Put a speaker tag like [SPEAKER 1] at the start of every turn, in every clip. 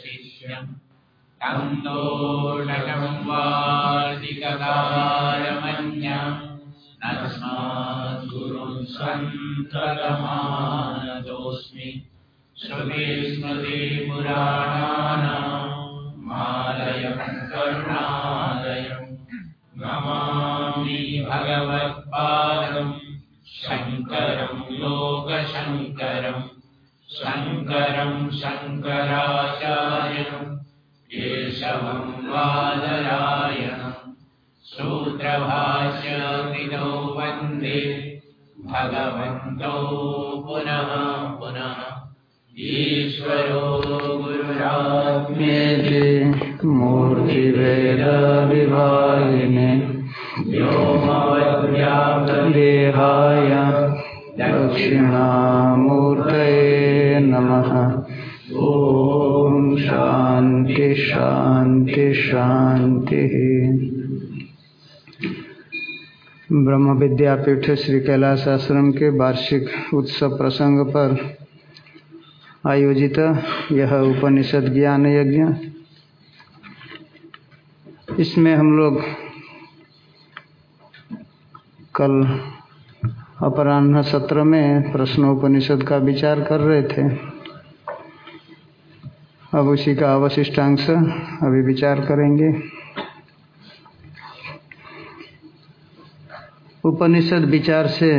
[SPEAKER 1] शिष्यम् तं लोणम् वादिककालमन्यान्तगमातोऽस्मि श्रुते स्मृते पुराणाना मालय करुणादयम् नमामि भगवत्पादकं शङ्करं लोकशङ्करम्। शङ्करं शङ्कराचार्यम् केशवं वादरायणम् सूत्रभाष्यविदौ वंदे भगवन्तौ पुनः पुनः। ईश्वरो गुरुरात्मेति
[SPEAKER 2] मूर्तिवेदविभागिने व्योमवद्व्याप्तदेहाय दक्षिणामूर्तये नमः। ॐ शान्ति शान्ति, शान्तिः। ब्रह्म विद्यापीठ श्री कैलाश आश्रम के वार्षिक उत्सव प्रसंग पर आयोजित यह उपनिषद ज्ञान यज्ञ। इसमें हम लोग कल अपराह्न सत्र में प्रश्नोपनिषद का विचार कर रहे थे। अब उसी का अवशिष्टांश अभी विचार करेंगे। उपनिषद विचार से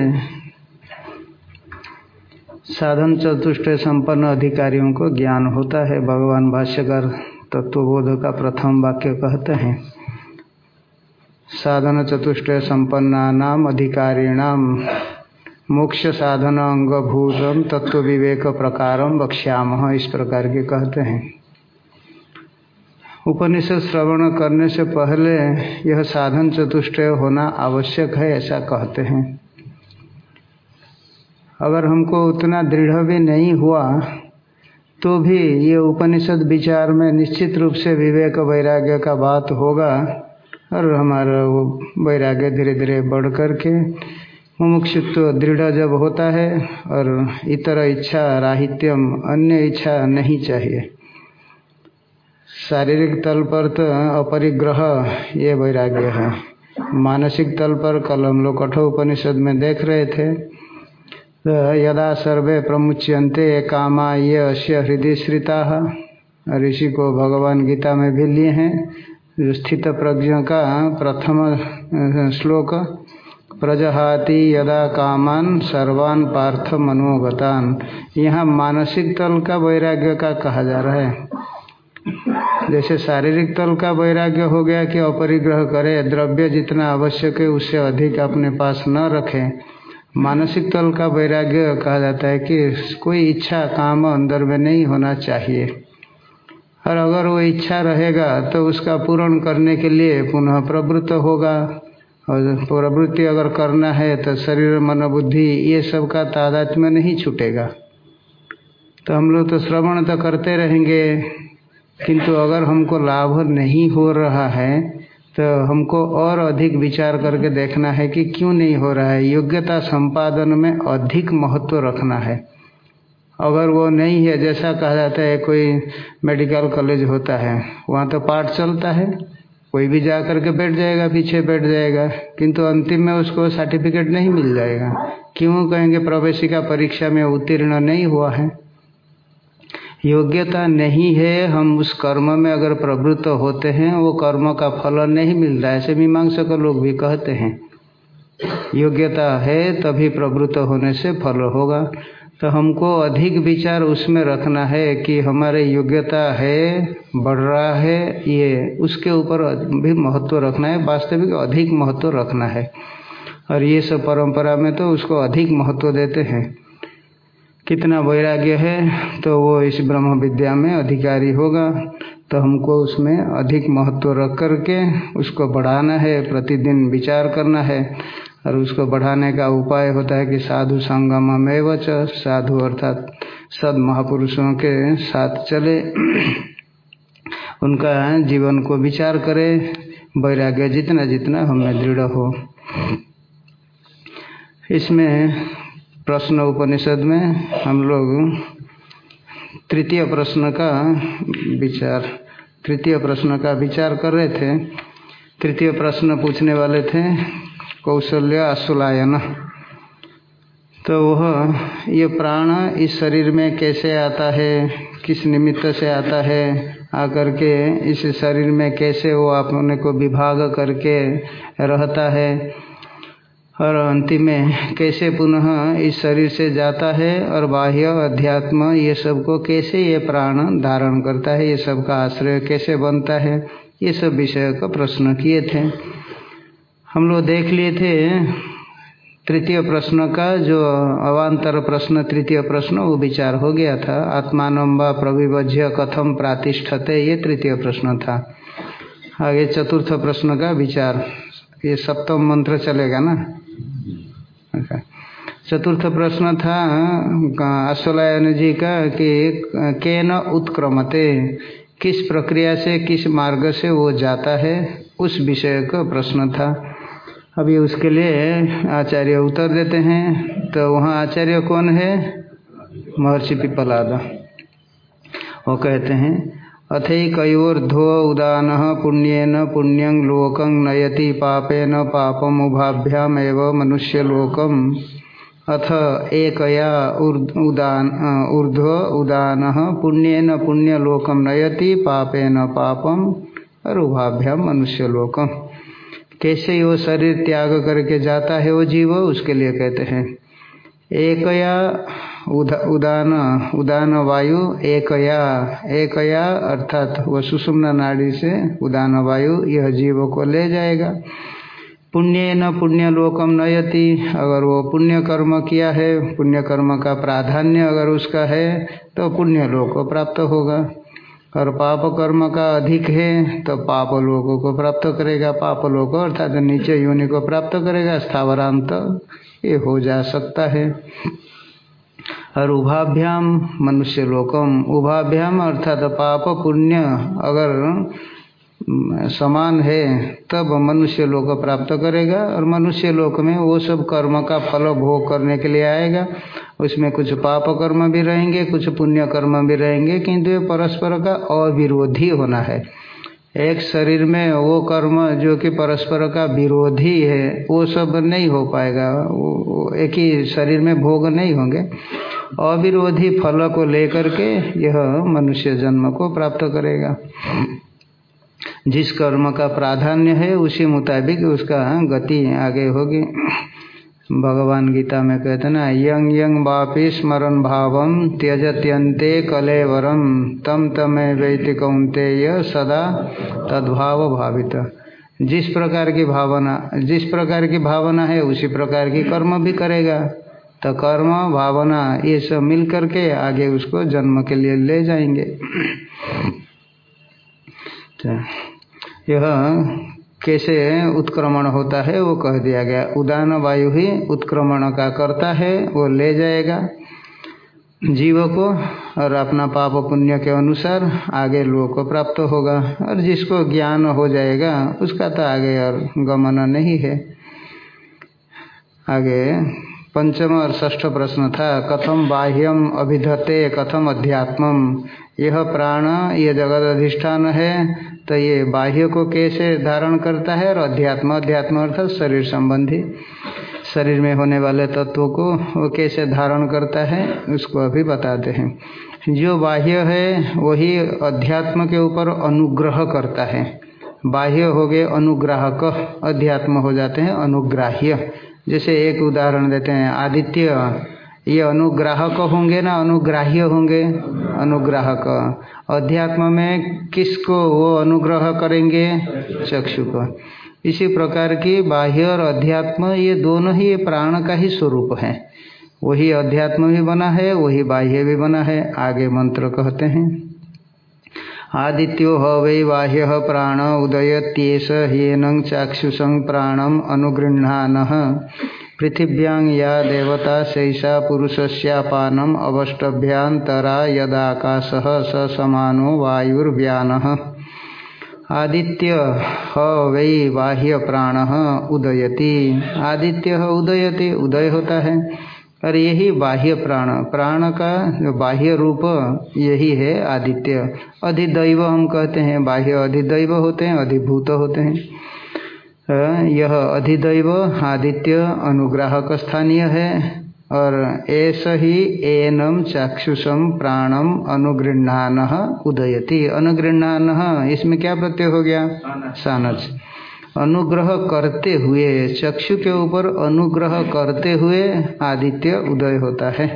[SPEAKER 2] साधन चतुष्ट संपन्न अधिकारियों को ज्ञान होता है। भगवान भाष्यकर तत्वबोध का प्रथम वाक्य कहते हैं, साधन चतुष्ट संपन्ना नाम अधिकारीणाम मोक्ष साधन अंगभूतम तत्व विवेक प्रकारम बक्ष्याम इस प्रकार के कहते हैं। उपनिषद श्रवण करने से पहले यह साधन चतुष्टय होना आवश्यक है, ऐसा कहते हैं। अगर हमको उतना दृढ़ भी नहीं हुआ तो भी ये उपनिषद विचार में निश्चित रूप से विवेक वैराग्य का बात होगा, और हमारा वो वैराग्य धीरे धीरे बढ़ कर के मुमुक्षुत्व दृढ़ जब होता है और इतर इच्छा राहित्यम अन्य इच्छा नहीं चाहिए। शारीरिक तल पर तो अपरिग्रह, ये वैराग्य है। मानसिक तल पर कल हम लोग कठोर उपनिषद में देख रहे थे। तो यदा सर्वे प्रमुच्यंते कामा ये अश्य हृदय श्रिता ऋषि को भगवान गीता में भी लिए हैं। स्थित प्रज्ञ का प्रथम श्लोक। प्रजहाति यदा कामान सर्वान पार्थ मनोगतान। यहाँ मानसिक तल का वैराग्य का कहा जा रहा है। जैसे शारीरिक तल का वैराग्य हो गया कि अपरिग्रह करे, द्रव्य जितना आवश्यक है उससे अधिक अपने पास न रखें। मानसिक तल का वैराग्य कहा जाता है कि कोई इच्छा काम अंदर में नहीं होना चाहिए। और अगर वो इच्छा रहेगा तो उसका पूर्ण करने के लिए पुनः प्रवृत्त होगा। और प्रवृत्ति अगर करना है तो शरीर मनोबुद्धि ये सब का तादाद में नहीं छूटेगा। तो हम लोग तो श्रवण तो करते रहेंगे, किंतु अगर हमको लाभ नहीं हो रहा है तो हमको और अधिक विचार करके देखना है कि क्यों नहीं हो रहा है। योग्यता संपादन में अधिक महत्व रखना है। अगर वो नहीं है, जैसा कहा जाता है, कोई मेडिकल कॉलेज होता है, वहाँ तो पाठ चलता है। कोई भी जा कर के बैठ जाएगा, पीछे बैठ जाएगा, किंतु अंतिम में उसको सर्टिफिकेट नहीं मिल जाएगा। क्यों कहेंगे, प्रवेशिका परीक्षा में उत्तीर्ण नहीं हुआ है? योग्यता नहीं है, हम उस कर्म में अगर प्रवृत्त होते हैं, वो कर्म का फल नहीं मिल रहा है ऐसे मीमांसक लोग भी कहते हैं। योग्यता है, तभी प्रवृत्त होने से फल होगा। तो हमको अधिक विचार उसमें रखना है कि हमारे योग्यता है, बढ़ रहा है, ये उसके ऊपर भी महत्व रखना है, वास्तविक अधिक महत्व रखना है। और ये सब परंपरा में तो उसको अधिक महत्व देते हैं। कितना वैराग्य है तो वो इस ब्रह्म विद्या में अधिकारी होगा तो हमको उसमें अधिक महत्व रख करके उसको बढ़ाना है, प्रतिदिन विचार करना है। और उसको बढ़ाने का उपाय होता है कि साधु संगम एवच साधु अर्थात सद महापुरुषों के साथ चले, उनका जीवन को विचार करें, वैराग्य जितना जितना हमें दृढ़ हो। इसमें प्रश्न उपनिषद में हम लोग तृतीय प्रश्न का विचार, तृतीय प्रश्न का विचार कर रहे थे। तृतीय प्रश्न पूछने वाले थे कौशल्य आशुलायन तो वह, ये प्राण इस शरीर में कैसे आता है? किस निमित्त से आता है? आकर के इस शरीर में कैसे वो अपने को विभाग करके रहता है? और अंतिम में, कैसे पुनः इस शरीर से जाता है? और बाह्य अध्यात्म, ये सबको कैसे ये प्राण धारण करता है? ये सब का आश्रय कैसे बनता है? ये सब विषय का प्रश्न किए थे। हम लोग देख लिए थे तृतीय प्रश्न का, जो अवान्तर प्रश्न, तृतीय प्रश्न, वो विचार हो गया था। आत्मानंबा प्रविभज्य कथम प्रातिष्ठते, ये तृतीय प्रश्न था। आगे चतुर्थ प्रश्न का विचार। ये सप्तम मंत्र चलेगा ना? चतुर्थ प्रश्न था अश्वलायन जी का, कि के न उत्क्रमते, किस प्रक्रिया से, किस मार्ग से वो जाता है? उस विषय का प्रश्न था। अभी उसके लिए आचार्य उत्तर देते हैं तो वहाँ आचार्य कौन है? महर्षि पिपलाद। वो कहते हैं अथैकयोर्ध्व उदान पुण्यन पुण्यं लोकं नयति पापेन पापम उभाभ्याम मनुष्यलोकम। अथ एकया उदान ऊर्ध्व उदान पुण्यन पुण्यलोकम नयति पापेन पापम और उभाभ्याम मनुष्यलोकम। कैसे ही वो शरीर त्याग करके जाता है वो जीव उसके लिए कहते हैं। एकया उदा, उदान उदान वायु एक एकया एकया अर्थात वह सुषुम्ना नाड़ी से उदान वायु यह जीव को ले जाएगा। पुण्य न पुण्य लोकम नयति अगर वो पुण्य कर्म किया है पुण्य कर्म का प्राधान्य अगर उसका है तो पुण्य लोक प्राप्त होगा। और पाप कर्म का अधिक है तो पाप लोगों को प्राप्त करेगा। पाप लोग अर्थात नीचे योनि को प्राप्त करेगा, स्थावरांत, ये हो जा सकता है। और उभाभ्याम, मनुष्य लोकम उभाभ्याम, अर्थात पाप पुण्य अगर समान है, तब मनुष्य लोक प्राप्त करेगा और मनुष्य लोक में वो सब कर्म का फल भोग करने के लिए आएगा। उसमें कुछ पाप कर्म भी रहेंगे, कुछ पुण्य कर्म भी रहेंगे, किंतु ये परस्पर का अविरोधी होना है। एक शरीर में वो कर्म जो कि परस्पर का विरोधी है, वो सब नहीं हो पाएगा। वो एक ही शरीर में भोग नहीं होंगे। अविरोधी फल को लेकर के यह मनुष्य जन्म को प्राप्त करेगा। जिस कर्म का प्राधान्य है, उसी मुताबिक उसका गति आगे होगी। भगवान गीता में कहते ना यंग यंग वापी स्मरण भावम त्यजत्यंते कलेवरम तम तमे वैति कौंतेय सदा तद्भाव भावित। जिस प्रकार की भावना, जिस प्रकार की भावना है, उसी प्रकार की कर्म भी करेगा। तो कर्म, भावना, ये सब मिल करके आगे उसको जन्म के लिए ले जाएँगे। यह कैसे उत्क्रमण होता है, वो कह दिया गया। उदान वायु ही उत्क्रमण का करता है, वो ले जाएगा जीव को और अपना पाप पुण्य के अनुसार आगे लोगों को प्राप्त होगा। और जिसको ज्ञान हो जाएगा, उसका तो आगे और गमन नहीं है। आगे पंचम और षष्ठ प्रश्न था, कथम बाह्यम अभिधते, कथम अध्यात्मम। यह प्राण यह जगत अधिष्ठान है तो ये बाह्य को कैसे धारण करता है? और अध्यात्म अध्यात्म अर्थात शरीर संबंधी। शरीर में होने वाले तत्वों को वो कैसे धारण करता है, उसको अभी बताते हैं। जो बाह्य है, वही अध्यात्म के ऊपर अनुग्रह करता है। बाह्य हो गए अनुग्राहक, अध्यात्म हो जाते हैं अनुग्राह्य। जैसे एक उदाहरण देते हैं, आदित्य, ये अनुग्राहक होंगे ना, अनुग्राह्य होंगे, अनुग्राहक। अध्यात्म में किसको वो अनुग्रह करेंगे? चक्षु को इसी प्रकार की बाह्य और अध्यात्म, ये दोनों ही प्राण का ही स्वरूप है। वही अध्यात्म भी बना है, वही बाह्य भी बना है, आगे मंत्र कहते हैं। आदित्यो ह वै बाह्य प्राण उदयत्येष ह्येनं चाक्षुषं प्राणम अनुगृह्णान। पृथिव्यां या देवता शैषा पुरुषस्यापानम अवष्टभ्यांतरा यदाकाशः स समानो वायुर्व्यानः। आदित्य ह वै बाह्य प्राण उदयति। आदित्य उदयति, उदय होता है। और यही बाह्य प्राण। प्राण का जो बाह्य रूप यही है आदित्य। अधिदैव हम कहते हैं बाह्य अधिदैव होते हैं अधिभूत होते हैं। यह अधिदैव आदित्य अनुग्राहक स्थानीय है और ऐसा ही एनम चाक्षुषम प्राणम अनुगृणान उदयति। अनुगृणान इसमें क्या प्रत्यय हो गया? सानच अनुग्रह करते हुए, चक्षु के ऊपर अनुग्रह करते हुए आदित्य उदय होता है।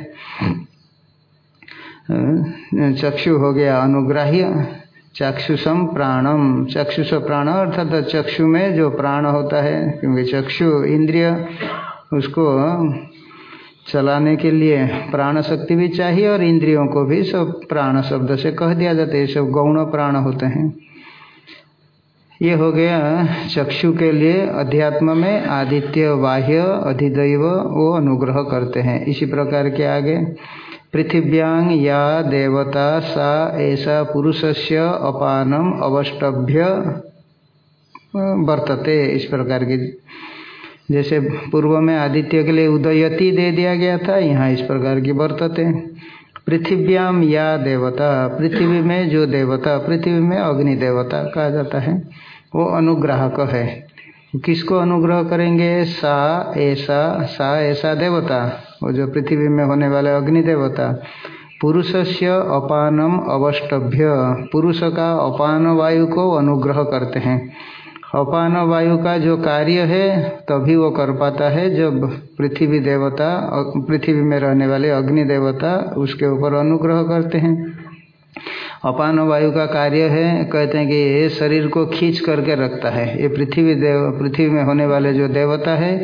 [SPEAKER 2] चक्षु हो गया अनुग्राह्य, चक्षुषम प्राणम। चक्षुष प्राण अर्थात चक्षु में जो प्राण होता है, क्योंकि चक्षु इंद्रिय, उसको चलाने के लिए प्राण शक्ति भी चाहिए और इंद्रियों को भी सब प्राण शब्द से कह दिया जाता है। ये सब गौण प्राण होते हैं। ये हो गया चक्षु के लिए अध्यात्म में आदित्य, बाह्य, अधिदैव वो अनुग्रह करते हैं। इसी प्रकार के आगे पृथिव्यांग या देवता सा ऐसा पुरुषस्य अपानम अवष्टभ्य वर्तते। इस प्रकार की, जैसे पूर्व में आदित्य के लिए उदयति दे दिया गया था, यहाँ इस प्रकार की वर्तते। पृथिव्याम या देवता, पृथ्वी में जो देवता, पृथ्वी में अग्नि देवता कहा जाता है। वो अनुग्राहक है। किसको अनुग्रह करेंगे? सा, ऐसा सा, ऐसा देवता, वो जो पृथ्वी में होने वाले अग्नि देवता। पुरुषस्य अपानम अवष्टभ्य। पुरुष का अपान वायु को अनुग्रह करते हैं। अपान वायु का जो कार्य है, तभी वो कर पाता है जब पृथ्वी देवता, पृथ्वी में रहने वाले अग्नि देवता उसके ऊपर अनुग्रह करते हैं। अपान वायु का कार्य है, कहते हैं कि ये शरीर को खींच करके रखता है। ये पृथ्वी देव, पृथ्वी में होने वाले जो देवता है,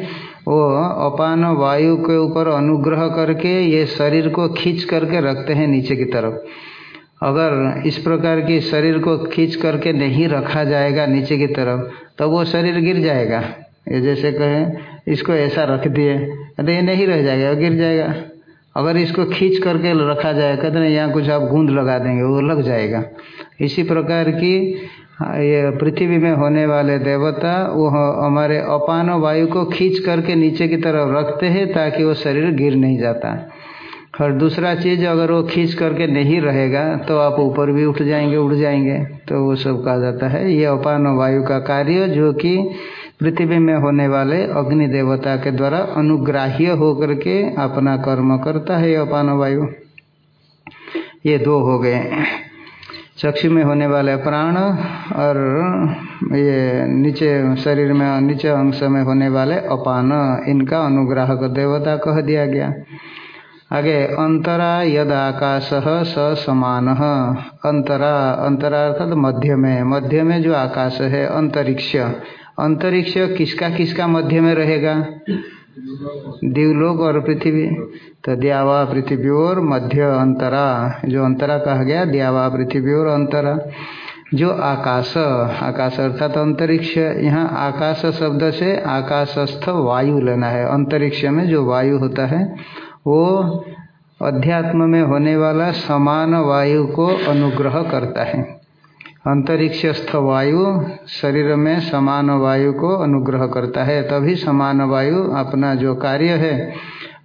[SPEAKER 2] वो अपान वायु के ऊपर अनुग्रह करके ये शरीर को खींच करके रखते हैं नीचे की तरफ़। अगर इस प्रकार की शरीर को खींच करके नहीं रखा जाएगा नीचे की तरफ़ तो वो शरीर गिर जाएगा। ये जैसे कहें, इसको ऐसा रख दिए अरे ये नहीं रह जाएगा, गिर जाएगा। अगर इसको खींच करके रखा जाए, कहते ना यहाँ कुछ आप गूंद लगा देंगे, वो लग जाएगा। इसी प्रकार की ये पृथ्वी में होने वाले देवता, वो हमारे अपान वायु को खींच करके नीचे की तरफ़ रखते हैं ताकि वो शरीर गिर नहीं जाता। और दूसरा चीज़, अगर वो खींच करके नहीं रहेगा तो आप ऊपर भी उठ जाएँगे, उड़ जाएँगे तो वो सब कहा जाता है। ये अपान वायु का कार्य, जो कि पृथ्वी में होने वाले अग्नि देवता के द्वारा अनुग्राह्य होकर के अपना कर्म करता है अपान वायु। ये दो हो गए। चक्षु में होने वाले प्राण और ये नीचे शरीर में, नीचे अंश में होने वाले अपान, इनका अनुग्राहक देवता कह दिया गया। आगे, अंतरा यद आकाश स समान। अंतरा अंतरा अर्थात मध्य में। मध्य में जो आकाश है, अंतरिक्ष। अंतरिक्ष किसका किसका मध्य में रहेगा? दिवलोक और पृथ्वी। तो द्यावा, पृथ्वी और मध्य अंतरा, जो अंतरा कहा गया, द्यावा, पृथ्वी और अंतरा। जो आकाश आकाश अर्थात अंतरिक्ष, यहाँ आकाश शब्द से आकाशस्थ वायु लेना है। अंतरिक्ष में जो वायु होता है, वो अध्यात्म में होने वाला समान वायु को अनुग्रह करता है। अंतरिक्षस्थ वायु शरीर में समान वायु को अनुग्रह करता है। तभी समान वायु अपना जो कार्य है,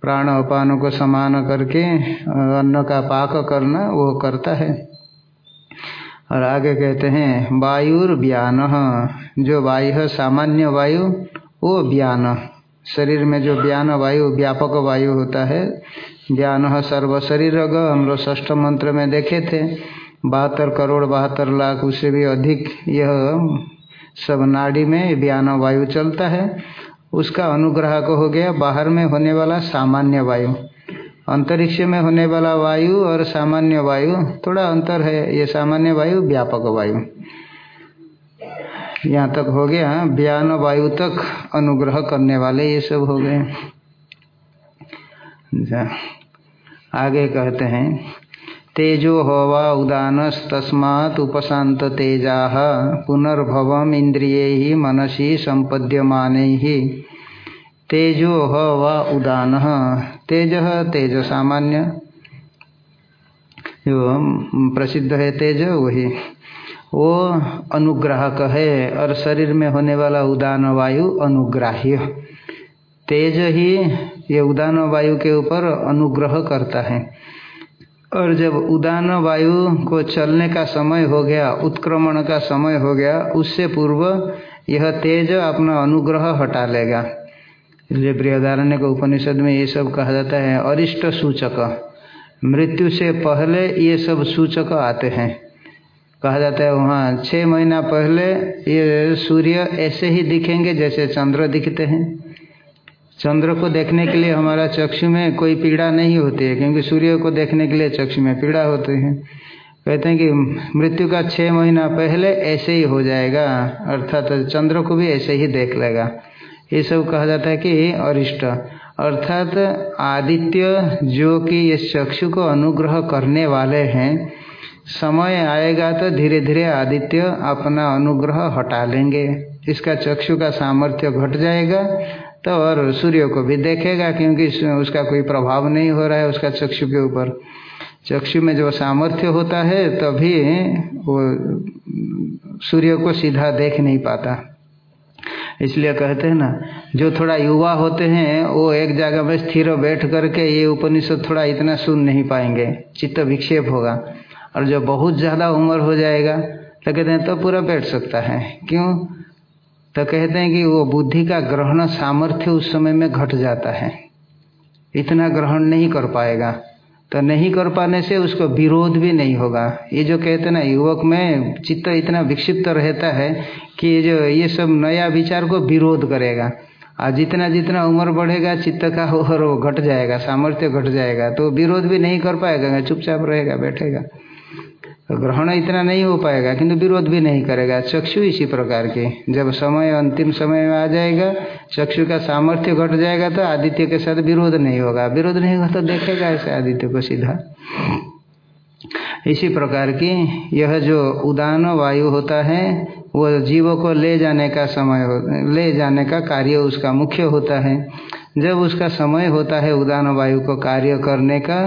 [SPEAKER 2] प्राण अपान को समान करके, अन्न का पाक करना वो करता है। और आगे कहते हैं, वायुर्व्यान। जो वायु है, सामान्य वायु, वो व्यान। शरीर में जो व्यान वायु, व्यापक वायु होता है, व्यान सर्व शरीर हम लोग ष्ठ मंत्र में देखे थे। बहत्तर करोड़ बहत्तर लाख उससे भी अधिक यह सब नाड़ी में व्यान वायु चलता है। उसका अनुग्रह को हो गया बाहर में होने वाला सामान्य वायु। अंतरिक्ष में होने वाला वायु और सामान्य वायु, थोड़ा अंतर है, ये सामान्य वायु, व्यापक वायु। यहाँ तक हो गया व्यान वायु तक अनुग्रह करने वाले ये सब हो गए। आगे कहते हैं। तेजो हवा उदानस्तस्मात् तेजा पुनर्भवम इंद्रिय मनसी संपद्यमान तेजो हवा उदान। तेज तेज सामान्य जो प्रसिद्ध है तेज, वही। वो अनुग्राहक है, और शरीर में होने वाला उदान वायु अनुग्राह्य। तेज ही ये उदान वायु के ऊपर अनुग्रह करता है। और जब उदान वायु को चलने का समय हो गया, उत्क्रमण का समय हो गया, उससे पूर्व यह तेज अपना अनुग्रह हटा लेगा। इसलिए बृहदारण्य के उपनिषद में ये सब कहा जाता है, अरिष्ट सूचक। मृत्यु से पहले ये सब सूचक आते हैं। कहा जाता है वहाँ छः महीना पहले ये सूर्य ऐसे ही दिखेंगे जैसे चंद्र दिखते हैं। चंद्र को देखने के लिए हमारा चक्षु में कोई पीड़ा नहीं होती है, क्योंकि सूर्य को देखने के लिए चक्षु में पीड़ा होती है। कहते हैं कि मृत्यु का छः महीना पहले ऐसे ही हो जाएगा, अर्थात चंद्र को भी ऐसे ही देख लेगा। ये सब कहा जाता है कि अरिष्ट। अर्थात आदित्य जो कि इस चक्षु को अनुग्रह करने वाले हैं, समय आएगा तो धीरे धीरे आदित्य अपना अनुग्रह हटा लेंगे। इसका चक्षु का सामर्थ्य घट जाएगा तो और सूर्य को भी देखेगा क्योंकि उसका कोई प्रभाव नहीं हो रहा है उसका चक्षु के ऊपर। चक्षु में जो सामर्थ्य होता है, तभी वो सूर्य को सीधा देख नहीं पाता। इसलिए कहते हैं ना, जो थोड़ा युवा होते हैं, वो एक जगह में स्थिर बैठ करके ये उपनिषद थोड़ा इतना सुन नहीं पाएँगे। चित्त विक्षेप होगा। और जो बहुत ज़्यादा उम्र हो जाएगा तो कहते हैं तो पूरा बैठ सकता है। क्यों? तो कहते हैं कि वो बुद्धि का ग्रहण सामर्थ्य उस समय में घट जाता है। इतना ग्रहण नहीं कर पाएगा। तो नहीं कर पाने से उसको विरोध भी नहीं होगा। ये जो कहते हैं ना, युवक में चित्त इतना विक्षिप्त रहता है कि ये जो, ये सब नया विचार को विरोध करेगा। और जितना जितना उम्र बढ़ेगा, चित्त का और वो घट जाएगा, सामर्थ्य घट जाएगा। तो विरोध भी नहीं कर पाएगा, चुपचाप रहेगा, बैठेगा। तो ग्रहण इतना नहीं हो पाएगा, किंतु विरोध भी नहीं करेगा। चक्षु इसी प्रकार के। जब समय, अंतिम समय में आ जाएगा, चक्षु का सामर्थ्य घट जाएगा तो आदित्य के साथ विरोध नहीं होगा। विरोध नहीं होगा तो देखेगा ऐसे आदित्य को सीधा। इसी प्रकार की यह जो उदान वायु होता है वह जीवों को ले जाने का समय ले जाने का कार्य उसका मुख्य होता है। जब उसका समय होता है उदान वायु को कार्य करने का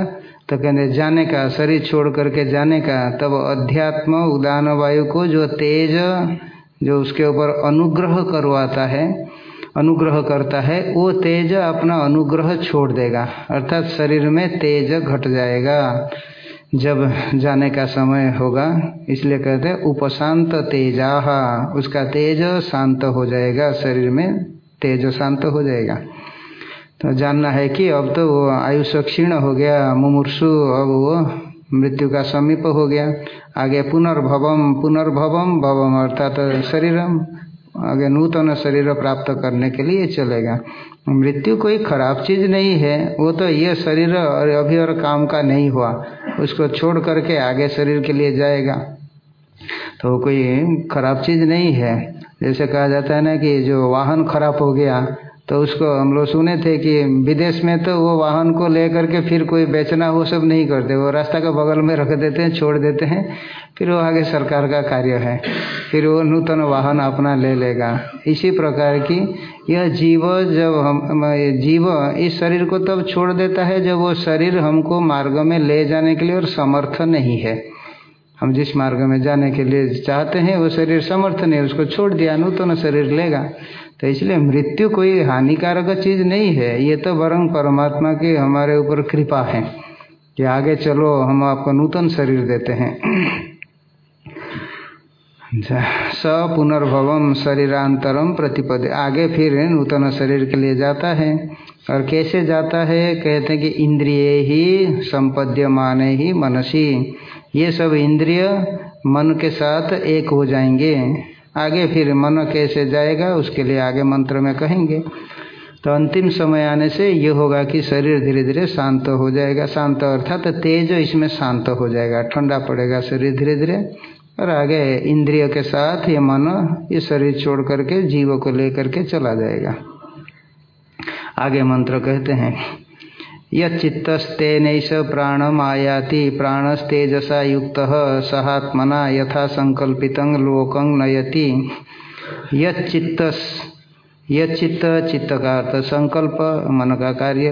[SPEAKER 2] तो कहते जाने का, शरीर छोड़ करके जाने का, तब अध्यात्म उदान वायु को जो तेज, जो उसके ऊपर अनुग्रह करवाता है, अनुग्रह करता है, वो तेज अपना अनुग्रह छोड़ देगा। अर्थात शरीर में तेज घट जाएगा। जब जाने का समय होगा, इसलिए कहते हैं, उपशांत तेजा उसका तेज शांत हो जाएगा, शरीर में तेज शांत हो जाएगा। तो जानना है कि अब तो वो आयुष क्षीण हो गया, मुमूर्षु, अब वो मृत्यु का समीप हो गया। आगे पुनर्भवम पुनर्भवम, भवम अर्थात तो शरीरम, आगे नूतन शरीर प्राप्त करने के लिए चलेगा। मृत्यु कोई खराब चीज़ नहीं है, वो तो ये शरीर और अभी और काम का नहीं हुआ, उसको छोड़ करके आगे शरीर के लिए जाएगा। तो कोई खराब चीज़ नहीं है। जैसे कहा जाता है ना कि जो वाहन खराब हो गया तो उसको हम लोग सुने थे कि विदेश में तो वो वाहन को लेकर के फिर कोई बेचना वो सब नहीं करते। वो रास्ता के बगल में रख देते हैं, छोड़ देते हैं, फिर वो आगे सरकार का कार्य है। फिर वो नूतन वाहन अपना ले लेगा। इसी प्रकार की यह जीव जब हम जीव इस शरीर को तब छोड़ देता है जब वो शरीर हमको मार्ग में ले जाने के लिए और समर्थ नहीं है। हम जिस मार्ग में जाने के लिए चाहते हैं, वो शरीर समर्थ नहीं उसको छोड़ दिया, नूतन शरीर लेगा। तो इसलिए मृत्यु कोई हानिकारक चीज़ नहीं है, ये तो वरंग परमात्मा की हमारे ऊपर कृपा है कि आगे चलो, हम आपको नूतन शरीर देते हैं। स पुनर्भवम शरीरांतरम प्रतिपद। आगे फिर नूतन शरीर के लिए जाता है। और कैसे जाता है? कहते हैं कि इंद्रिय ही संपद्य माने ही मनसी। ये सब इंद्रिय मन के साथ एक हो जाएँगे। आगे फिर मन कैसे जाएगा, उसके लिए आगे मंत्र में कहेंगे। तो अंतिम समय आने से ये होगा कि शरीर धीरे धीरे शांत हो जाएगा। शांत अर्थात तो तेज इसमें शांत हो जाएगा, ठंडा पड़ेगा शरीर धीरे धीरे और आगे इंद्रिय के साथ ये मन, ये शरीर छोड़ करके, जीव को लेकर के चला जाएगा। आगे मंत्र कहते हैं यच्चित्तस्तेन प्राणम आयाति प्राणस्तेजसा युक्त, सहात्मना यथा संकल्पित लोकं नयति। यच्चित्त यच्चित्त चित्त का अर्थ संकल्प मन का कार्य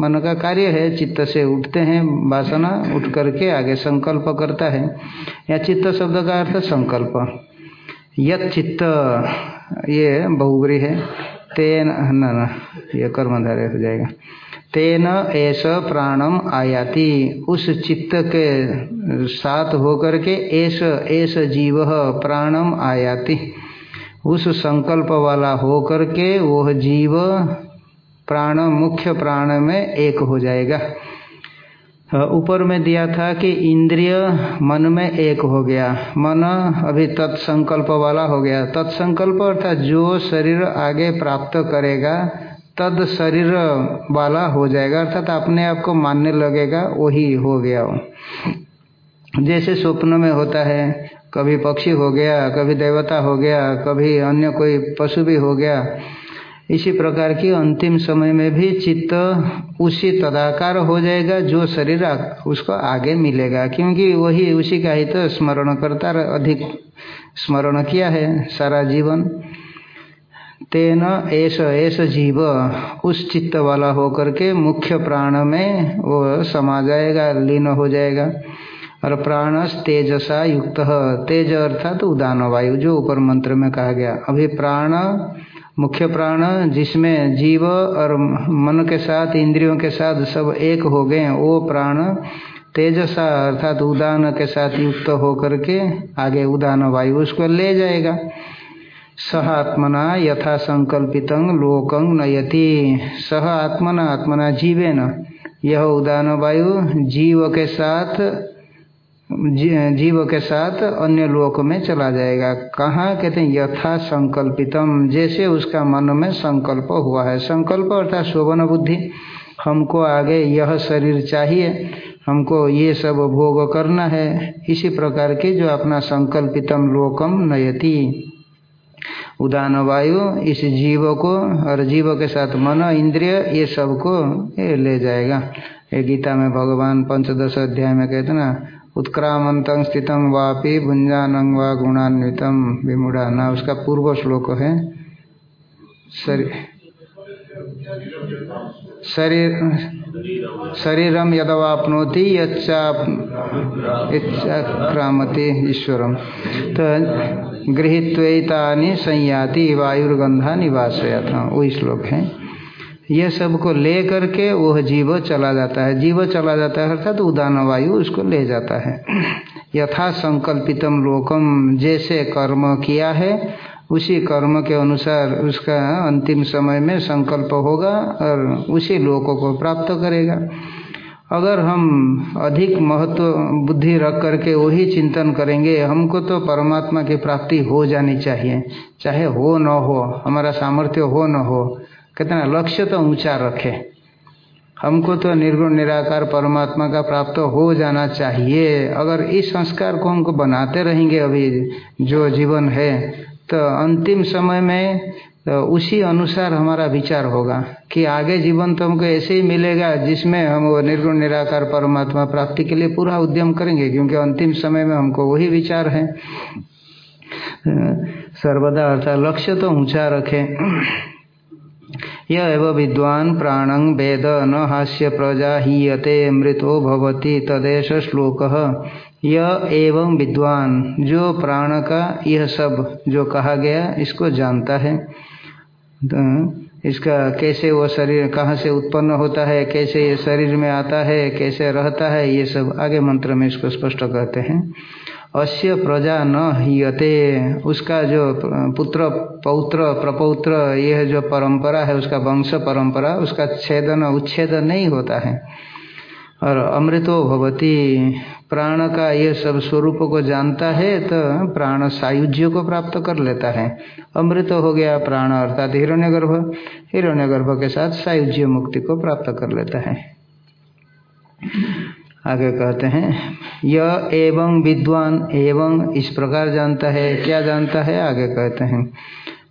[SPEAKER 2] मन का कार्य है चित्त से उठते हैं, वासना उठ करके आगे संकल्प करता है। या चित्त शब्द का अर्थ संकल्प। यत ये बहुग्री है, तेन न, ये कर्मधारय हो जाएगा। तेन ऐसा प्राणम आयाति। उस चित्त के साथ होकर के ऐस ऐस जीव प्राणम आयाति। उस संकल्प वाला होकर के वह जीव प्राण, मुख्य प्राण में एक हो जाएगा। ऊपर में दिया था कि इंद्रिय मन में एक हो गया। मन अभी तत्संकल्प वाला हो गया। तत्संकल्प अर्थात जो शरीर आगे प्राप्त करेगा तद शरीर वाला हो जाएगा, अर्थात अपने आप को मानने लगेगा, वही हो गया। जैसे स्वप्न में होता है, कभी पक्षी हो गया, कभी देवता हो गया, कभी अन्य कोई पशु भी हो गया, इसी प्रकार की अंतिम समय में भी चित्त उसी तदाकार हो जाएगा, जो शरीर उसको आगे मिलेगा। क्योंकि वही उसी का ही तो स्मरण करता, अधिक स्मरण किया है सारा जीवन। तेन ऐस ऐस जीव उस चित्त वाला होकर के मुख्य प्राण में वो समा जाएगा, लीन हो जाएगा। और प्राणस तेजसा युक्त, तेज अर्थात तो उदान वायु, जो ऊपर मंत्र में कहा गया। अभी प्राण, मुख्य प्राण, जिसमें जीव और मन के साथ, इंद्रियों के साथ सब एक हो गए, वो प्राण तेजसा अर्थात उदान के साथ युक्त होकर के आगे उदान वायु उसको ले जाएगा। सह आत्मना यथा संकल्पित लोकं नयति। सह आत्मना आत्मना जीवे न यह उदान वायु जीव के साथ जीव के साथ अन्य लोक में चला जाएगा। कहाँ कहते हैं, यथा संकल्पितम जैसे उसका मन में संकल्प हुआ है। संकल्प अर्थात शोभन बुद्धि। हमको आगे यह शरीर चाहिए। हमको ये सब भोग करना है। इसी प्रकार की जो अपना संकल्पितम लोकम नयति। उदान वायु इस जीव को और जीव के साथ मन, इंद्रिय, ये सबको ये ले जाएगा। ये गीता में भगवान पंचदश अध्याय में कहते ना उत्क्रामंत स्थितम वापि भुंजानं व गुणान्वितम विमुड़ा ना, उसका पूर्व श्लोक है शरीर शरीर शरीरम यदवापनोति यच्चाक्रामति ईश्वरम तो गृहित्वैतानि संयाति वायुर्गंधा निवासया था वही श्लोक है। यह सबको ले करके वह जीव चला जाता है। जीव चला जाता है अर्थात तो उदान वायु उसको ले जाता है। यथा संकल्पितम लोकम, जैसे कर्म किया है, उसी कर्म के अनुसार उसका अंतिम समय में संकल्प होगा और उसी लोकों को प्राप्त करेगा। अगर हम अधिक महत्व, बुद्धि रख करके वही चिंतन करेंगे, हमको तो परमात्मा की प्राप्ति हो जानी चाहिए। चाहे हो न हो, हमारा सामर्थ्य हो न हो, कितना लक्ष्य तो ऊँचा रखे। हमको तो निर्गुण, निराकार परमात्मा का प्राप्त हो जाना चाहिए। अगर इस संस्कार को हमको बनाते रहेंगे अभी जो जीवन है तो अंतिम समय में तो उसी अनुसार हमारा विचार होगा कि आगे जीवन तो हमको ऐसे ही मिलेगा जिसमें हम वो निर्गुण, निराकार परमात्मा प्राप्ति के लिए पूरा उद्यम करेंगे, क्योंकि अंतिम समय में हमको वही विचार है। सर्वदा अर्थात लक्ष्य तो ऊँचा रखें। यह एवं विद्वान प्राणं वेद न हास्य प्रजा हीयते, मृतो भवति तदेश श्लोक। यह एवं विद्वान, जो प्राण का यह सब जो कहा गया, इसको जानता है। इसका कैसे वो शरीर कहाँ से उत्पन्न होता है, कैसे ये शरीर में आता है, कैसे रहता है, ये सब आगे मंत्र में इसको स्पष्ट कहते हैं। अश्य प्रजा न हीयते उसका जो पुत्र, पौत्र, प्रपौत्र, यह जो परंपरा है, उसका वंश परंपरा, उसका छेदन, उच्छेद नहीं होता है। और अमृतो भवती। प्राण का यह सब स्वरूप को जानता है तो प्राण सायुज्य को प्राप्त कर लेता है। अमृत हो गया प्राण, अर्थात हिरण्यगर्भ। हिरण्यगर्भ के साथ सायुज्य मुक्ति को प्राप्त कर लेता है। आगे कहते हैं, य एवं विद्वान एवं इस प्रकार जानता है। क्या जानता है? आगे कहते हैं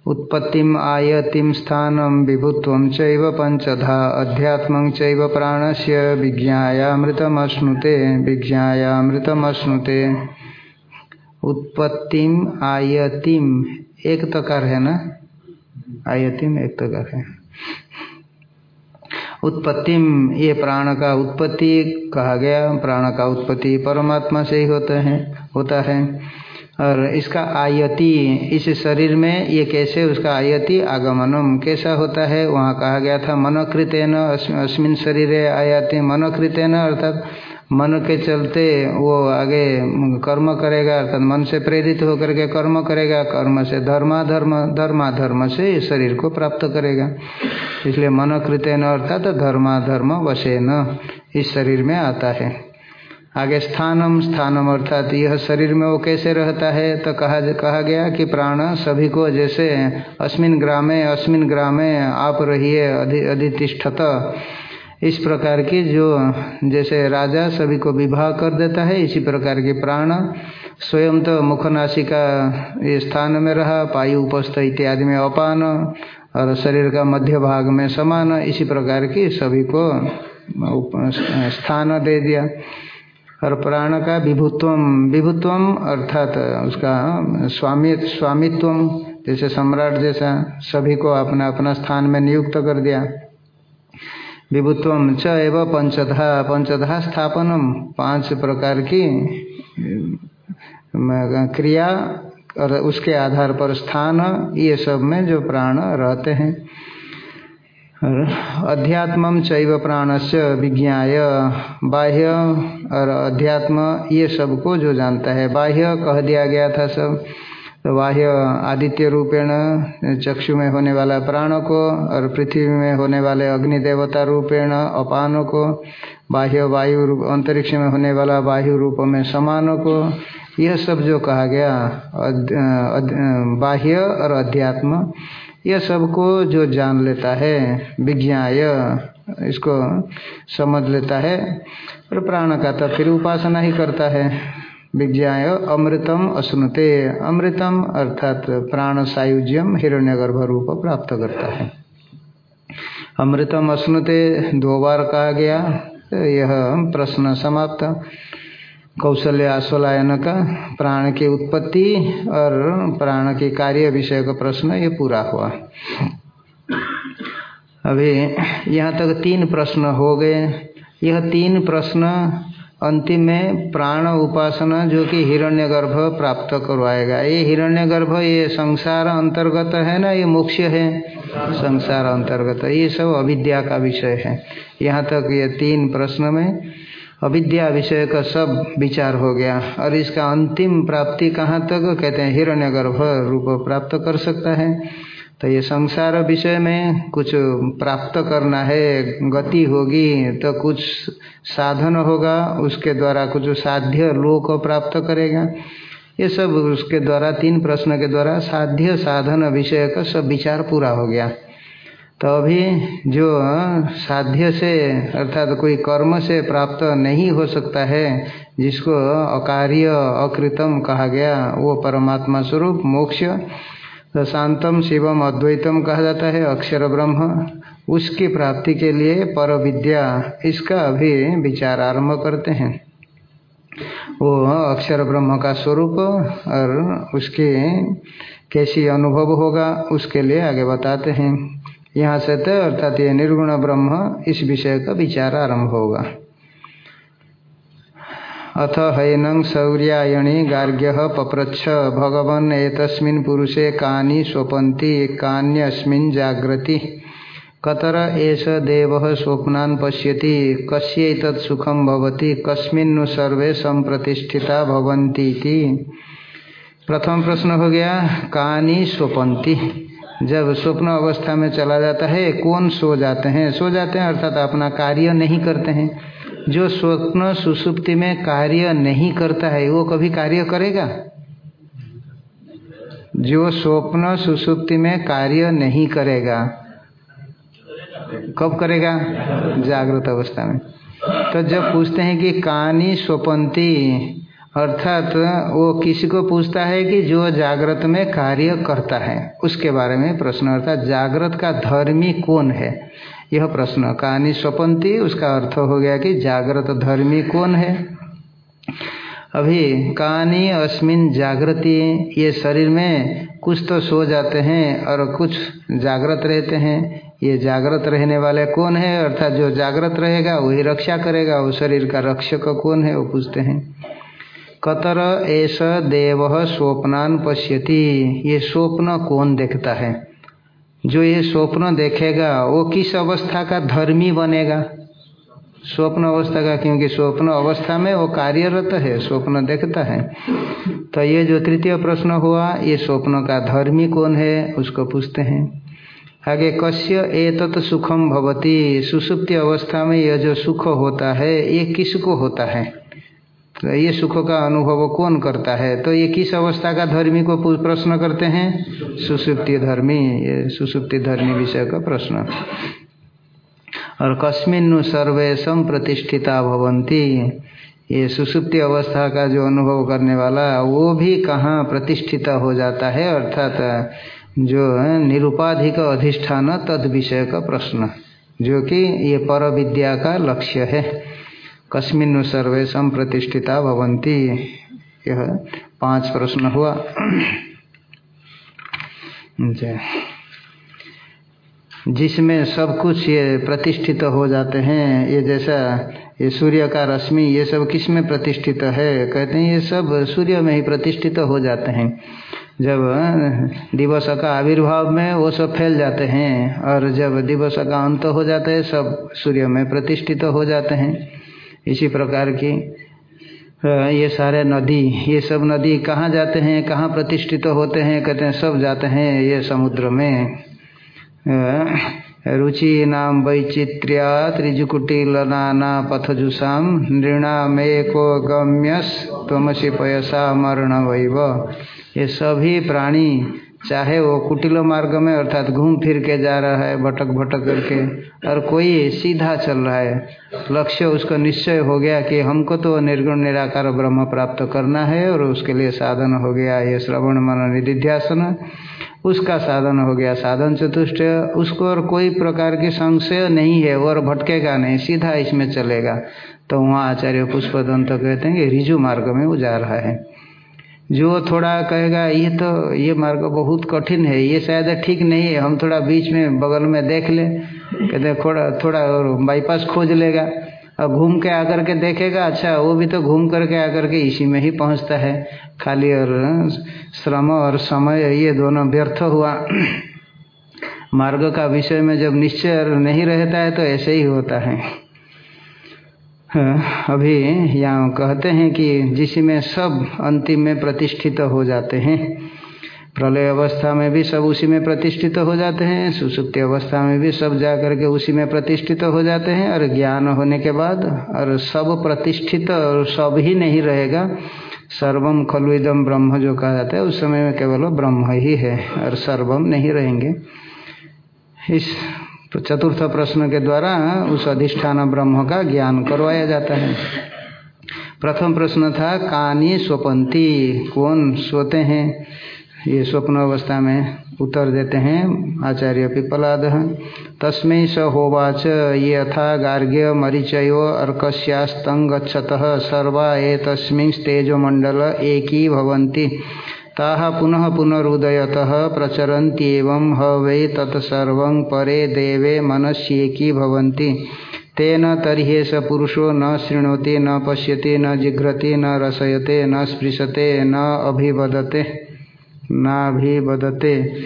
[SPEAKER 2] उत्पत्तिम आयतिम स्थानम विभुत्व चैव पंचधा अध्यात्म चैव प्राणस्य विज्ञायामृतमश्नुते विज्ञायामृतमश्नुते। उत्पत्तिम आयतिम एक तकार है ना? आयतिम एक तकार है। उत्पत्तिम ये प्राण का उत्पत्ति कहा गया, प्राण का उत्पत्ति परमात्मा से ही होता है होता है। और इसका आयति, इस शरीर में ये कैसे उसका आयति, आगमनम कैसा होता है, वहाँ कहा गया था, मनोकृतेन अस्मिन शरीर आयाति, मनोकृतेन, अर्थात मन के चलते वो आगे कर्म करेगा, अर्थात मन से प्रेरित होकर के कर्म करेगा, कर्म से धर्मा धर्म धर्मा धर्म से इस शरीर को प्राप्त करेगा। इसलिए मनोकृतेन, अर्थात धर्माधर्म वशेन इस शरीर में आता है। आगे स्थानम स्थानम अर्थात यह शरीर में वो कैसे रहता है? तो कहा कहा गया कि प्राण सभी को जैसे अस्मिन ग्रामे अस्मिन ग्रामे आप रहिए अधि, अधितिष्ठत। इस प्रकार की जो जैसे राजा सभी को विवाह कर देता है, इसी प्रकार के प्राण स्वयं तो मुखनाशिका ये स्थान में रहा, पायु, उपस्थ इत्यादि में अपान और शरीर का मध्य भाग में समान। इसी प्रकार की सभी को स्थान दे दिया। और प्राण का विभुत्वम विभुत्वम अर्थात उसका स्वामी, स्वामित्वम, जैसे सम्राट जैसा सभी को अपना अपना स्थान में नियुक्त कर दिया। विभुत्वम च एव पंचधा पंचधा स्थापनम, पाँच प्रकार की क्रिया और उसके आधार पर स्थान, ये सब में जो प्राण रहते हैं। अध्यात्म चैव प्राण से विज्ञाय। बाह्य और अध्यात्म, ये सबको जो जानता है। बाह्य कह दिया गया था सब। तो बाह्य आदित्य रूपेण चक्षु में होने वाला प्राण को और पृथ्वी में होने वाले अग्नि देवता रूपेण अपानों को बाह्य वायु रूप अंतरिक्ष में होने वाला वायु रूप में समानों को यह सब जो कहा गया बाह्य और अध्यात्म। यह सबको जो जान लेता है विज्ञाय इसको समझ लेता है, और प्राण का तो फिर उपासना ही करता है। विज्ञाय अमृतम अश्नुते, अमृतम अर्थात प्राण सायुज्यम हिरण्यगर्भ रूप प्राप्त करता है। अमृतम अश्नुते, दो बार कहा गया, यह प्रश्न समाप्त। कौशल्य आश्वलायन का प्राण की उत्पत्ति और प्राण के कार्य विषय का प्रश्न ये पूरा हुआ। अभी यहाँ तक तीन प्रश्न हो गए। यह तीन प्रश्न अंतिम में प्राण उपासना जो कि हिरण्यगर्भ प्राप्त करवाएगा। ये हिरण्यगर्भ, ये संसार अंतर्गत है ना? ये मोक्ष है। संसार अंतर्गत। ये सब अविद्या का विषय है। यहाँ तक ये तीन प्रश्न में अविद्या विषय का सब विचार हो गया और इसका अंतिम प्राप्ति कहाँ तक? कहते हैं, हिरण्यगर्भ रूप प्राप्त कर सकता है। तो ये संसार विषय में कुछ प्राप्त करना है, गति होगी तो कुछ साधन होगा, उसके द्वारा कुछ साध्य लोक प्राप्त करेगा। ये सब उसके द्वारा, तीन प्रश्न के द्वारा साध्य साधन विषय का सब विचार पूरा हो गया। तो अभी जो साध्य से, अर्थात कोई कर्म से प्राप्त नहीं हो सकता है, जिसको अकार्य अकृतम कहा गया, वो परमात्मा स्वरूप, मोक्ष तो शांतम, शिवम, अद्वैतम कहा जाता है, अक्षर ब्रह्म, उसकी प्राप्ति के लिए पर विद्या इसका अभी विचार आरंभ करते हैं। वो अक्षर ब्रह्म का स्वरूप, और उसके कैसी अनुभव होगा, उसके लिए आगे बताते हैं। यहाँ से तो अर्थात ये निर्गुण ब्रह्म इस विषय का विचार आरंभ होगा। अथ हैनं शौर्यायणी गार्ग्य पप्रच्छ, भगवन् एतस्मिन् पुरुषे कानि स्वपन्ति, कान्यस्मिन् जागृति कतर एष देवः स्वप्नान् पश्यति, कस्यैतत् सुखं भवति, कस्मिन्नु सर्वे संप्रतिष्ठिता भवन्ति इति प्रथम प्रश्न हो गया, कानी स्वपंती जब स्वप्न अवस्था में चला जाता है, कौन सो जाते हैं? सो जाते हैं अर्थात अपना कार्य नहीं करते हैं। जो स्वप्न सुसुप्ति में कार्य नहीं करता है, वो कभी कार्य करेगा? जो स्वप्न सुसुप्ति में कार्य नहीं करेगा, कब करेगा? जागृत अवस्था में। तो जब पूछते हैं कि कहानी स्वपंती अर्थात वो किसी को पूछता है कि जो जागृत में कार्य करता है, उसके बारे में प्रश्न। अर्थात जागृत का धर्मी कौन है? यह प्रश्न। कहानी स्वपंती, उसका अर्थ हो गया कि जागृत धर्मी कौन है? अभी कहानी, अस्मिन जागृति, ये शरीर में कुछ तो सो जाते हैं और कुछ जागृत रहते हैं। ये जागृत रहने वाले कौन है? अर्थात जो जागृत रहेगा, वही रक्षा करेगा। वो शरीर का रक्षक कौन है? वो पूछते हैं। कतर ऐसा देव स्वप्नान पश्यति। ये स्वप्न कौन देखता है? जो ये स्वप्न देखेगा, वो किस अवस्था का धर्मी बनेगा? स्वप्न अवस्था का, क्योंकि स्वप्न अवस्था में वो कार्यरत है, स्वप्न देखता है। तो ये जो तृतीय प्रश्न हुआ, ये स्वप्न का धर्मी कौन है, उसको पूछते हैं। आगे कश्य ए एतत सुखम भवती? सुसुप्ति अवस्था में यह जो सुख होता है, ये किसको होता है? ये सुख का अनुभव कौन करता है? तो ये किस अवस्था का धर्मी को प्रश्न करते हैं? सुसुप्ति धर्मी, ये सुसुप्ति धर्मी विषय का प्रश्न। और कस्मिन सर्वेशम प्रतिष्ठिता भवंती ये सुसुप्ति अवस्था का जो अनुभव करने वाला, वो भी कहाँ प्रतिष्ठित हो जाता है? अर्थात जो निरुपाधिक अधिष्ठान तद विषय का प्रश्न, जो कि ये पर विद्या का लक्ष्य है। कस्मिन सर्वेशम प्रतिष्ठिता भवंती यह पाँच प्रश्न हुआ। जिसमें सब कुछ ये प्रतिष्ठित हो जाते हैं, ये जैसा ये सूर्य का रश्मि, ये सब किसमें प्रतिष्ठित है? कहते हैं, ये सब सूर्य में ही प्रतिष्ठित हो जाते हैं। जब दिवस का आविर्भाव में वो सब फैल जाते हैं, और जब दिवस का अंत हो जाता है, सब सूर्य में प्रतिष्ठित हो जाते हैं। इसी प्रकार की ये सारे नदी, ये सब नदी कहाँ जाते हैं, कहाँ प्रतिष्ठित तो होते हैं, कहते हैं, सब जाते हैं ये समुद्र में। रुचि नाम वैचित्र्या त्रिजुकुटिलनाना पथजुषाम नृणामेको गम्यस तमसी पयसा मरण वैव ये सभी प्राणी चाहे वो कुटिलो मार्ग में अर्थात घूम फिर के जा रहा है, भटक भटक करके, और कोई सीधा चल रहा है, लक्ष्य उसका निश्चय हो गया कि हमको तो निर्गुण निराकार ब्रह्म प्राप्त करना है और उसके लिए साधन हो गया ये श्रवण मन निधिध्यासन। उसका साधन हो गया साधन चतुष्ट। उसको और कोई प्रकार की संशय नहीं है और भटकेगा नहीं, सीधा इसमें चलेगा। तो वहाँ आचार्य पुष्पदंत कहते हैं कि रिजु मार्ग में वो जा रहा है। जो थोड़ा कहेगा, ये तो ये मार्ग बहुत कठिन है, ये शायद ठीक नहीं है, हम थोड़ा बीच में, बगल में देख ले। कहते थोड़ा थोड़ा और बाईपास खोज लेगा। और घूम के आकर के देखेगा अच्छा वो भी तो घूम करके आकर के इसी में ही पहुँचता है। खाली और श्रम और समय, ये दोनों व्यर्थ हुआ। मार्ग का विषय में जब निश्चय नहीं रहता है तो ऐसे ही होता है। अभी यहाँ कहते हैं कि जिसमें सब अंतिम में प्रतिष्ठित हो जाते हैं, प्रलय अवस्था में भी सब उसी में प्रतिष्ठित हो जाते हैं, सुसुप्ति अवस्था में भी सब जा करके उसी में प्रतिष्ठित हो जाते हैं, और ज्ञान होने के बाद, और सब प्रतिष्ठित और सब ही नहीं रहेगा, सर्वम खलु इदम ब्रह्म जो कहा जाता है, उस समय में केवल ब्रह्म ही है, और सर्वम नहीं रहेंगे। इस चतुर्थ प्रश्न के द्वारा उस अधिष्ठान ब्रह्म का ज्ञान करवाया जाता है। प्रथम प्रश्न था, कानी स्वपंती कौन सोते हैं? ये स्वप्न अवस्था में उत्तर देते हैं आचार्य पिपलाद। तस्मै स होवाच ये यथा गार्ग्य मरीचयो अर्कस्यास्तं गच्छत सर्वा एतस्मिंस्तेजोमण्डल एकी भवन्ति। ताः पुनः पुनरुदयतः प्रचरन्त्येवं ह वै तत्सर्वं परे देवे मनस्येकी भवन्ति। तेन तर्हि स पुरुषो न शृणोति, न पश्यति, न जिघ्रति, न रसयते, न स्पृशते, न अभिवदते नाभिवदते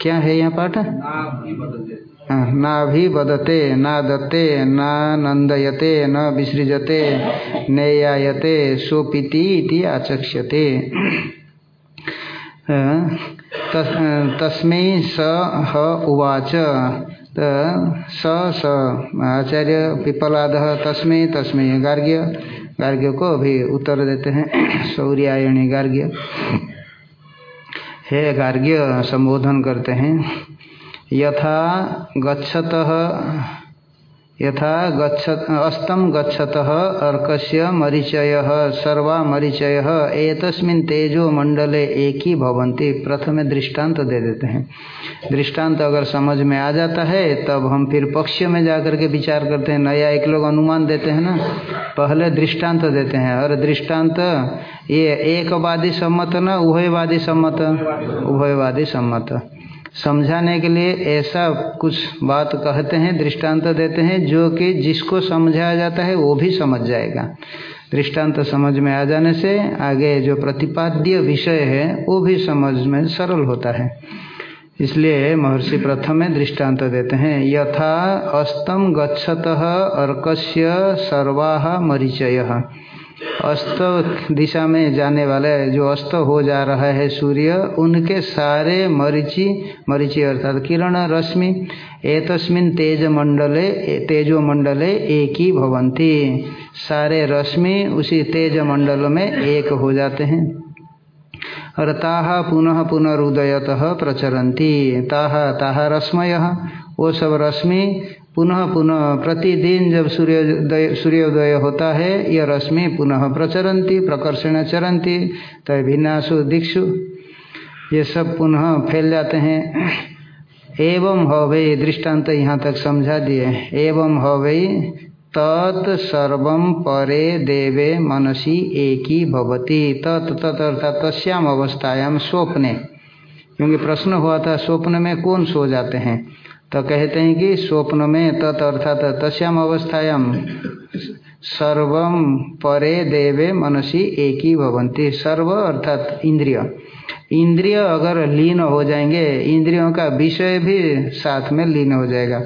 [SPEAKER 2] क्या है यहाँ पाठ? नाभिवदते, नादते नानंदयते न विसृजते नेयायते, सोपीति इति आचक्ष्यते। तस्मै स, ह, उवाच। स स, आचार्य पिपलाद, तस्मै तस्मै। गार्ग्य गार्ग्य को अभी उत्तर देते हैं। सौर्यायणी गार्ग्य। हे गार्ग्य, संबोधन करते हैं। यथा गच्छत यथा गच्छत अस्तम गच्छत, अर्कस्य मरीचय, सर्वा मरीचय, एतस्मिन् तेजो मंडले एक ही भवंती प्रथम दृष्टांत दे देते हैं। दृष्टांत अगर समझ में आ जाता है, तब हम फिर पक्ष में जाकर के विचार करते हैं। नया एक लोग अनुमान देते हैं ना? पहले दृष्टांत देते हैं। और दृष्टांत ये एकवादी सम्मत न? उभयवादी सम्मत? उभयवादी सम्मत। समझाने के लिए ऐसा कुछ बात कहते हैं, दृष्टांत देते हैं, जो कि जिसको समझाया जाता है वो भी समझ जाएगा। दृष्टांत समझ में आ जाने से आगे जो प्रतिपाद्य विषय है, वो भी समझ में सरल होता है। इसलिए महर्षि प्रथम में दृष्टांत देते हैं, यथा अस्तम गच्छत अर्कस्य सर्वा मरीचय। अस्त दिशा में जाने वाले जो अस्त हो जा रहा है सूर्य, उनके सारे मरीचि मरीचि अर्थात किरण रश्मि, एतस्मिन तेज मंडले तेजो मंडले एक ही भवंती सारे रश्मि उसी तेज मंडल में एक हो जाते हैं। और ताहा पुनः पुनरुदयत प्रचरती ताहा ताहा रश्मय। वो सब रश्मि पुनः पुनः प्रतिदिन जब सूर्योदय सूर्योदय होता है यह रश्मि पुनः प्रचरती प्रकर्षण चरंती तय भिन्नासु दीक्षु। ये सब पुनः फैल जाते हैं। एवं हवे दृष्टांत यहाँ तक समझा दिए। एवं हवे तत्सर्व परे देवे मनसी एकी भवती। तत् तत् अर्थात तस्याम अवस्थायाम स्वप्ने। क्योंकि प्रश्न हुआ था, स्वप्न में कौन सो जाते हैं? तो कहते हैं कि स्वप्न में तत् अर्थात तस्याम अवस्थायाम सर्वम परे देवे मनसी एक ही भवंती सर्व अर्थात इंद्रिय। इंद्रिय अगर लीन हो जाएँगे, इंद्रियों का विषय भी साथ में लीन हो जाएगा।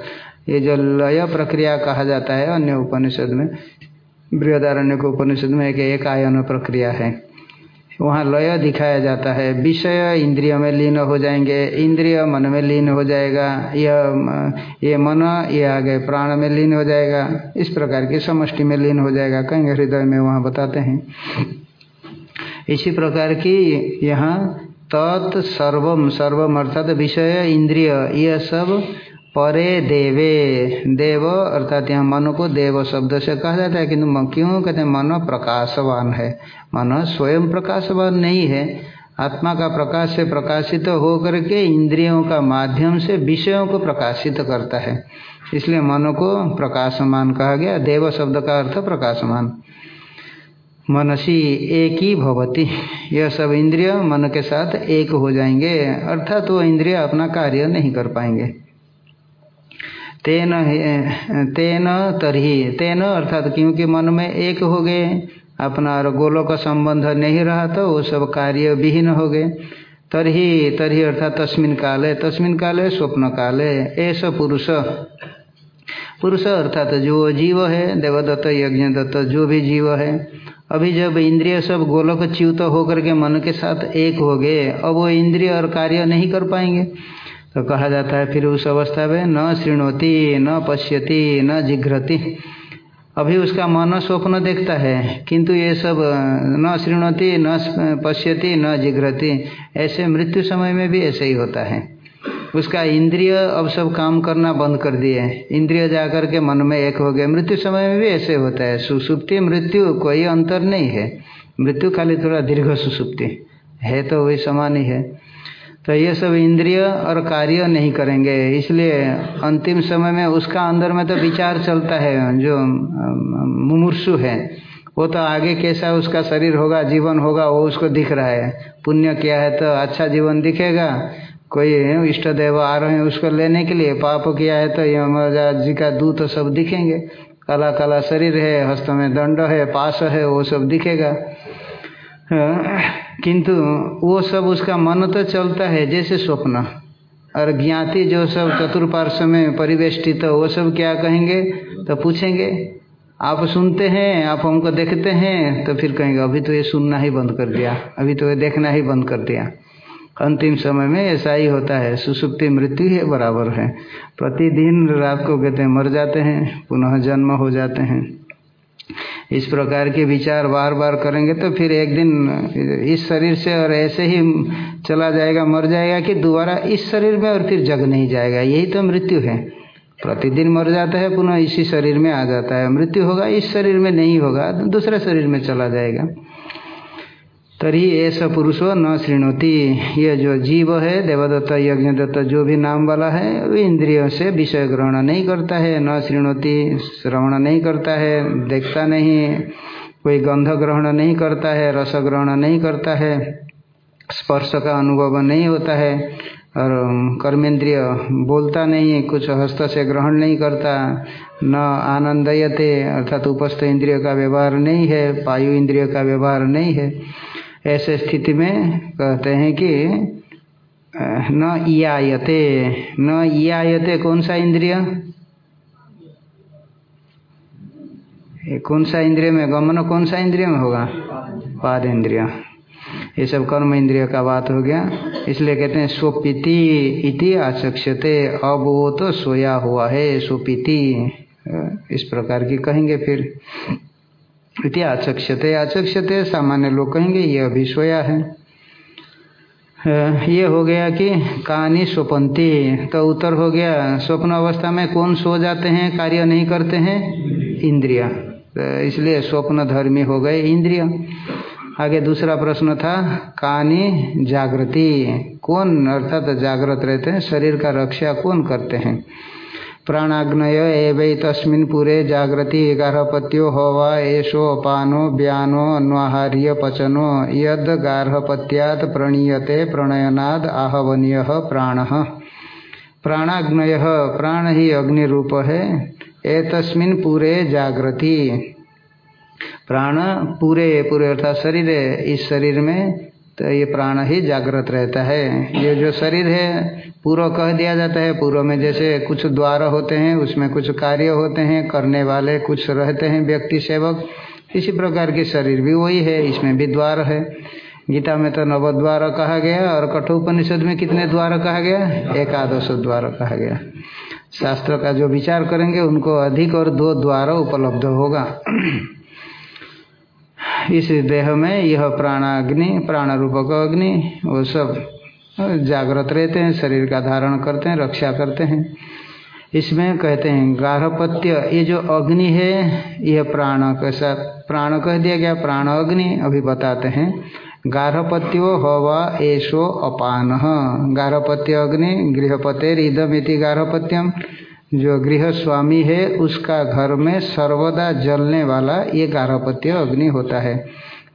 [SPEAKER 2] ये जो लय प्रक्रिया कहा जाता है अन्य उपनिषद में, बृहदारण्य को उपनिषद में एक एक आयन प्रक्रिया है। वहाँ लय दिखाया जाता है। विषय इंद्रिय में लीन हो जाएँगे, इंद्रिय मन में लीन हो जाएगा, यह ये मन ये आगे प्राण में लीन हो जाएगा, इस प्रकार की समष्टि में लीन हो जाएगा। कहेंगे, हृदय में वहाँ बताते हैं। इसी प्रकार की यहाँ तत् सर्वम सर्वम अर्थात विषय, इंद्रिय, यह सब परे देवे। देव, अर्थात यहाँ मन को देव शब्द से कहा जाता है, किंतु क्यों? कहते हैं मन प्रकाशवान है। मन स्वयं प्रकाशवान नहीं है। आत्मा का प्रकाश से प्रकाशित तो हो करके इंद्रियों का माध्यम से विषयों को प्रकाशित करता है। इसलिए मन को प्रकाशमान कहा गया। देव शब्द का अर्थ प्रकाशमान। मनसी एक ही भवती। यह सब इंद्रिय मन के साथ एक हो जाएँगे। अर्थात वो इंद्रिय अपना कार्य नहीं कर पाएँगे। तेन तेन तरही, तेन अर्थात क्योंकि मन में एक हो गए, अपना और गोलों का संबंध नहीं रहा तो वो सब कार्य विहीन हो गए। तरही तरही अर्थात तस्मिन काले तस्मिन काले स्वप्न काले ऐसा पुरुष। पुरुष अर्थात जो जीव है, देवदत्त यज्ञ दत्त जो भी जीव है, अभी जब इंद्रिय सब गोलक च्युत होकर के मन के साथ एक हो गए, अब वो इंद्रिय और कार्य नहीं कर पाएँगे। तो कहा जाता है, फिर उस अवस्था में न श्रृणोती न पश्यति, न जिघ्रति। अभी उसका मन स्वप्न देखता है, किंतु ये सब न श्रृणोती न पश्यति, न जिघ्रति, ऐसे मृत्यु समय में भी ऐसे ही होता है। उसका इंद्रिय अब सब काम करना बंद कर दिए। इंद्रिय जाकर के मन में एक हो गए मृत्यु समय में भी ऐसे होता है। सुसुप्ति, मृत्यु, कोई अंतर नहीं है। मृत्यु खाली थोड़ा दीर्घ सुसुप्ति। है तो वही समान ही है। तो ये सब इंद्रिय और कार्य नहीं करेंगे। इसलिए अंतिम समय में उसका अंदर में तो विचार चलता है, जो मुमूर्षु है। वो तो आगे कैसा उसका शरीर होगा, जीवन होगा, वो उसको दिख रहा है। पुण्य किया है तो अच्छा जीवन दिखेगा। कोई इष्ट देव आ रहे हैं उसको लेने के लिए, पाप किया है तो यमराज जी का दूत सब दिखेंगे। काला काला शरीर है, हस्त में दंड है, पास है, वो सब दिखेगा। किंतु वो सब उसका मन तो चलता है, जैसे स्वप्न। और ज्ञाति जो सब चतुर्पार्श्व में परिवेष्टित तो वो सब क्या कहेंगे? तो पूछेंगे। आप सुनते हैं, आप हमको देखते हैं तो फिर कहेंगे, अभी तो ये सुनना ही बंद कर दिया, अभी तो ये देखना ही बंद कर दिया। अंतिम समय में ऐसा ही होता है, सुसुप्ति मृत्यु है बराबर है। प्रतिदिन रात को कहते हैं, मर जाते हैं, पुनः जन्म हो जाते हैं। इस प्रकार के विचार बार बार करेंगे तो फिर एक दिन, इस शरीर से और ऐसे ही चला जाएगा, मर जाएगा कि दोबारा इस शरीर में और फिर जग नहीं जाएगा। यही तो मृत्यु है। प्रतिदिन मर जाता है, पुनः इसी शरीर में आ जाता है। मृत्यु होगा, इस शरीर में नहीं होगा तो दूसरे शरीर में चला जाएगा। तरी ऐसा पुरुषो न श्रृणोती ये जो जीव है, देवदत्त यज्ञ दत्त जो भी नाम वाला है, वो इंद्रियों से विषय ग्रहण नहीं करता है, न श्रृणोती श्रवण नहीं करता है, देखता नहीं, कोई गंध ग्रहण नहीं करता है, रस ग्रहण नहीं करता है, स्पर्श का अनुभव नहीं होता है, और कर्मेंद्रिय बोलता नहीं, कुछ हस्त से ग्रहण नहीं करता, न आनंदयते, अर्थात उपस्थ इंद्रिय का व्यवहार नहीं है वायु इंद्रिय का व्यवहार नहीं है। ऐसे स्थिति में कहते हैं कि न ईयायते न ईयायते कौन सा इंद्रिय? कौन सा इंद्रिय में गमन, कौन सा इंद्रिय में होगा? पाद इंद्रिय। ये सब कर्म इंद्रिय का बात हो गया। इसलिए कहते हैं, स्वपीति इति आचक्षते, अब वो तो सोया हुआ है, स्वपीति। इस प्रकार की कहेंगे फिर। इति आचक्षते आचक्षते सामान्य लोग कहेंगे, ये अभी सोया है। ये हो गया कि कहानी स्वपंती। तो उत्तर हो गया, स्वप्न अवस्था में कौन सो जाते हैं, कार्य नहीं करते हैं? इंद्रिया। तो इसलिए स्वप्न धर्मी हो गए इंद्रिय। आगे दूसरा प्रश्न था कानी जागृति। कौन अर्थात जागृत रहते हैं? शरीर का रक्षा कौन करते हैं? प्राणाग्नय एवं पूरे जागृति गार्हपत्यो हवा एषो अपानो व्यानो अन्वाहार्य पचनो यद गार्हपत्यात प्रणीयते प्रणयनाद आहवनीय प्राण। प्राणाग्नय प्राण ही अग्नि रूप है, एतस्मिन पूरे जागृति प्राण पूरे पूरे अर्थात शरीर इस शरीर में तो ये प्राण ही जागृत रहता है। ये जो शरीर है पूर्व कह दिया जाता है। पूर्व में जैसे कुछ द्वार होते हैं, उसमें कुछ कार्य होते हैं, करने वाले कुछ रहते हैं, व्यक्ति सेवक, इसी प्रकार के शरीर भी वही है, इसमें भी द्वार है। गीता में तो नवद्वार कहा गया, और कठोपनिषद में कितने द्वार कहा गया? एकादश द्वार कहा गया। शास्त्र का जो विचार करेंगे, उनको अधिक और दो द्वार उपलब्ध होगा। इस देह में यह प्राणाग्नि प्राण रूपक अग्नि, वो सब जागृत रहते हैं, शरीर का धारण करते हैं, रक्षा करते हैं। इसमें कहते हैं, गार्हपत्य, ये जो अग्नि है, यह प्राण के साथ, प्राण कह दिया गया, प्राण अग्नि, अभी बताते हैं। गार्हपत्यो हवा एशो अपान। गार्हपत्य अग्नि गृहपतेर इदमिति गार्हपत्यम। जो गृह स्वामी है, उसका घर में सर्वदा जलने वाला ये गार्हपत्य अग्नि होता है,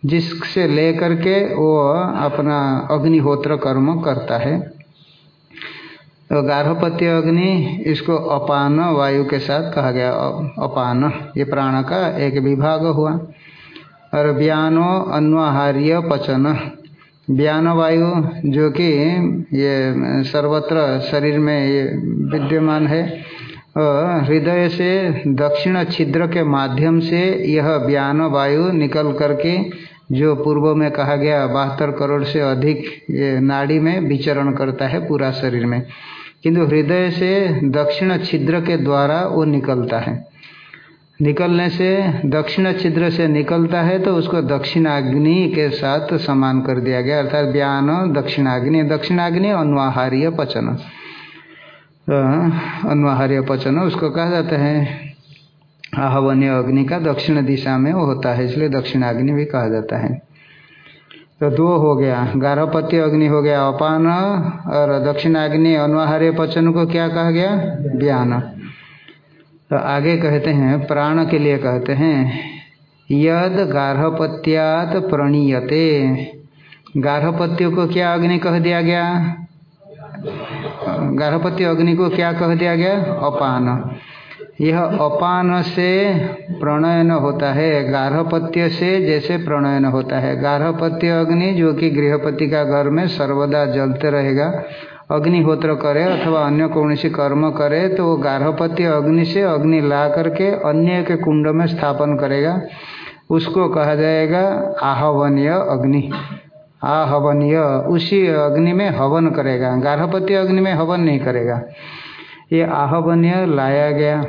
[SPEAKER 2] जिससे लेकर के वो अपना अग्निहोत्र कर्म करता है। तो गार्हपत्य अग्नि, इसको अपान, वायु के साथ कहा गया, अपान, ये प्राण का एक विभाग हुआ। और व्यानो, अन्वाहार्य, पचन। व्यान वायु जो कि ये सर्वत्र शरीर में ये विद्यमान है और हृदय से दक्षिण छिद्र के माध्यम से यह व्यान वायु निकल करके, जो पूर्व में कहा गया बहत्तर करोड़ से अधिक ये नाड़ी में विचरण करता है पूरा शरीर में, किंतु हृदय से दक्षिण छिद्र के द्वारा वो निकलता है। निकलने से, दक्षिण छिद्र से निकलता है तो उसको दक्षिणाग्नि के साथ समान कर दिया गया, अर्थात व्यान, दक्षिणाग्नि दक्षिणाग्नि, अन्वाहार्य पचन। अनुहार्य पचन, उसको कहा जाता है? आहवन्य अग्नि का दक्षिण दिशा में वो होता है, इसलिए दक्षिणाग्नि भी कहा जाता है। तो दो हो गया गारहपत्य अग्नि हो गया, अपान, और दक्षिणाग्नि, अन्वाहार्य पचन को क्या कहा गया? व्यान। तो आगे कहते हैं, प्राण के लिए कहते हैं, यद गार्हपत्यात प्रणीयते। गार्हपत्य को क्या अग्नि कह दिया गया? गार्हपत्य अग्नि को क्या कह दिया गया? अपान। यह अपान से प्रणयन होता है, गार्हपत्य से जैसे प्रणयन होता है। गार्हपत्य अग्नि, जो कि गृहपति का घर में सर्वदा जलते रहेगा अग्निहोत्र करे अथवा अन्य कौन सी कर्म करे तो वो गार्हपत्य अग्नि से अग्नि ला करके अन्य के कुंड में स्थापन करेगा। उसको कहा जाएगा आहवनीय अग्नि। आहवनीय, उसी अग्नि में हवन करेगा। गार्हपत्य अग्नि में हवन नहीं करेगा। ये आहवनीय लाया गया।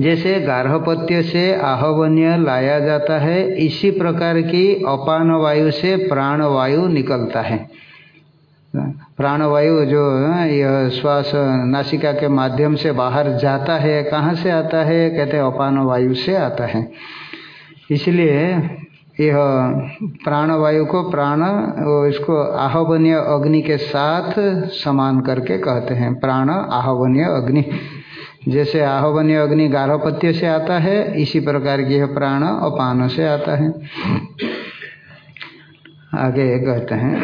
[SPEAKER 2] जैसे गार्हपत्य से आहवनीय लाया जाता है, इसी प्रकार की अपान वायु से प्राण वायु निकलता है। प्राणवायु जो यह श्वास नासिका के माध्यम से बाहर जाता है, कहाँ से आता है? कहते हैं अपान वायु से आता है। इसलिए यह प्राणवायु को प्राण इसको आहवनीय अग्नि के साथ समान करके कहते हैं। प्राण आहवनीय अग्नि। जैसे आहवनीय अग्नि गार्हपत्य से आता है, इसी प्रकार की यह प्राण अपान से आता है। आगे कहते हैं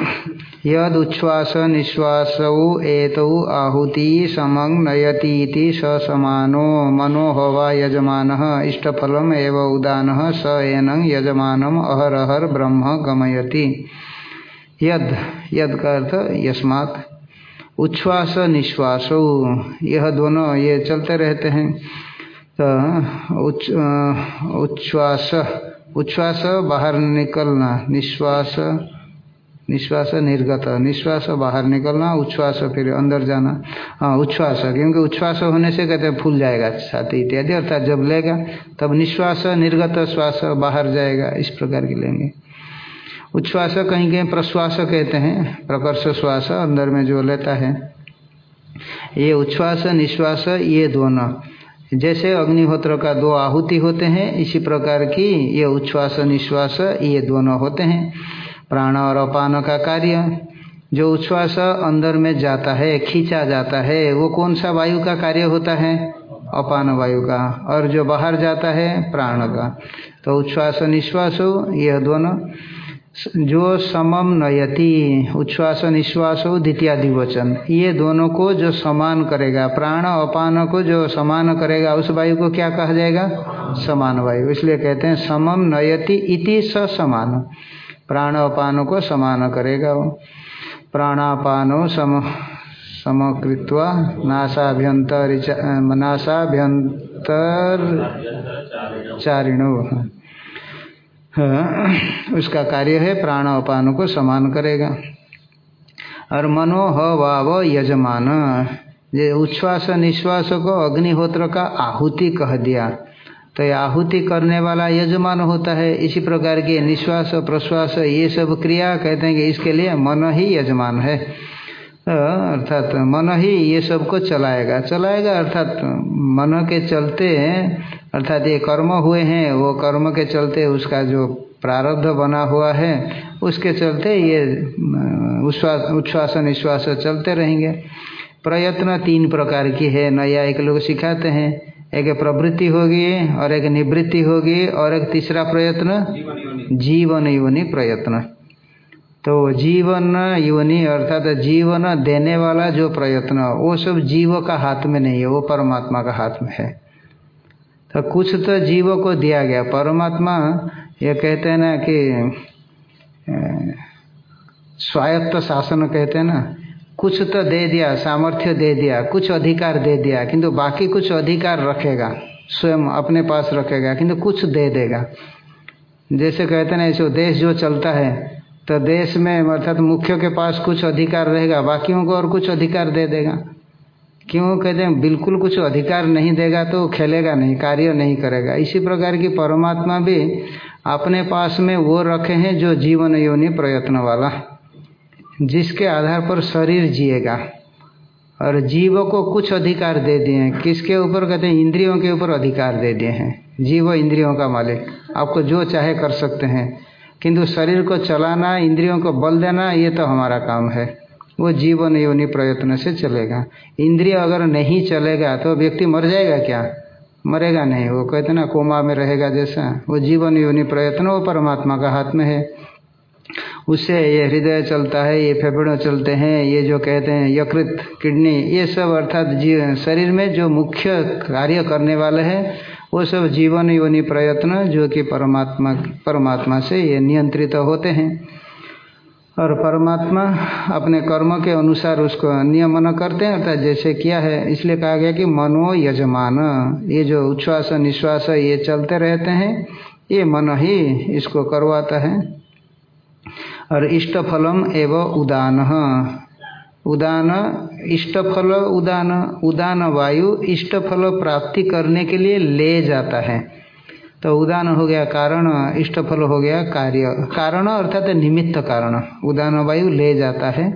[SPEAKER 2] यद उच्छ्वास निश्वास एतौ आहुति समंग नयती स समानो मनो हवा यजमान इष्टफलम एव उदान स एनं यजमानम अहरहर ब्रह्म गमयति। यद यद का अर्थ यस्मात्। उच्छ्वास निश्वास यह दोनों ये चलते रहते हैं। तो उच्च उच्छ्वास उच्छ्वास बाहर निकलना, निश्वास निश्वास निर्गत, निश्वास बाहर निकलना, उच्छ्वास फिर अंदर जाना। हाँ उच्छ्वास, क्योंकि उच्छ्वास होने से कहते हैं फूल जाएगा, छाती इत्यादि, अर्थात जब लेगा, तब निश्वास निर्गत श्वास बाहर जाएगा, इस प्रकार के लेंगे। उच्छ्वास कहीं कहीं प्रश्वास कहते हैं, प्रकर्ष श्वास अंदर में जो लेता है। ये उच्छ्वास, निश्वास, ये दोनों। जैसे अग्निहोत्र का दो आहुति होते हैं, इसी प्रकार की ये उच्छ्वास, निश्वास, ये दोनों होते हैं। प्राण और अपान का कार्य जो उच्छ्वास अंदर में जाता है, खींचा जाता है, वो कौन सा वायु का कार्य होता है? अपान वायु का। और जो बाहर जाता है, प्राण का। तो उच्छ्वास निश्वास हो यह दोनों। जो समम नयति, उच्छ्वास निश्वास द्वितीय दिवचन ये दोनों को जो समान करेगा, प्राण अपान को जो समान करेगा, उस वायु को क्या कहा जाएगा? समान वायु। इसलिए कहते हैं, समम नयति इति स समान प्राण अपान को समान करेगा वो। प्राणापानो सम, समकृत्वा नासाभ्यंतर नासाभ्यंतर चारिणो उसका कार्य है प्राण अपान को समान करेगा। और मनो ह वाव यजमान। ये उच्छ्वास निश्वास को अग्निहोत्र का आहुति कह दिया। तो आहुति करने वाला यजमान होता है। इसी प्रकार के निश्वास प्रश्वास ये सब क्रिया कहते हैं कि इसके लिए मन ही यजमान है। अर्थात मन ही ये सबको चलाएगा। चलाएगा अर्थात मन के चलते, अर्थात ये कर्म हुए हैं, वो कर्म के चलते उसका जो प्रारब्ध बना हुआ है, उसके चलते ये उच्छ्वास उच्छ्वास निश्वास चलते रहेंगे। प्रयत्न तीन प्रकार की है। नया एक लोग सिखाते हैं। एक प्रवृत्ति होगी और एक निवृत्ति होगी और एक तीसरा प्रयत्न? जीवन योनि प्रयत्न। तो जीवन योनि अर्थात जीवन देने वाला जो प्रयत्न, वो सब जीव का हाथ में नहीं है, वो परमात्मा का हाथ में है। तो कुछ तो जीव को दिया गया। परमात्मा, ये कहते हैं ना कि स्वायत्त शासन कहते हैं ना कुछ तो दे दिया, सामर्थ्य दे दिया, कुछ अधिकार दे दिया, किंतु बाकी कुछ अधिकार रखेगा, स्वयं अपने पास रखेगा, किंतु कुछ दे देगा। जैसे कहते ना ऐसे देश जो चलता है तो देश में अर्थात मुख्य के पास कुछ अधिकार रहेगा, बाकियों को और कुछ अधिकार दे देगा। क्यों? कहते हैं, बिल्कुल कुछ अधिकार नहीं देगा तो खेलेगा नहीं, कार्य नहीं करेगा। इसी प्रकार की परमात्मा भी अपने पास में वो रखे हैं जो जीवन योनि प्रयत्न वाला जिसके आधार पर शरीर जिएगा। और जीव को कुछ अधिकार दे दिए हैं। किसके ऊपर कहते हैं? इंद्रियों के ऊपर अधिकार दे दिए हैं। जीव इंद्रियों का मालिक। आपको जो चाहे कर सकते हैं। किंतु शरीर को चलाना, इंद्रियों को बल देना, ये तो हमारा काम है। वो जीवन योनि प्रयत्न से चलेगा। इंद्रिय अगर नहीं चलेगा तो व्यक्ति मर जाएगा क्या? मरेगा नहीं। वो कहते ना, कोमा में रहेगा जैसा। वो जीवन योनि प्रयत्न वो परमात्मा का हाथ में है। उससे ये हृदय चलता है, ये फेफड़ों चलते हैं, ये जो कहते हैं यकृत, किडनी, ये सब अर्थात जीव शरीर में जो मुख्य कार्य करने वाले हैं, वो सब जीवन योनि प्रयत्न जो कि परमात्मा परमात्मा से ये नियंत्रित होते हैं। और परमात्मा अपने कर्म के अनुसार उसको नियमन करते हैं, अर्थात जैसे किया है, इसलिए कहा गया कि मनो यजमान, ये जो उच्छ्वास, निश्वास, ये चलते रहते हैं, ये मन ही इसको करवाता है। और इष्ट फलम एवं उदान। उदान इष्ट फल उदान उदान वायु इष्ट फल प्राप्ति करने के लिए ले जाता है। तो उदान हो गया कारण इष्ट फल हो गया कार्य। कारण अर्थात निमित्त कारण। उदान वायु ले जाता है।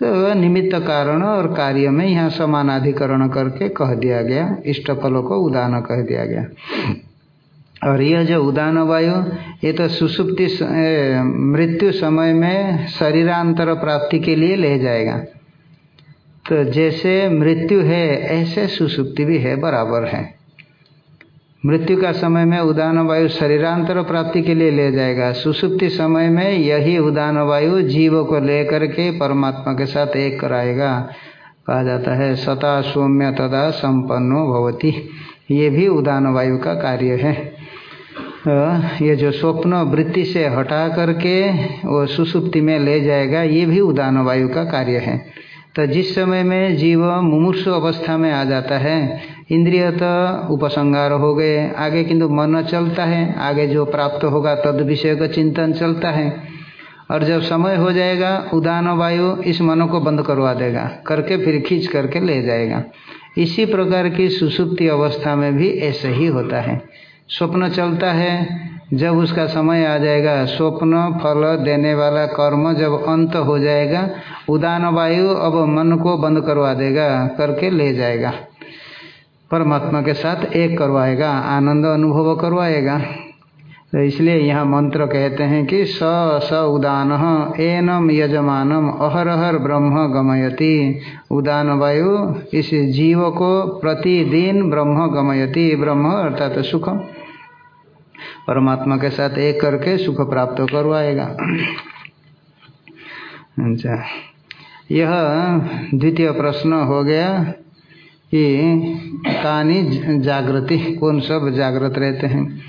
[SPEAKER 2] तो निमित्त कारण और कार्य में यहाँ समानाधिकरण करके कह दिया गया। इष्ट फल को उदान कह दिया गया। और यह जो उदान वायु ये तो सुसुप्ति मृत्यु समय में शरीरांतर प्राप्ति के लिए ले जाएगा। तो जैसे मृत्यु है, ऐसे सुसुप्ति भी है, बराबर है। मृत्यु का समय में उदान वायु शरीरांतर प्राप्ति के लिए ले जाएगा। सुसुप्ति समय में यही उदान वायु जीव को लेकर के परमात्मा के साथ एक कराएगा। कहा जाता है सता सौम्य तदा संपन्नो भवती। ये भी उदान वायु का कार्य है। ये जो स्वप्न वृत्ति से हटा करके वो सुसुप्ति में ले जाएगा, ये भी उदान वायु का कार्य है। तो जिस समय में जीव मुमूर्ष अवस्था में आ जाता है, इंद्रिय तो उपसंगार हो गए, आगे किंतु मन चलता है, आगे जो प्राप्त होगा तद विषय का चिंतन चलता है। और जब समय हो जाएगा उदान वायु इस मन को बंद करवा देगा, करके फिर खींच करके ले जाएगा। इसी प्रकार की सुसुप्ति अवस्था में भी ऐसे ही होता है। स्वप्न चलता है। जब उसका समय आ जाएगा, स्वप्न फल देने वाला कर्म जब अंत हो जाएगा, उदान वायु अब मन को बंद करवा देगा, करके ले जाएगा। परमात्मा के साथ एक करवाएगा, आनंद अनुभव करवाएगा। तो इसलिए यहाँ मंत्र कहते हैं कि स स उदान एनम यजमानम अहरहर ब्रह्म गमयति। उदान वायु इस जीव को प्रतिदिन ब्रह्म गमयति। ब्रह्म अर्थात सुख परमात्मा के साथ एक करके सुख प्राप्त करवाएगा अच्छा। यह द्वितीय प्रश्न हो गया कि कानी जागृति, कौन सब जागृत रहते हैं?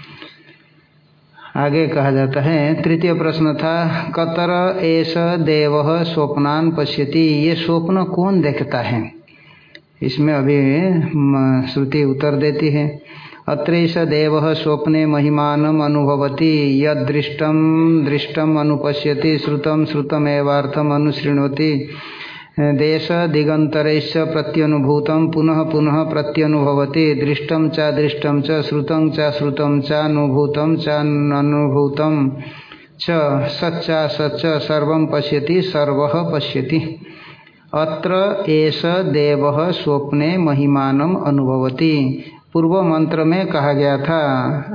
[SPEAKER 2] आगे कहा जाता है, तृतीय प्रश्न था, कतर एस देव स्वप्नान पश्यति, ये स्वप्न कौन देखता है? इसमें अभी श्रुति उत्तर देती है। अत्रैष देव स्वप्ने महिमानम अनुभवती। यदृष्टम, दृष्टम अनुपश्यति देश दिगंतरैश्च प्रत्यनुभूतं पुनः पुनः प्रत्यनुभवति। दृष्टं च दृष्टं च श्रुतं च श्रुतं चानुभूतं चानुभूतं च। सच्चा, सच्च सर्वं पश्यति, सर्वः पश्यति। अत्र एष देव स्वप्ने महिमानम अनुभवति। पूर्व मंत्र में कहा गया था,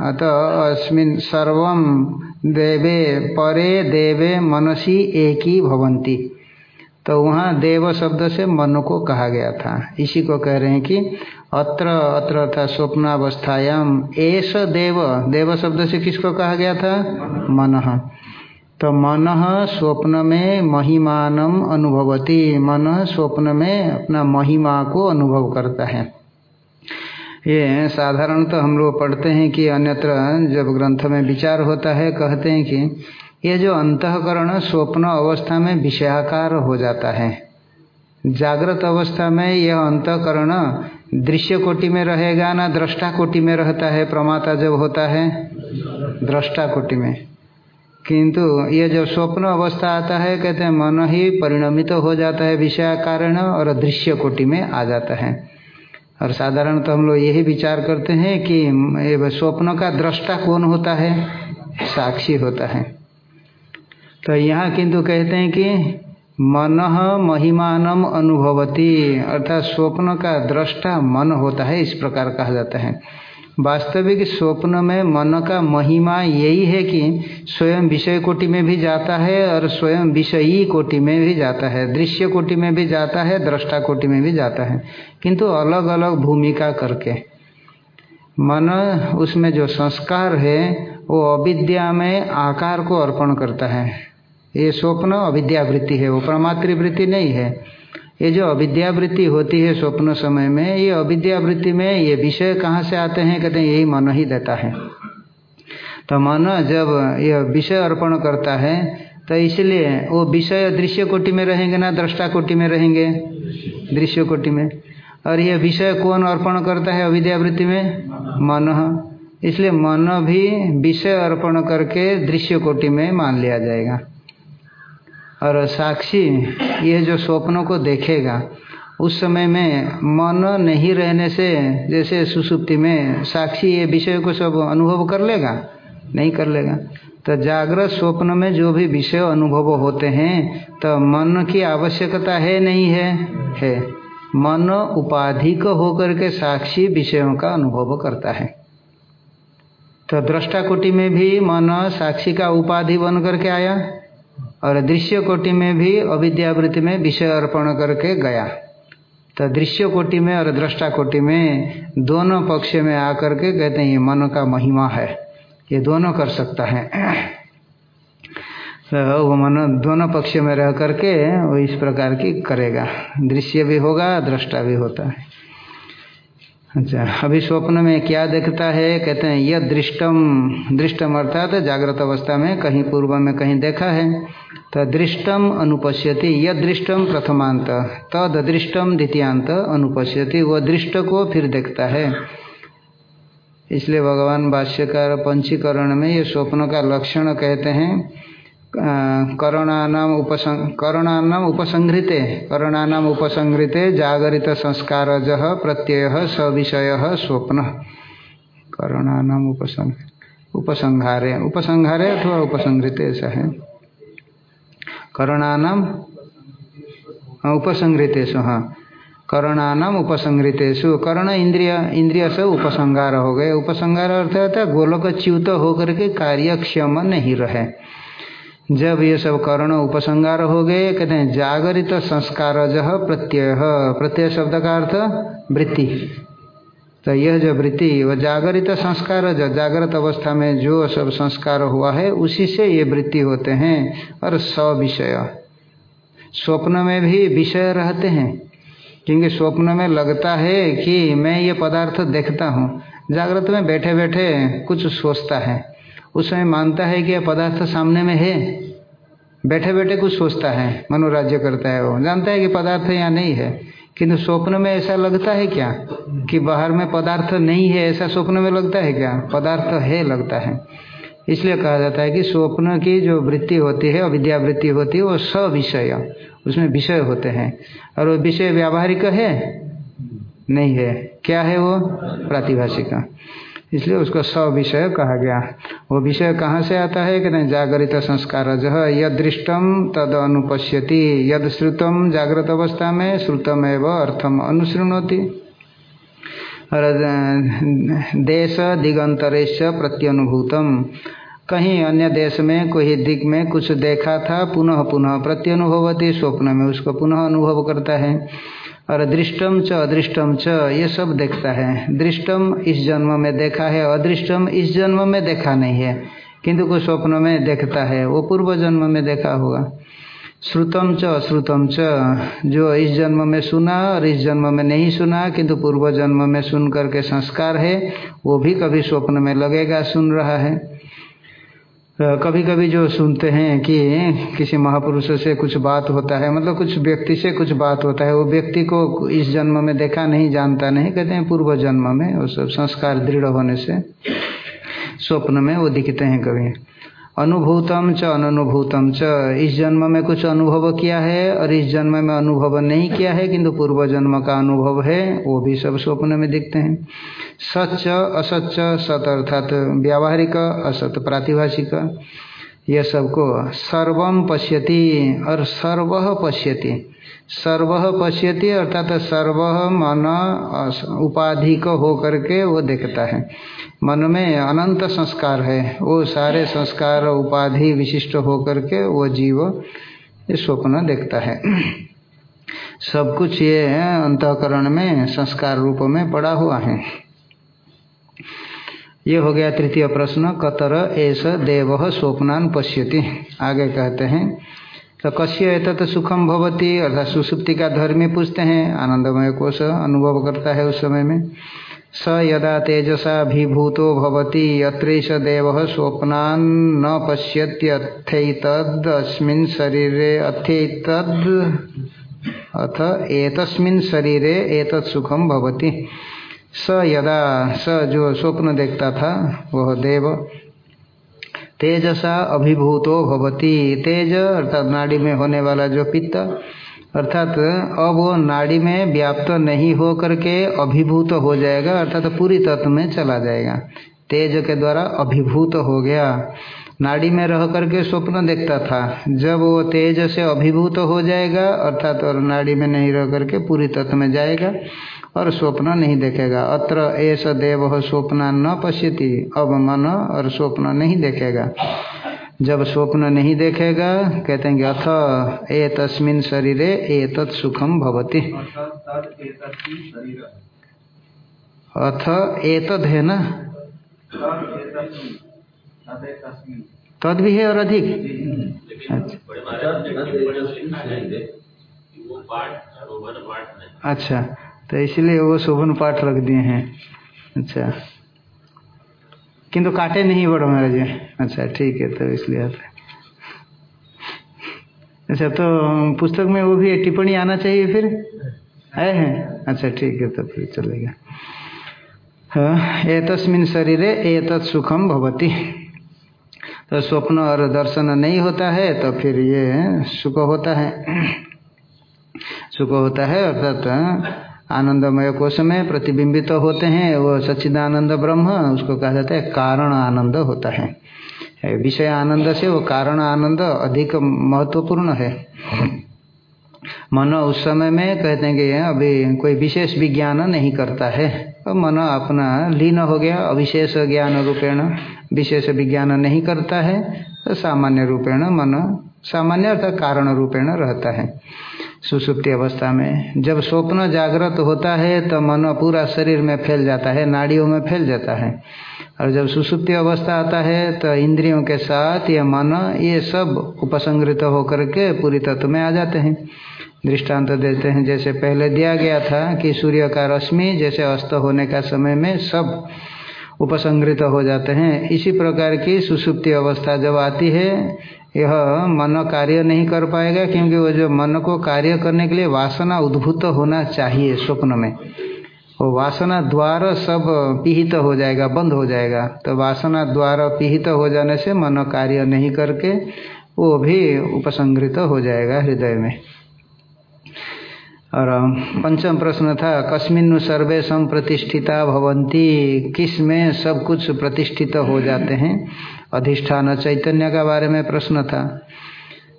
[SPEAKER 2] अतः अस्मिन सर्वम देवे, परे देवे मनसी एक ही भवंती तो वहाँ देव शब्द से मन को कहा गया था। इसी को कह रहे हैं कि अत्र अत्र था स्वप्नावस्थायाम एस देव देव शब्द से किसको कहा गया था? मन। तो मन स्वप्न में महिमानम अनुभवती। मन स्वप्न में अपना महिमा को अनुभव करता है। ये साधारण तो हम लोग पढ़ते हैं कि अन्यत्र जब ग्रंथ में विचार होता है, कहते हैं कि ये जो अंतकरण स्वप्न अवस्था में विषयाकार हो जाता है। जागृत अवस्था में यह अंतकरण दृश्य कोटि में रहेगा ना दृष्टा कोटि में रहता है, प्रमाता जब होता है दृष्टा कोटि में। किंतु ये जब स्वप्न अवस्था आता है, कहते हैं, मन ही परिणमित तो हो जाता है विषय कारण और दृश्य कोटि में आ जाता है। और साधारण तो हम लोग यही विचार करते हैं कि स्वप्न का दृष्टा कौन होता है? साक्षी होता है। तो यहाँ किंतु कहते हैं कि मन महिमानम अनुभवती, अर्थात स्वप्न का दृष्टा मन होता है, इस प्रकार कहा जाता है। वास्तविक स्वप्न में मन का महिमा यही है कि स्वयं विषय कोटि में भी जाता है और स्वयं विषयी कोटि में भी जाता है, दृश्य कोटि में भी जाता है, दृष्टा कोटि में भी जाता है। किंतु अलग अलग भूमिका करके मन उसमें जो संस्कार है, वो अविद्या में आकार को अर्पण करता है। ये स्वप्न अविद्यावृत्ति है, वो प्रमातृवृत्ति नहीं है। ये जो अविद्यावृत्ति होती है स्वप्न समय में, ये अविद्यावृत्ति में ये विषय कहाँ से आते हैं? कहते हैं, यही मन ही देता है। तो मन जब यह विषय अर्पण करता है तो इसलिए वो विषय दृश्य कोटि में रहेंगे ना दृष्टा कोटि में रहेंगे? दृश्य कोटि में। और यह विषय कौन अर्पण करता है अविद्यावृत्ति में? मन। इसलिए मन भी विषय अर्पण करके दृश्य कोटि में मान लिया जाएगा। और साक्षी ये जो स्वप्नों को देखेगा, उस समय में मन नहीं रहने से, जैसे सुसुप्ति में साक्षी ये विषय को सब अनुभव कर लेगा? नहीं कर लेगा। तो जागृत स्वप्न में जो भी विषय अनुभव होते हैं तो मन की आवश्यकता है नहीं है? है। मन उपाधिक होकर के साक्षी विषयों का अनुभव करता है। तो दृष्टा कोटि में भी मन साक्षी का उपाधि बन करके आया। और दृश्य कोटि में भी अविद्यावृत्ति में विषय अर्पण करके गया। तो दृश्य कोटि में और दृष्टा कोटि में दोनों पक्ष में आकर के कहते हैं, ये मन का महिमा है। ये दोनों कर सकता है। तो वो मन दोनों पक्ष में रह करके वो इस प्रकार की करेगा। दृश्य भी होगा, दृष्टा भी होता है। अच्छा अभी स्वप्न में क्या देखता है? कहते हैं, यह दृष्टम दृष्टम अर्थात जागृत अवस्था में कहीं पूर्व में कहीं देखा है। तो दृष्टम अनुपश्यति, यह दृष्टम प्रथमांत तद दृष्टम द्वितीयांत अनुपश्यति, वह दृष्ट को फिर देखता है। इसलिए भगवान भाष्यकार पंचीकरण में ये स्वप्न का लक्षण कहते हैं करणानाम उपसं करणानाम उपसंहृते करणानाम उपसंहृते जागरित संस्कारज प्रत्यय सविषय स्वप्न। करणानाम उपसंग उपसंहारे उपसंहारे अथवा उपसंहृते ऐसा है। करणानाम उपसंहृतेषु हाँ। करणानाम उपसंहृतेषु कर्ण इंद्रिय इंद्रिय से उपसंहार हो गए। उपसंहार अर्थ होता है गोलक च्युत होकर के कार्यक्षम नहीं रहे। जब ये सब कर्ण उपसंगार हो गए, कहते हैं, जागरित संस्कार जह प्रत्यय। प्रत्यय शब्द का अर्थ वृत्ति। तो यह जो वृत्ति वह जागरित संस्कार जो जागृत अवस्था में जो सब संस्कार हुआ है, उसी से ये वृत्ति होते हैं, और विषय स्वप्न में भी विषय रहते हैं, क्योंकि स्वप्न में लगता है कि मैं ये पदार्थ देखता हूँ। जागृत में बैठे बैठे कुछ सोचता है। उस समय मानता है कि यह पदार्थ सामने में है। बैठे बैठे कुछ सोचता है, मनोराज्य करता है वो। जानता है कि पदार्थ यहाँ नहीं है, किंतु स्वप्न में ऐसा लगता है क्या? कि बाहर में पदार्थ नहीं है, ऐसा स्वप्न में लगता है क्या? पदार्थ है, लगता है। इसलिए कहा जाता है कि स्वप्न की जो वृत्ति होती है, अविद्या वृत्ति होती है, वो सविषय, उसमें विषय होते हैं। और वो विषय व्यावहारिक है? नहीं है। क्या है वो? प्रातिभाषिका। इसलिए उसको विषय कहा गया। वो विषय कहाँ से आता है कि नहीं? जागृत संस्कार जह यद दृष्टम तद अनुपश्यति यद श्रुतम जागृत अवस्था में श्रुतम एवं अर्थम अनुशृणोति और देश दिगंतरेश प्रत्यनुभूतम। कहीं अन्य देश में, कोई दिक में कुछ देखा था, पुनः पुनः प्रत्यनुभवती। स्वप्न में उसको पुनः अनुभव करता है। और दृष्टम च अदृष्टम च, ये सब देखता है। दृष्टम इस जन्म में देखा है, अदृष्टम इस जन्म में देखा नहीं है। किंतु कोई स्वप्न में देखता है, वो पूर्व जन्म में देखा होगा। श्रुतम च अश्रुतम च, जो इस जन्म में सुना और इस जन्म में नहीं सुना, किंतु पूर्व जन्म में सुन करके संस्कार है, वो भी कभी स्वप्न में लगेगा, सुन रहा है। कभी कभी जो सुनते हैं कि किसी महापुरुष से कुछ बात होता है मतलब कुछ व्यक्ति से कुछ बात होता है, वो व्यक्ति को इस जन्म में देखा नहीं, जानता नहीं, कहते हैं पूर्व जन्म में, वो सब संस्कार दृढ़ होने से स्वप्न में वो दिखते हैं कभी। अनुभूतम च अनुभूतम च, इस जन्म में कुछ अनुभव किया है और इस जन्म में अनुभव नहीं किया है, किंतु पूर्व जन्म का अनुभव है, वो भी सब स्वप्न में दिखते हैं। सच असच सत अर्थात व्यावहारिक, असत प्रातिभाषिक यह सबको सर्वम पश्यति और सर्व पश्यति। सर्व पश्यति अर्थात सर्व मन उपाधिक हो करके वो देखता है। मन में अनंत संस्कार है। वो सारे संस्कार, उपाधि विशिष्ट हो करके वो जीव स्वप्न देखता है। सब कुछ ये अंतकरण में, संस्कार रूप में पड़ा हुआ है। ये हो गया तृतीय प्रश्न, कतर ऐसा देव स्वप्नान पश्यति। आगे कहते हैं तो कश्य एतत सुखम भवती? अर्थात सुसुप्ति का धर्मी पूछते हैं, आनंदमय कोश अनुभव करता है उस समय में। स यदा तेजसाभिभूतो भवति, यत्रैष देव स्वप्नान् न शरीरे अथ एतस्मिन् शरीरे एतत् सुखम भवति। स यदा स जो स्वप्न देखता था, वह देव। तेजसा अभिभूतो भवती। तेज अर्थात नाड़ी में होने वाला जो पित्त, अर्थात अब वो नाड़ी में व्याप्त नहीं हो करके अभिभूत हो जाएगा, अर्थात पूरी तत्व में चला जाएगा। तेज के द्वारा अभिभूत हो गया। नाड़ी में रह करके स्वप्न देखता था। जब वो तेज से अभिभूत हो जाएगा, अर्थात और नाड़ी में नहीं रह करके पूरी तत्व में जाएगा और स्वप्न नहीं देखेगा। अत्र ऐसा देव स्वप्न न पश्यति। अब मन और स्वप्न नहीं देखेगा। जब स्वप्न नहीं देखेगा, कहते हैं कि अथ ए तस्मिन शरीरे ए तत् सुखम भवती। अथ एतद है ना? तद भी है और अधिक? अच्छा। अच्छा। तो इसलिए वो शोभन पाठ रख दिए हैं। अच्छा। किंतु काटे नहीं बड़ो महाराज अच्छा ठीक है तो इसलिए है अच्छा तो पुस्तक में वो भी टिप्पणी आना चाहिए फिर? है है? अच्छा ठीक है तो फिर चलेगा। हाँ एतस्मिन शरीरे एतत् सुखम भवती। तो स्वप्न और दर्शन नहीं होता है तो फिर ये सुख होता है। सुख होता है, अर्थात आनंदमय कोश में प्रतिबिंबित तो होते हैं, वो सच्चिदानंद ब्रह्म, उसको कहा जाता है कारण आनंद होता है। विषय आनंद से वो कारण आनंद अधिक महत्वपूर्ण है। मन उस समय में कहते हैं कि अभी कोई विशेष विज्ञान नहीं करता है। तो मन अपना लीन हो गया, अविशेष ज्ञान रूपेण, विशेष विज्ञान नहीं करता है तो सामान्य रूपेण मन, सामान्य अर्थात कारण रूपेण रहता है। सुसुप्ति अवस्था में। जब स्वप्न जागृत होता है तो मन पूरा शरीर में फैल जाता है, नाड़ियों में फैल जाता है। और जब सुसुप्ति अवस्था आता है तो इंद्रियों के साथ ये मन ये सब उपसंग्रित होकर के पूरी तत्व में आ जाते हैं। दृष्टांत देते हैं, जैसे पहले दिया गया था कि सूर्य का रश्मि, जैसे अस्त होने का समय में सब उपसंग्रित हो जाते हैं। इसी प्रकार की सुसुप्ति अवस्था जब आती है यह मन कार्य नहीं कर पाएगा, क्योंकि वो जो मन को कार्य करने के लिए वासना उद्भूत होना चाहिए स्वप्न में। वो वासना द्वार सब पिहित हो जाएगा, बंद हो जाएगा। तो वासना द्वार पिहित हो जाने से मन कार्य नहीं करके वो भी उपसंग्रित हो जाएगा हृदय में। और पंचम प्रश्न था कस्मिन सर्वे सम प्रतिष्ठिता भवंती किसमें सब कुछ प्रतिष्ठित हो जाते हैं? अधिष्ठान चैतन्य का बारे में प्रश्न था।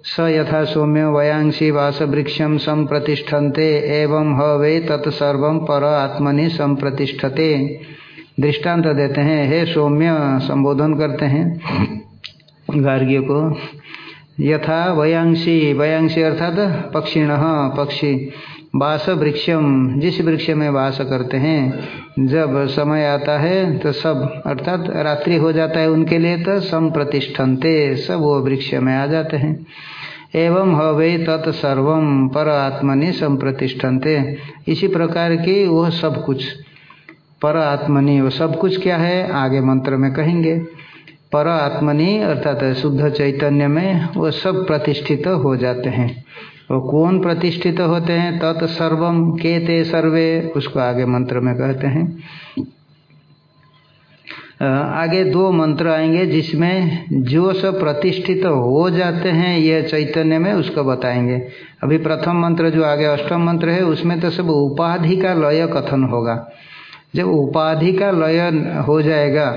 [SPEAKER 2] स यथा सौम्य वयांसी वास वृक्षम संप्रतिष्ठन्ते, एवं हवे तत्सर्व पर आत्मनि संप्रतिष्ठते। दृष्टांत देते हैं, हे सौम्य, संबोधन करते हैं गार्ग्य को। यथा वयांसी वयांसी अर्थात पक्षिण, पक्षी। वास वृक्षम जिस वृक्ष में वास करते हैं, जब समय आता है तो सब, अर्थात रात्रि हो जाता है उनके लिए तो संप्रतिष्ठन्ते, सब वो वृक्ष में आ जाते हैं। एवं हवे तत्सर्वम पर आत्मनि संप्रतिष्ठन्ते। इसी प्रकार की वह सब कुछ, पर आत्मनि, वो सब कुछ क्या है, आगे मंत्र में कहेंगे। पर आत्मनि, अर्थात शुद्ध चैतन्य में, वो सब प्रतिष्ठित हो जाते हैं। वो कौन प्रतिष्ठित होते हैं तत्सर्वम के ते सर्वे, उसको आगे मंत्र में कहते हैं। आगे दो मंत्र आएँगे जिसमें जो सब प्रतिष्ठित हो जाते हैं यह चैतन्य में, उसको बताएँगे। अभी प्रथम मंत्र जो आगे अष्टम मंत्र है, उसमें तो सब उपाधि का लय कथन होगा। जब उपाधि का लय हो जाएगा,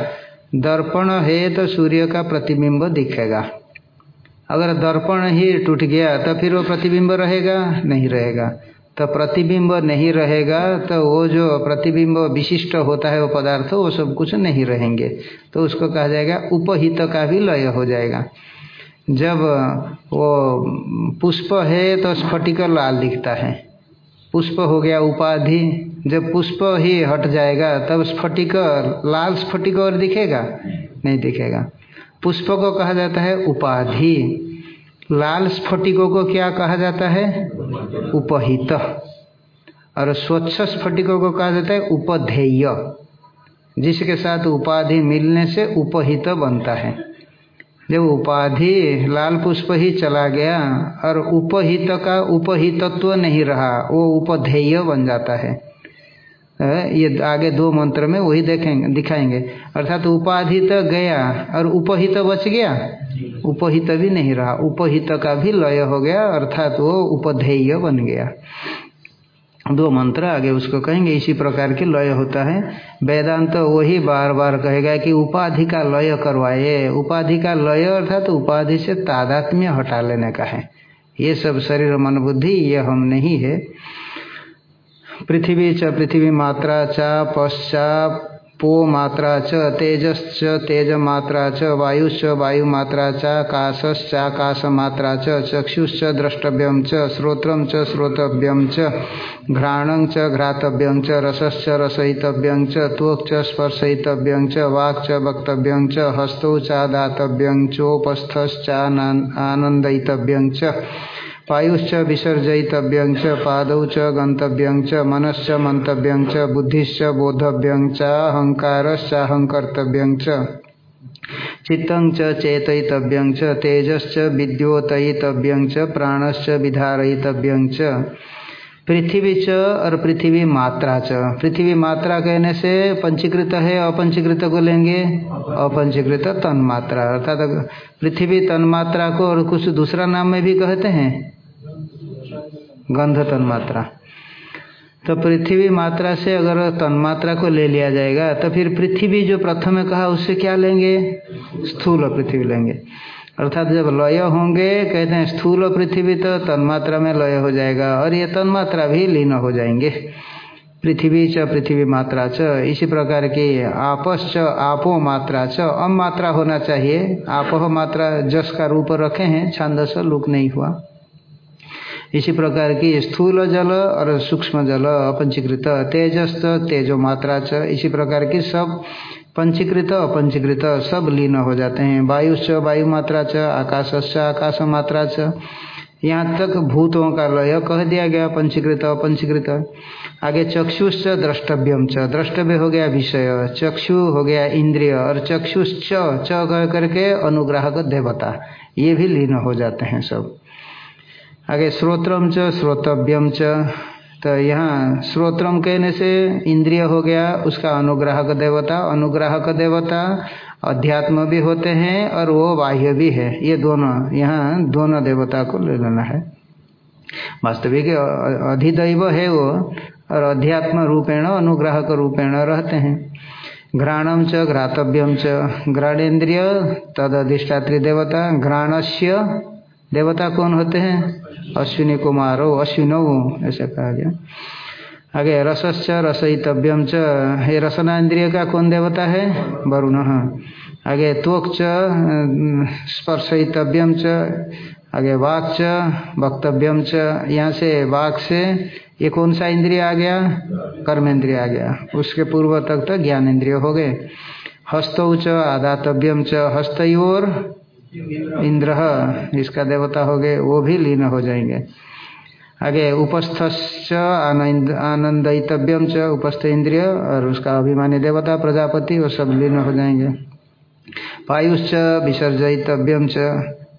[SPEAKER 2] दर्पण है तो सूर्य का प्रतिबिंब दिखेगा। अगर दर्पण ही टूट गया तो फिर वो प्रतिबिंब रहेगा? नहीं रहेगा। तो प्रतिबिंब नहीं रहेगा तो वो जो प्रतिबिंब विशिष्ट होता है वो पदार्थ, वो सब कुछ नहीं रहेंगे। तो उसको कहा जाएगा, उपहित का भी लय हो जाएगा। जब वो पुष्प है तो स्फटिक लाल दिखता है। पुष्प हो गया उपाधि। जब पुष्प ही हट जाएगा, तब स्फटिक, लाल स्फटिक और दिखेगा? नहीं दिखेगा। पुष्प को कहा जाता है उपाधि। लाल स्फटिकों को क्या कहा जाता है? उपहित। और स्वच्छ स्फटिकों को कहा जाता है उपधेय। जिसके साथ उपाधि मिलने से उपहित बनता है। जब उपाधि लाल पुष्प ही चला गया और उपहित का उपहितत्व नहीं रहा, वो उपधेय बन जाता है। ये आगे दो मंत्र में वही देखेंगे दिखाएँगे। अर्थात उपाधि तो गया और उपहित तो बच गया। उपहित भी नहीं रहा उपहित का भी लय हो गया अर्थात वो उपधेय बन गया। दो मंत्र आगे उसको कहेंगे इसी प्रकार की लय होता है। वेदांत तो वही बार बार कहेगा कि उपाधि का लय करवाए। उपाधि का लय अर्थात तो उपाधि से तादात्म्य हटा लेने का है। ये सब शरीर मन बुद्धि ये हम नहीं है। पृथ्वी च पृथ्वी मात्रा च, पश्चा पो मात्रा च, तेजश्च तेज मात्रा च, वायुश्च वायुमात्रा च आकाशश्च आकाशमात्रा च, चक्षुश्च द्रष्टव्यम च श्रोत्रम च श्रोतव्यम च, घ्राणं च घ्रातव्यं च, रसश्च रसयितव्यं च, त्वक् च स्पर्शयितव्यं च, वाक् च वक्तव्यं च, हस्तौ च दातव्यं चोपस्थश्चानन्दयितव्यं च। वायुश्च विसर्जयितव्यं च, पादौ च गन्तव्यं च, मनश्च मन्तव्यं च, बुद्धिश्च बोधव्यं च अहङ्कारश्चाहङ्कर्तव्यं च। चित्तं च चेतयितव्यं पृथ्वी च और पृथ्वी मात्रा च। पृथ्वी मात्रा कहने से पंचीकृत है, अपंचीकृत को लेंगे? अपंचीकृत तन्मात्रा। अर्थात पृथ्वी तन्मात्रा को और कुछ दूसरा नाम में भी कहते हैं? गंध तन्मात्रा। तो पृथ्वी मात्रा से अगर तन्मात्रा को ले लिया जाएगा तो फिर पृथ्वी जो प्रथम कहा, उससे क्या लेंगे? स्थूल पृथ्वी लेंगे। अर्थात जब लय होंगे, कहते हैं, स्थूल पृथ्वी तो तन्मात्रा में लय हो जाएगा और ये तन्मात्रा भी लीन हो जाएँगे। पृथ्वी च, पृथ्वी मात्रा च, इसी प्रकार की आपस च, आपो मात्रा च, अम मात्रा होना चाहिए। आप मात्रा जस का रूप रखे हैं, छांदस, लुक नहीं हुआ। इसी प्रकार की स्थूल जल और सूक्ष्म जल, अपंचीकृत तेजस्त तेजो मात्रा च, इसी प्रकार की सब पंचीकृत, अपंचीकृत, सब लीन हो जाते हैं। वायुश्च वायु मात्रा च आकाशश्च आकाश मात्रा च। यहाँ तक भूतों का लय कह दिया गया, पंचीकृत, अपंचीकृत। आगे चक्षुश्च द्रष्टव्यम च। द्रष्टव्य हो गया विषय, चक्षु हो गया इंद्रिय, और चक्षुश्च, च कह करके अनुग्राहक देवता। ये भी लीन हो जाते हैं सब। आगे श्रोत्रम च श्रोतव्यम च। तो यहाँ श्रोत्रम कहने से इंद्रिय हो गया, उसका अनुग्राहक देवता अनुग्राहक देवता, अध्यात्म भी होते हैं और वो बाह्य भी है। ये दोनों, यहाँ दोनों देवता को ले लेना है। वास्तविक अधिदैव है वो, और अध्यात्म रूपेण, अनुग्राहक रूपेण रहते हैं। घ्राणम च घ्रातव्यम च, घ्राणेन्द्रिय तद अधिष्ठात्री देवता, घ्राणस्य देवता कौन होते हैं? अश्विनी कुमारो, अश्विनो, ऐसा कहा गया। आगे, रसश्च रसयितव्यम च। ये रसना इंद्रिय का कौन देवता है? वरुण। आगे त्वक च स्पर्शयितव्यम च। आगे वाक च वक्तव्यम च। यहाँ से वाक से ये कौन सा इंद्रिय आ गया? कर्मेंद्रिय आ गया। उसके पूर्व तक तो ज्ञान इंद्रिय हो गए। हस्तौ च आदातव्यम च। हस्तयोर इंद्र इसका देवता हो गए वो भी लीन हो जाएँगे। आगे उपस्थ आनंद आनंदितव्यम च उपस्थ इंद्रिय, और उसका अभिमानी देवता, प्रजापति, वो सब लीन हो जाएँगे। पायुश्च विसर्जितव्यम च,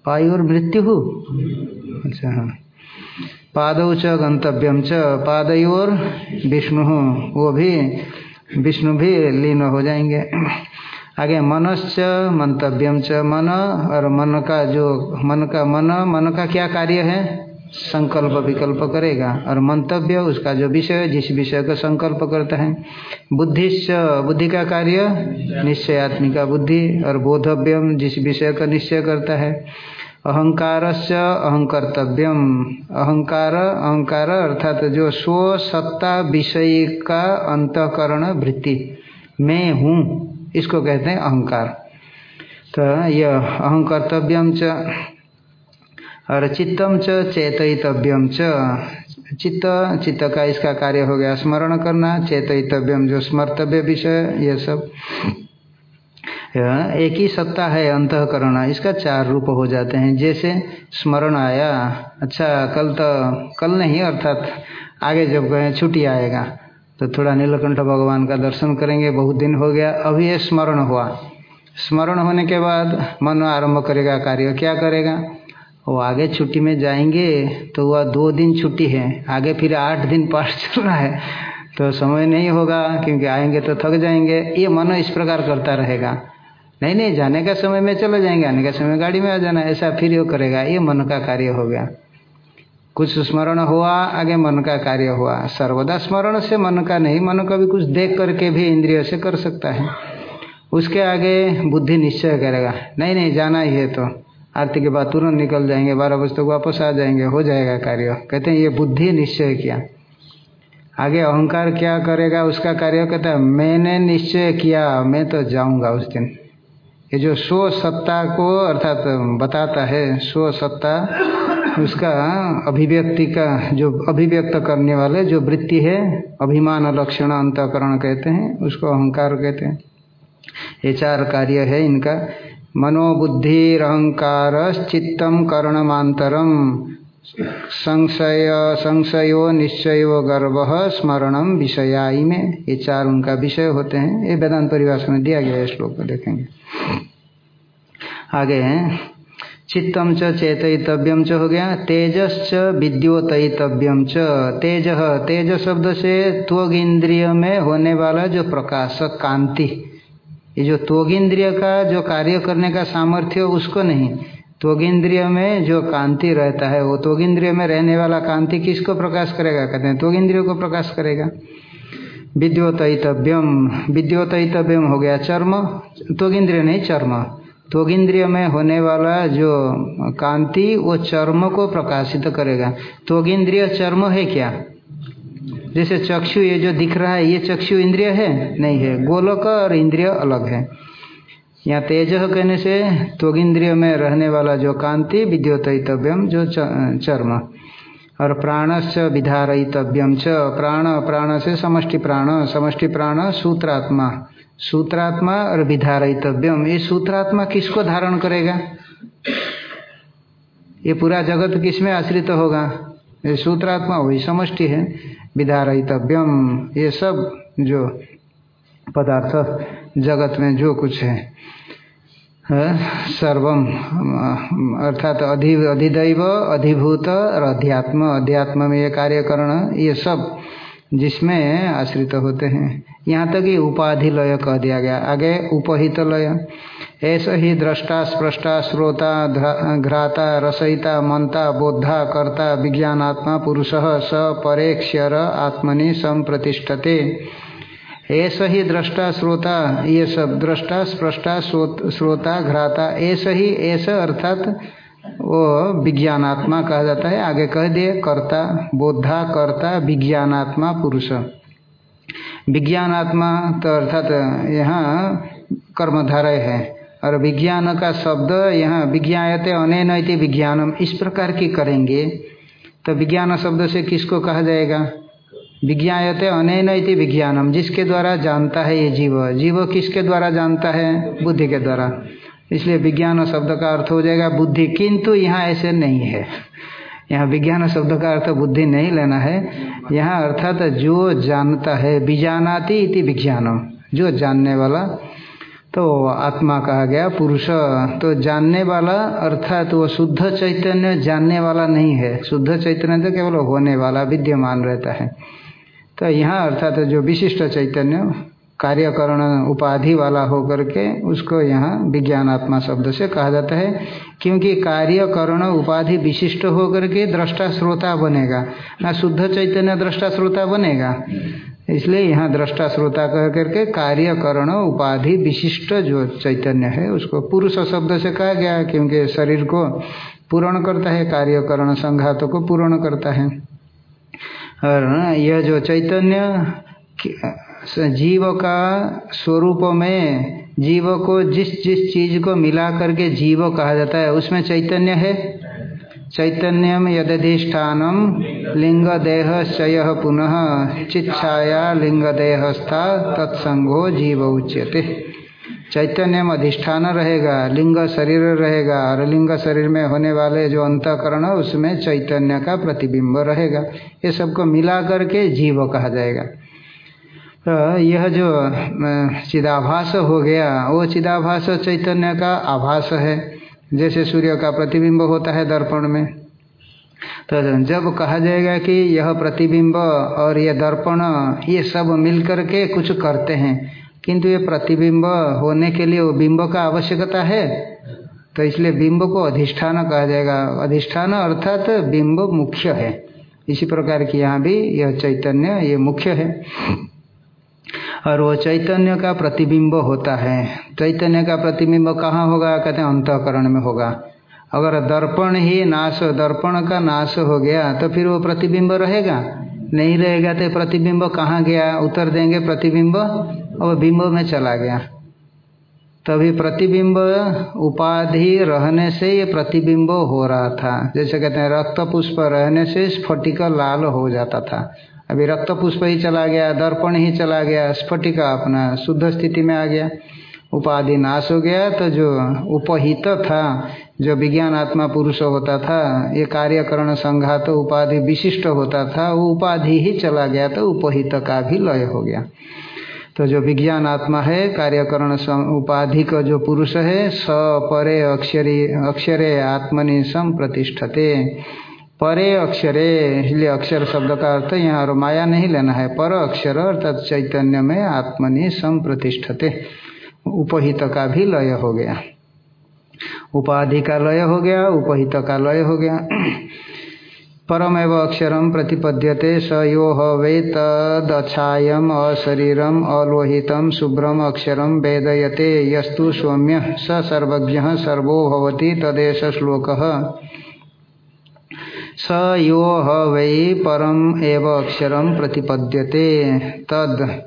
[SPEAKER 2] पायुर मृत्यु? अच्छा हाँ। पादौ च गंतव्यम च, पादयोर विष्णु, वो भी, विष्णु भी लीन हो जाएँगे। आगे मनश्च, मंतव्यम च मन, और मन का जो, मन का मन मन का क्या कार्य है? संकल्प विकल्प करेगा। और मंतव्य, उसका जो विषय जिस विषय का संकल्प करता है। बुद्धिश्च, बुद्धि का कार्य? निश्चयात्मिका बुद्धि। और बोधव्यम, जिस विषय का निश्चय करता है। अहंकार से अहंकर्तव्यम। अहंकार अहंकार अर्थात जो स्व सत्ता विषय का अंतकरण वृत्ति। मैं हूँ। इसको कहते हैं अहंकार। तो यह अहंकर्तव्यम च और चित्तम च चेतयितव्यम च। चित्त चित्त का इसका कार्य हो गया स्मरण करना, चेतयितव्यम जो स्मर्तव्य विषय ये सब। एक ही सत्ता है, अंतकरण। इसका चार रूप हो जाते हैं। जैसे स्मरण आया अच्छा कल तो कल नहीं, अर्थात आगे जब कहें छुट्टी आएगा। तो थोड़ा नीलकंठ भगवान का दर्शन करेंगे, बहुत दिन हो गया, अभी ये स्मरण हुआ। स्मरण होने के बाद मन आरंभ करेगा कार्य, क्या करेगा? वो आगे छुट्टी में जाएँगे तो वह दो दिन छुट्टी है, आगे फिर आठ दिन पाठ चल रहा है तो समय नहीं होगा, क्योंकि आएँगे तो थक जाएँगे, ये मन इस प्रकार करता रहेगा। नहीं नहीं, जाने का समय में चले जाएँगे, आने का समय गाड़ी में आ जाना, ऐसा फिर वो करेगा, ये मन का कार्य हो गया। कुछ स्मरण हुआ, आगे मन का कार्य हुआ। सर्वदा स्मरण से मन का नहीं, मन का भी कुछ देख करके भी इंद्रिय से कर सकता है। उसके आगे बुद्धि निश्चय करेगा। नहीं नहीं, जाना ही है तो। आरती के बाद तुरंत निकल जाएँगे, बारह बजे तक वापस आ जाएँगे, हो जाएगा कार्य। कहते हैं, ये बुद्धि निश्चय किया। आगे अहंकार क्या करेगा, उसका कार्य कहता है, मैंने निश्चय किया, मैं तो जाऊँगा उस दिन। ये जो स्व सत्ता को अर्थात बताता है, स्व सत्ता उसका अभिव्यक्ति का जो अभिव्यक्त करने वाले जो वृत्ति है, अभिमान लक्षण अंतकरण कहते हैं, उसको अहंकार कहते हैं। ये चार कार्य है इनका। मनोबुद्धि अहंकार चित्तम करणमांतरम संशय, संशयो, निश्चय, गर्व स्मरणम विषयाई में। ये चार उनका विषय होते हैं। ये वेदांत परिभाषा में दिया गया है श्लोक को देखेंगे। आगे चित्तम च चेतयितव्यम च, हो गया? तेजश्च विद्योतव्यम च। तेज तेज शब्द से त्वग इंद्रिय में होने वाला जो प्रकाश कांति, ये जो त्वग इंद्रिय का जो कार्य करने का सामर्थ्य, उसको नहीं। त्वगिंद्रिय में जो कांति रहता है, वो त्वगिंद्रिय में रहने वाला कांति किसको प्रकाश करेगा? कहते हैं, त्वगिंद्रिय को प्रकाश करेगा। विद्योतव्यम विद्योतव्यम हो गया चर्म। त्वगिंद्रिय नहीं, चर्म। त्वगिंद्रिय में होने वाला जो कांति, वो चर्म को प्रकाशित करेगा। त्वगिंद्रिय चर्म है क्या? जैसे चक्षु, ये जो दिख रहा है, ये चक्षु इंद्रिय है? नहीं है। गोलक और इंद्रिय अलग है। यहाँ तेज कहने से त्वगिंद्रिय में रहने वाला जो कांति विद्योतयितव्यम जो चर्म। और प्राणश्च विधारयितव्यम च। प्राण प्राण से समष्टि प्राण समष्टि प्राण सूत्रात्मा। सूत्रात्मा और विधारयितव्यम। ये सूत्रात्मा किसको धारण करेगा? ये पूरा जगत किसमें आश्रित होगा? ये सूत्रात्मा वही समष्टि है, विधारयितव्यम। ये सब जो पदार्थ जगत में जो कुछ है सर्वम, अर्थात अधि, अधिदैव, अधिभूत और अध्यात्म। अध्यात्म में ये कार्यकरण ये सब जिसमें आश्रित होते हैं। यहाँ तक ही उपाधि लय कह दिया गया। आगे उपहित लय। ऐसा ही दृष्टा स्पृष्टा श्रोता घ्राता, रसयिता मनता बोधा कर्ता, विज्ञानात्मा, पुरुष, स, परेक्षर, आत्मनि संप्रतिष्ठते। ऐसा ही दृष्टा श्रोता ये सब। दृष्टा स्पृष्टा श्रोता घ्राता। ऐसा ही, ऐसा अर्थात वो विज्ञानात्मा कहा जाता है। आगे कह दिए, कर्ता बोधा कर्ता, विज्ञानात्मा, पुरुष। विज्ञानात्मा तो अर्थात यहाँ कर्मधारय है। और विज्ञान का शब्द यहाँ विज्ञायते अनैन विज्ञानम, इस प्रकार की करेंगे। तो विज्ञान शब्द से किसको कहा जाएगा? विज्ञायते अनैन विज्ञानम, जिसके द्वारा जानता है ये जीव। जीव किसके द्वारा जानता है? बुद्धि के द्वारा। इसलिए विज्ञान शब्द का अर्थ हो जाएगा बुद्धि, किंतु यहाँ ऐसे नहीं है। यहाँ विज्ञान शब्द का अर्थ बुद्धि नहीं लेना है। यहाँ अर्थात जो जानता है, बीजानाति इति विज्ञानम, जो जानने वाला तो आत्मा कहा गया, पुरुष तो जानने वाला, अर्थात वो शुद्ध चैतन्य जानने वाला नहीं है। शुद्ध चैतन्य तो केवल होने वाला, विद्यमान रहता है। तो यहाँ अर्थात जो विशिष्ट चैतन्य कार्यकरण उपाधि वाला होकर के उसको यहाँ विज्ञानात्मा शब्द से कहा जाता है। क्योंकि कार्यकरण उपाधि विशिष्ट होकर के दृष्टा श्रोता बनेगा। ना शुद्ध चैतन्य दृष्टा श्रोता बनेगा। इसलिए यहाँ दृष्टा श्रोता कह करके कार्यकरण उपाधि विशिष्ट जो चैतन्य है, उसको पुरुष शब्द से कहा गया, क्योंकि शरीर को पूर्ण करता है, कार्यकरण संघातों को पूर्ण करता है। और यह जो चैतन्य जीव का स्वरूप में जीव को जिस जिस चीज़ को मिला करके जीव कहा जाता है, उसमें चैतन्य है? चैतन्यम यदधिष्ठानम लिंग देह चय पुनः, चिच्छाया लिंग देहस्था तत्संगो जीव उच्यते। चैतन्यम अधिष्ठान रहेगा, लिंग शरीर रहेगा, और लिंग शरीर में होने वाले जो अंतकरण उसमें चैतन्य का प्रतिबिंब रहेगा। ये सबको मिला करके जीव कहा जाएगा। तो यह जो चिदाभास हो गया, वो चिदाभास चैतन्य का आभास है। जैसे सूर्य का प्रतिबिंब होता है दर्पण में। तो जब कहा जाएगा कि यह प्रतिबिंब और यह दर्पण, ये सब मिल करके कुछ करते हैं, किंतु ये प्रतिबिंब होने के लिए वो बिंब का आवश्यकता है? तो इसलिए बिंब को अधिष्ठान कहा जाएगा। अधिष्ठान अर्थात बिंब मुख्य है। इसी प्रकार की यहाँ भी यह चैतन्य, ये मुख्य है। और वो चैतन्य का प्रतिबिंब होता है। चैतन्य का प्रतिबिंब कहाँ होगा? कहते हैं, अंतकरण में होगा। अगर दर्पण ही नाश, दर्पण का नाश हो गया तो फिर वो प्रतिबिंब रहेगा? नहीं रहेगा तो प्रतिबिंब कहाँ गया? उत्तर देंगे, प्रतिबिंब और बिंब में चला गया। तभी प्रतिबिंब उपाधि रहने से ये प्रतिबिंब हो रहा था। जैसे कहते हैं, रक्त पुष्प रहने से स्फटिक लाल हो जाता था। अभी रक्त पुष्प ही चला गया, दर्पण ही चला गया, स्फटिका अपना शुद्ध स्थिति में आ गया। उपाधि नाश हो गया तो जो उपहित था, जो विज्ञान आत्मा पुरुष होता था, ये कार्यकरण संघात तो उपाधि विशिष्ट होता था, वो उपाधि ही चला गया तो उपहित का भी लय हो गया। तो जो विज्ञान आत्मा है, कार्यकरण उपाधि का जो पुरुष है, स परे अक्षरी, अक्षरे आत्मनि सम प्रतिष्ठते परे अक्षरे, इसलिए अक्षर शब्द का अर्थ यहाँ और माया नहीं लेना है। पर अक्षर अर्थात चैतन्य में आत्मनि सम प्रतिष्ठते उपहित का भी लय हो गया। उपाधि का लय हो गया, उपहित का लय हो गया। परमेव अक्षरम प्रतिपद्यते, स यो वै अशरीरम, अलोहितम, शुभ्रम अक्षरम वेदयते, यस्तु सौम्य, स सर्वज्ञ, सर्वो भवति तदेश श्लोक। स यो वै परम एव अक्षरम प्रतिपद्यते। तद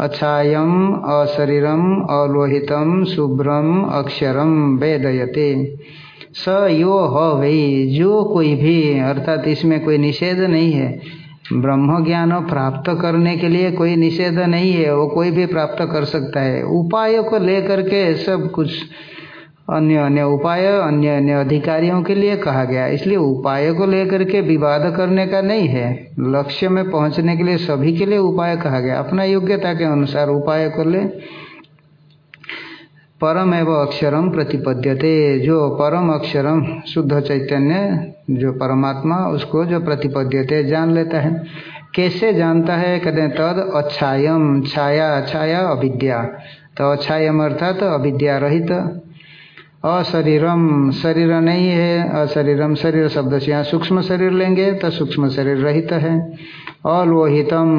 [SPEAKER 2] अछायम अशरीरम अलोहितम, शुभ्रम, अक्षरम वेदयते। स यो ह वही जो कोई भी, अर्थात इसमें कोई निषेध नहीं है। ब्रह्म ज्ञान प्राप्त करने के लिए कोई निषेध नहीं है, वो कोई भी प्राप्त कर सकता है। उपायों को लेकर के सब कुछ अन्य अन्य उपाय, अन्य अन्य अधिकारियों के लिए कहा गया। इसलिए उपाय को लेकर के विवाद करने का नहीं है। लक्ष्य में पहुँचने के लिए सभी के लिए उपाय कहा गया। अपना योग्यता के अनुसार उपाय को ले। परम एवं अक्षरम प्रतिपद्यते। जो परम अक्षरम शुद्ध चैतन्य, जो परमात्मा, उसको जो प्रतिपद्यते, जान लेता है। कैसे जानता है? कहते हैं, तद अच्छायम, छाया छाया अविद्या। तो अच्छायम अर्थात तो अविद्या रहित। अशरीरम, शरीर नहीं है, अशरीरम शरीर शब्द से यहाँ सूक्ष्म शरीर लेंगे तो सूक्ष्म शरीर रहित है। अलोहितम,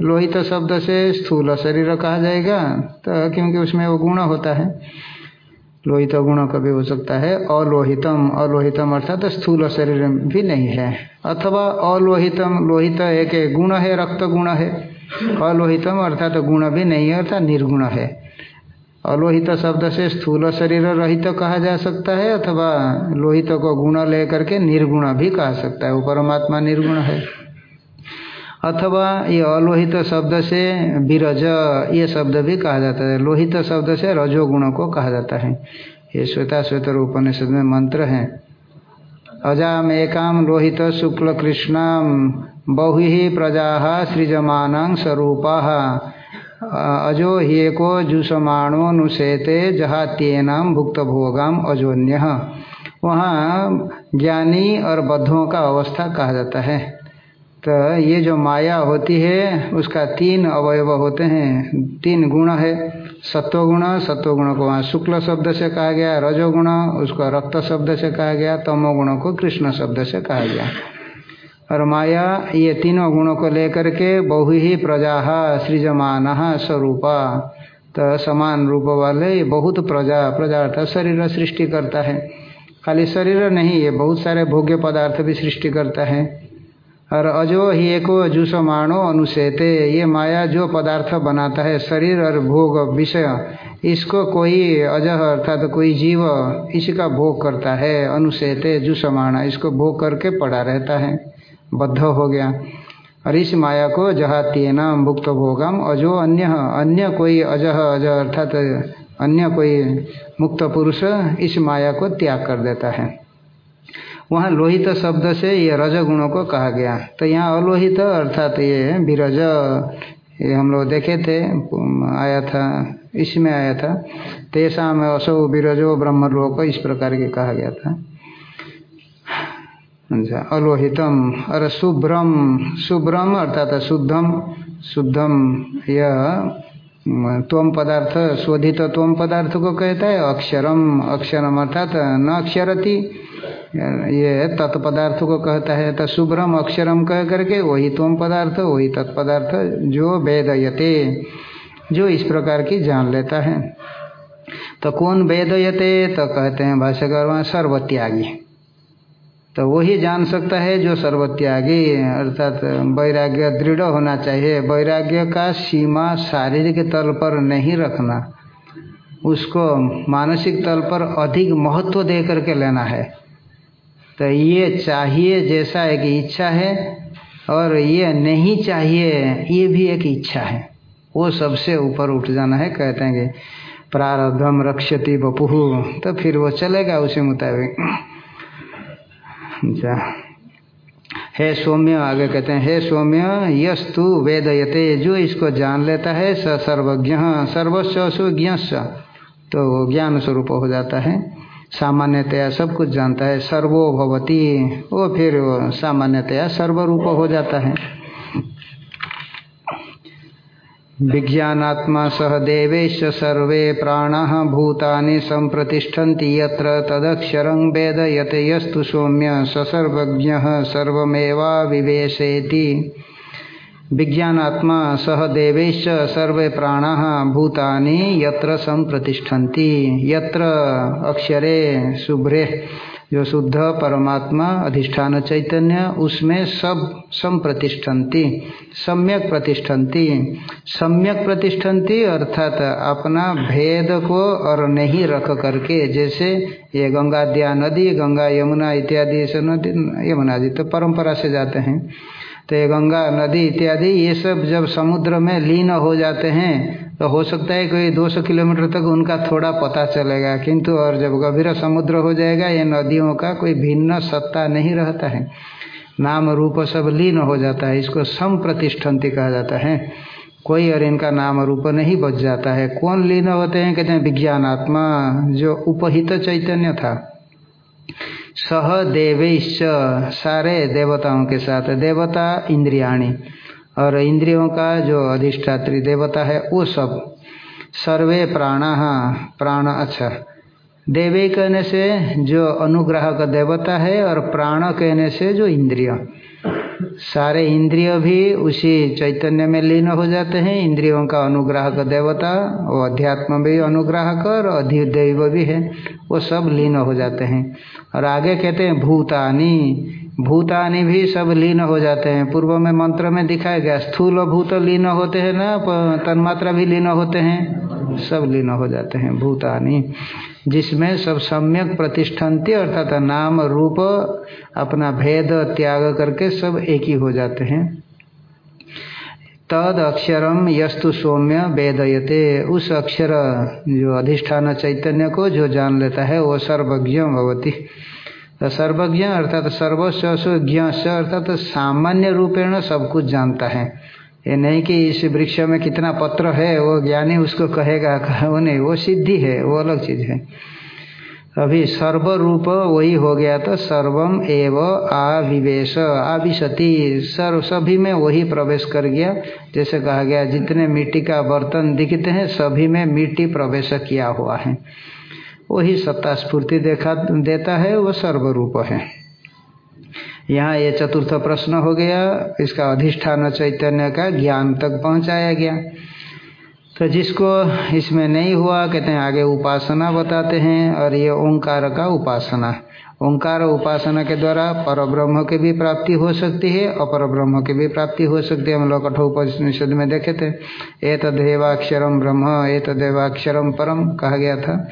[SPEAKER 2] लोहित शब्द से स्थूल शरीर कहा जाएगा तो क्योंकि उसमें वो गुण होता है। लोहित गुण कभी हो सकता है, अलोहितम अलोहितम अर्थात स्थूल शरीर भी नहीं है। अथवा अलोहितम, लोहित एक गुण है, रक्त गुण है। अलोहितम अर्थात गुण भी नहीं है, अर्थात निर्गुण है। अलोहित शब्द से स्थूल शरीर रहित तो कहा जा सकता है, अथवा लोहित तो को गुण लेकर के निर्गुण भी कहा सकता है, वो परमात्मा निर्गुण है। अथवा ये अलोहित शब्द से विरज, ये शब्द भी कहा जाता है। लोहित शब्द से रजोगुण को कहा जाता है। ये श्वेता श्वेतर उपनिषद में मंत्र है। अजाम एकाम लोहित शुक्ल कृष्णाम बहु प्रजा सृजमान स्वरूपा। अजो ह्येको जुषमाणो नुसेते जहात्येनाम भुक्त भोगाम अजोन्य। वहाँ ज्ञानी और बद्धों का अवस्था कहा जाता है। तो ये जो माया होती है, उसका तीन अवयव होते हैं। तीन गुण है, सत्वगुण सत्वगुण को वहाँ शुक्ल शब्द से कहा गया, रजोगुण, उसको रक्त शब्द से कहा गया, तमोगुण को कृष्ण शब्द से कहा गया। और माया ये तीनों गुणों को लेकर के बहु ही प्रजा, सृजमान स्वरूपा। तो समान रूप वाले ये बहुत प्रजा प्रजा अर्थात शरीर सृष्टि करता है। खाली शरीर नहीं, ये बहुत सारे भोग्य पदार्थ भी सृष्टि करता है। और अजो ही एको जुसमाणो अनुसेते, ये माया जो पदार्थ बनाता है, शरीर और भोग विषय, इसको कोई अजह अर्थात तो कोई जीव इसी का भोग करता है, अनुसेते जुसमाणा इसको भोग करके पड़ा रहता है। बद्ध हो गया। और इस माया को जहाती नाम भुक्त भोगम अजो अन्य अन्य कोई अजह अजह अर्थात अन्य कोई मुक्त पुरुष इस माया को त्याग कर देता है। वहाँ लोहित शब्द से ये रज गुणों को कहा गया। तो यहाँ अलोहित अर्थात ये विरज, ये हम लोग देखे थे, आया था, इसमें आया था। तेषा में असो विरजो ब्रह्मलोक इस प्रकार के कहा गया था। अलोहितम और शुभ्रम शुभ्रम अर्थात शुद्धम शुद्धम यह तोम पदार्थ, शोधित तोम पदार्थ को कहता है, अक्षरम अक्षरम अर्थात न अक्षरती, ये तत्पदार्थ को कहता है तो शुभ्रम अक्षरम कह करके, वही तोम पदार्थ, वही तत्पदार्थ जो वेदयते, जो इस प्रकार की जान लेता है। तो कौन वेदयते तो कहते हैं भाष्यकर सर्वत्यागी। तो वही जान सकता है जो सर्वत्यागी अर्थात वैराग्य दृढ़ होना चाहिए। वैराग्य का सीमा शारीरिक तल पर नहीं रखना। उसको मानसिक तल पर अधिक महत्व दे करके लेना है। तो ये चाहिए जैसा एक इच्छा है, और ये नहीं चाहिए, ये भी एक इच्छा है। वो सबसे ऊपर उठ जाना है, कहते हैं कि प्रारब्धम रक्षति बपुह तो फिर वो चलेगा उसी मुताबिक। अच्छा। हे सौम्य, आगे कहते हैं, हे सौम्य, यस्तु वेदयते, जो इसको जान लेता है, स सर्वज्ञ, सर्वस्व सुज्ञ तो ज्ञान स्वरूप हो जाता है। सामान्यतया सब कुछ जानता है, सर्वो भवती। वो फिर सामान्यतया सर्वरूप हो जाता है। विज्ञानात्मा सह देवेश सर्वे प्राण भूतानि संप्रतिष्ठन्ति यत्र तदक्षरं वेद यत यस्तु सौम्य स सर्वज्ञ सर्वमेवा विवेशेति विज्ञानात्मा सह देवेश सर्वे प्राण भूतानि यत्र संप्रतिष्ठन्ति यत्र अक्षरे शुभ्रे जो शुद्ध परमात्मा अधिष्ठान चैतन्य, उसमें सब संप्रतिष्ठन्ति, सम्यक प्रतिष्ठन्ति। सम्यक प्रतिष्ठन्ति अर्थात अपना भेद को और नहीं रख करके, जैसे ये गंगा नदी, गंगा यमुना इत्यादि से नदी, यमुना जी तो परंपरा से जाते हैं। तो ये गंगा नदी इत्यादि, ये सब जब समुद्र में लीन हो जाते हैं तो हो सकता है कोई 200 किलोमीटर तक उनका थोड़ा पता चलेगा, किंतु और जब गभीर समुद्र हो जाएगा, ये नदियों का कोई भिन्न सत्ता नहीं रहता है। नाम रूप सब लीन हो जाता है, इसको सम संप्रतिष्ठन्ति कहा जाता है। कोई और इनका नाम रूप नहीं बच जाता है। कौन लीन होते हैं? कहते हैं विज्ञानात्मा, जो उपहित चैतन्य था। सह देवेश सारे देवताओं के साथ, देवता इंद्रियाणी। और इंद्रियों का जो अधिष्ठात्री देवता है, वो सब। सर्वे प्राण प्राण अच्छा देवी कहने से जो अनुग्रह का देवता है और प्राण कहने से जो इंद्रिय। सारे इंद्रिय भी उसी चैतन्य में लीन हो जाते हैं। इंद्रियों का अनुग्रह का देवता, वो अध्यात्म भी अनुग्रह कर अधिदेव भी है। वो सब लीन हो जाते हैं। और आगे कहते हैं, भूतानी। भूतानी भी सब लीन हो जाते हैं। पूर्व में मंत्र में दिखाया गया, स्थूल भूत लीन होते हैं ना तन्मात्रा भी लीन होते हैं। सब लीन हो जाते हैं, भूतानी, जिसमें सब सम्यक प्रतिष्ठन्ति, अर्थात नाम, रूप, अपना भेद, त्याग करके सब एक ही हो जाते हैं। तद अक्षरम यस्तु सौम्य वेदयते। उस अक्षर, जो अधिष्ठान चैतन्य को जो जान लेता है, वो सर्वज्ञ भवती। तो सर्वज्ञ अर्थात सर्वस्व ज्ञ अर्थात तो सामान्य रूपेण सब कुछ जानता है। ये नहीं कि इस वृक्ष में कितना पत्र है, वो ज्ञानी उसको कहेगा वो नहीं, वो सिद्धि है, वो अलग चीज़ है। अभी सर्व रूप वही हो गया तो सर्वम एव आविवेश, आविशति, सर्व, सभी में वही प्रवेश कर गया। जैसे कहा गया, जितने मिट्टी का बर्तन दिखते हैं, सभी में मिट्टी प्रवेश किया हुआ है। वही सत्ता स्फूर्ति देखा, देता है, वो सर्वरूप है। यहाँ ये चतुर्थ प्रश्न हो गया, इसका अधिष्ठान चैतन्य का ज्ञान तक पहुँचाया गया। तो जिसको इसमें नहीं हुआ, कहते हैं, आगे उपासना बताते हैं, और ये ओंकार का उपासना। ओंकार उपासना के द्वारा पर ब्रह्म की भी प्राप्ति हो सकती है अपर ब्रह्म की भी प्राप्ति हो सकती है। हम लोग कठोपनिषद में देखे थे ए तदेवाक्षरम ब्रह्म ए तदेवाक्षरम परम कहा गया था।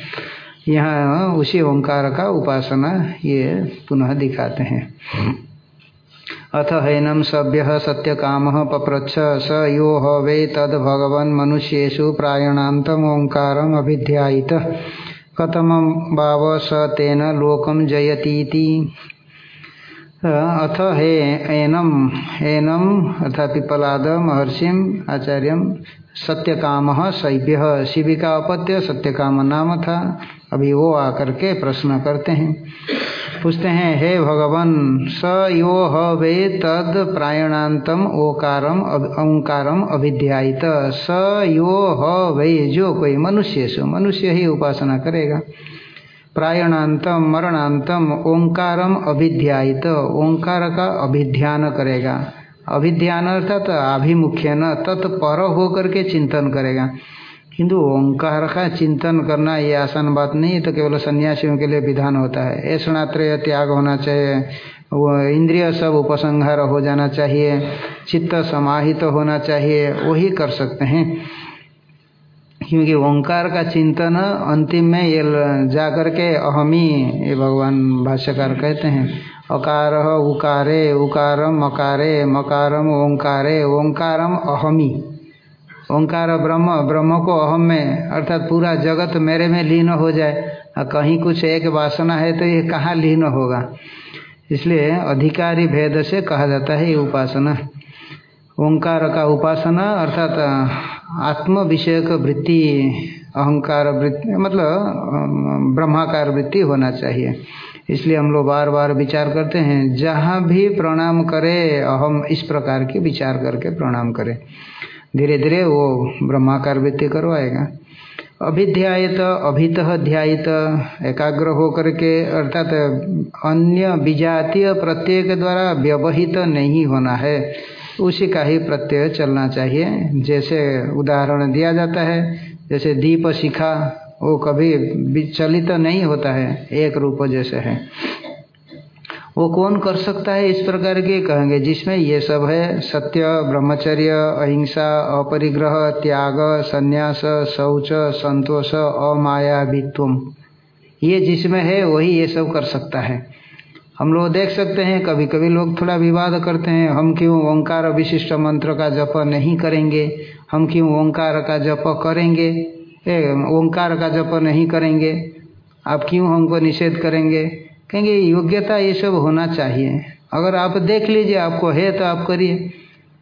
[SPEAKER 2] यहाँ उसी ओंकार का उपासना ये पुनः दिखाते हैं। अथ हैनम सभ्य सत्य काम पप्रच्छ स यो हवे तद भगवन मनुष्येषु प्रायणातम ओंकार अभिध्यायित। कथम भाव स तेन लोकम जयतीति। अथ हे, एनम एनम अथा पिपलाद महर्षि आचार्य सत्यकाम शैव्य शिवी का अपत्य सत्यकाम नाम था। अभी वो आकर के प्रश्न करते हैं। पूछते हैं, हे भगवान, स यो हवे तद प्रायणातम ओकारम ओंकारम अभिध्यायित। स यो हवे जो कोई मनुष्य सो मनुष्य ही उपासना करेगा। प्रायणातम, मरणातम, ओंकारम अभिध्यायित। ओंकार का अभिध्यान करेगा। अभिध्यान अर्थात अभिमुख्य न, तत्पर होकर के चिंतन करेगा। किंतु ओंकार का चिंतन करना ये आसान बात नहीं तो केवल सन्यासियों के लिए विधान होता है। ऐसणात्रय त्याग होना चाहिए, वो इंद्रिय सब उपसंहार हो जाना चाहिए, चित्त समाहित तो होना चाहिए, वही कर सकते हैं। क्योंकि ओंकार का चिंतन अंतिम में ये जाकर के अहमी, ये भगवान भाष्यकार कहते हैं, अकार उकारे, उकारम मकारे मकारम ओंकारे, ओंकारम अहमी। ओंकार ब्रह्म ब्रह्म को अहम में, अर्थात पूरा जगत मेरे में लीन हो जाए। और कहीं कुछ एक वासना है तो ये कहाँ लीन होगा? इसलिए अधिकारी भेद से कहा जाता है ये उपासना। ओंकार का उपासना, अर्थात आत्म विषयक वृत्ति, अहंकार वृत्ति मतलब ब्रह्माकार वृत्ति होना चाहिए। इसलिए हम लोग बार बार विचार करते हैं, जहाँ भी प्रणाम करें हम इस प्रकार की विचार करके प्रणाम करें। धीरे धीरे वो ब्रह्माकार वृत्ति करवाएगा। अभिध्यायित, अभित ध्यायित, एकाग्र हो करके अर्थात अन्य विजातीय प्रत्यय के द्वारा व्यवहित नहीं होना है, उसी का ही प्रत्यय चलना चाहिए। जैसे उदाहरण दिया जाता है, जैसे दीप शिखा, वो कभी विचलित नहीं होता है, एक रूप जैसे है। वो कौन कर सकता है? इस प्रकार के कहेंगे, जिसमें ये सब है, सत्य, ब्रह्मचर्य, अहिंसा, अपरिग्रह, त्याग, संन्यास, शौच, संतोष अमायाभित्व ये जिसमें है, वही ये सब कर सकता है। हम लोग देख सकते हैं कभी कभी लोग थोड़ा विवाद करते हैं, हम क्यों ओंकार विशिष्ट मंत्र का जप नहीं करेंगे? हम क्यों ओंकार का जप करेंगे? ओंकार का जप नहीं करेंगे? आप क्यों हमको निषेध करेंगे? कहेंगे, योग्यता ये सब होना चाहिए। अगर आप देख लीजिए, आपको है तो आप करिए।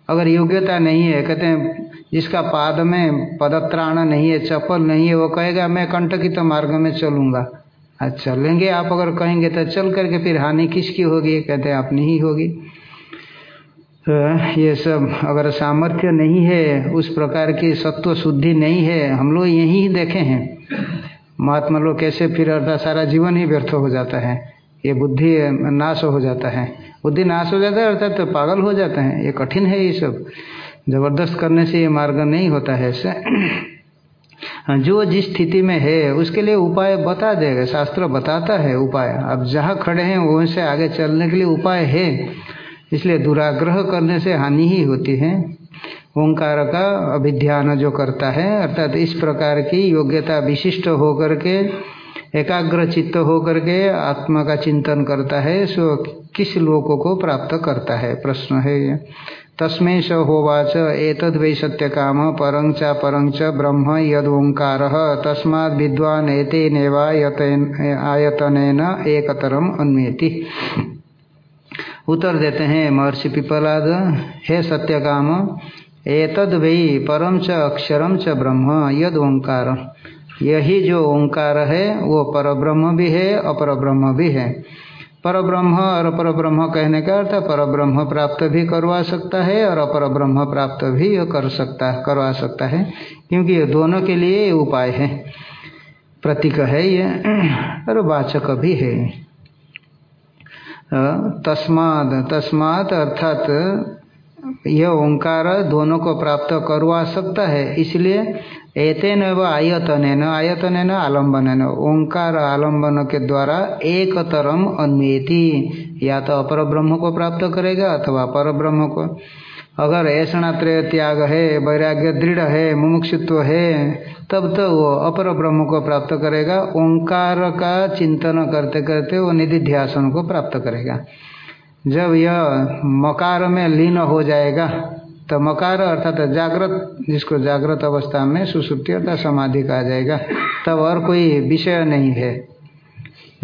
[SPEAKER 2] अगर योग्यता नहीं है, कहते हैं, जिसका पाद में पदत्राण नहीं है, चप्पल नहीं है, वो कहेगा, मैं कंटकित मार्ग में चलूँगा। अच्छा लेंगे आप, अगर कहेंगे तो चल करके फिर हानि किसकी होगी? कहते हैं, अपनी ही होगी। तो ये सब, अगर सामर्थ्य नहीं है, उस प्रकार की सत्व शुद्धि नहीं है, हम लोग यही देखे हैं। महात्मा लोग कैसे फिर अर्थात सारा जीवन ही व्यर्थ हो जाता है। ये बुद्धि नाश हो जाता है। बुद्धि नाश हो जाता है, अर्थात तो पागल हो जाते हैं। ये कठिन है ये सब। ज़बरदस्त करने से ये मार्ग नहीं होता है ऐसे। जो जिस स्थिति में है, उसके लिए उपाय बता देगा। शास्त्र बताता है उपाय। अब जहाँ खड़े हैं, वहीं से आगे चलने के लिए उपाय है। इसलिए दुराग्रह करने से हानि ही होती है। ओंकार का अभिध्यान जो करता है, अर्थात इस प्रकार की योग्यता विशिष्ट होकर के एकाग्र चित्त होकर के आत्मा का चिंतन करता है, सो किस लोकों को प्राप्त करता है? प्रश्न है ये। तस्में स होवाच एतद वै सत्य काम परं च च ब्रह्म यद ओंकार तस्मा विद्वान एतेनेवा आयतन एकतरम अन्वेति। उत्तर देते हैं महर्षि पिपलाद, हे सत्य काम एतद वही परम च अक्षरम च ब्रह्म यद ओंकार यही जो ओंकार है, वो पर ब्रह्म भी है अपर ब्रह्म भी है। पर ब्रह्म और अपर ब्रह्म कहने का अर्थ पर ब्रह्म प्राप्त भी करवा सकता है और अपर ब्रह्म प्राप्त भी कर सकता, करवा सकता है। क्योंकि ये दोनों के लिए उपाय है। प्रतीक है ये, और वाचक भी है। तस्माद, तस्मात अर्थात यह ओंकार दोनों को प्राप्त करवा सकता है, इसलिए एतेन व आयतन आयतन आलंबन ओंकार आलंबन के द्वारा एक तरम अन्वेति। या तो अपर ब्रह्म को प्राप्त करेगा अथवा पर ब्रह्म को अगर ऐसणात्रय त्याग है, वैराग्य दृढ़ है, मुमुक्षुत्व है, तब तो वो अपर ब्रह्म को प्राप्त करेगा। ओंकार का चिंतन करते करते वो निधि ध्यासन को प्राप्त करेगा। जब यह मकार में लीन हो जाएगा तो मकार अर्थात जागृत, जिसको जागृत अवस्था में सुसुप्ति अर्थात समाधि कहा जाएगा, तब और कोई विषय नहीं है।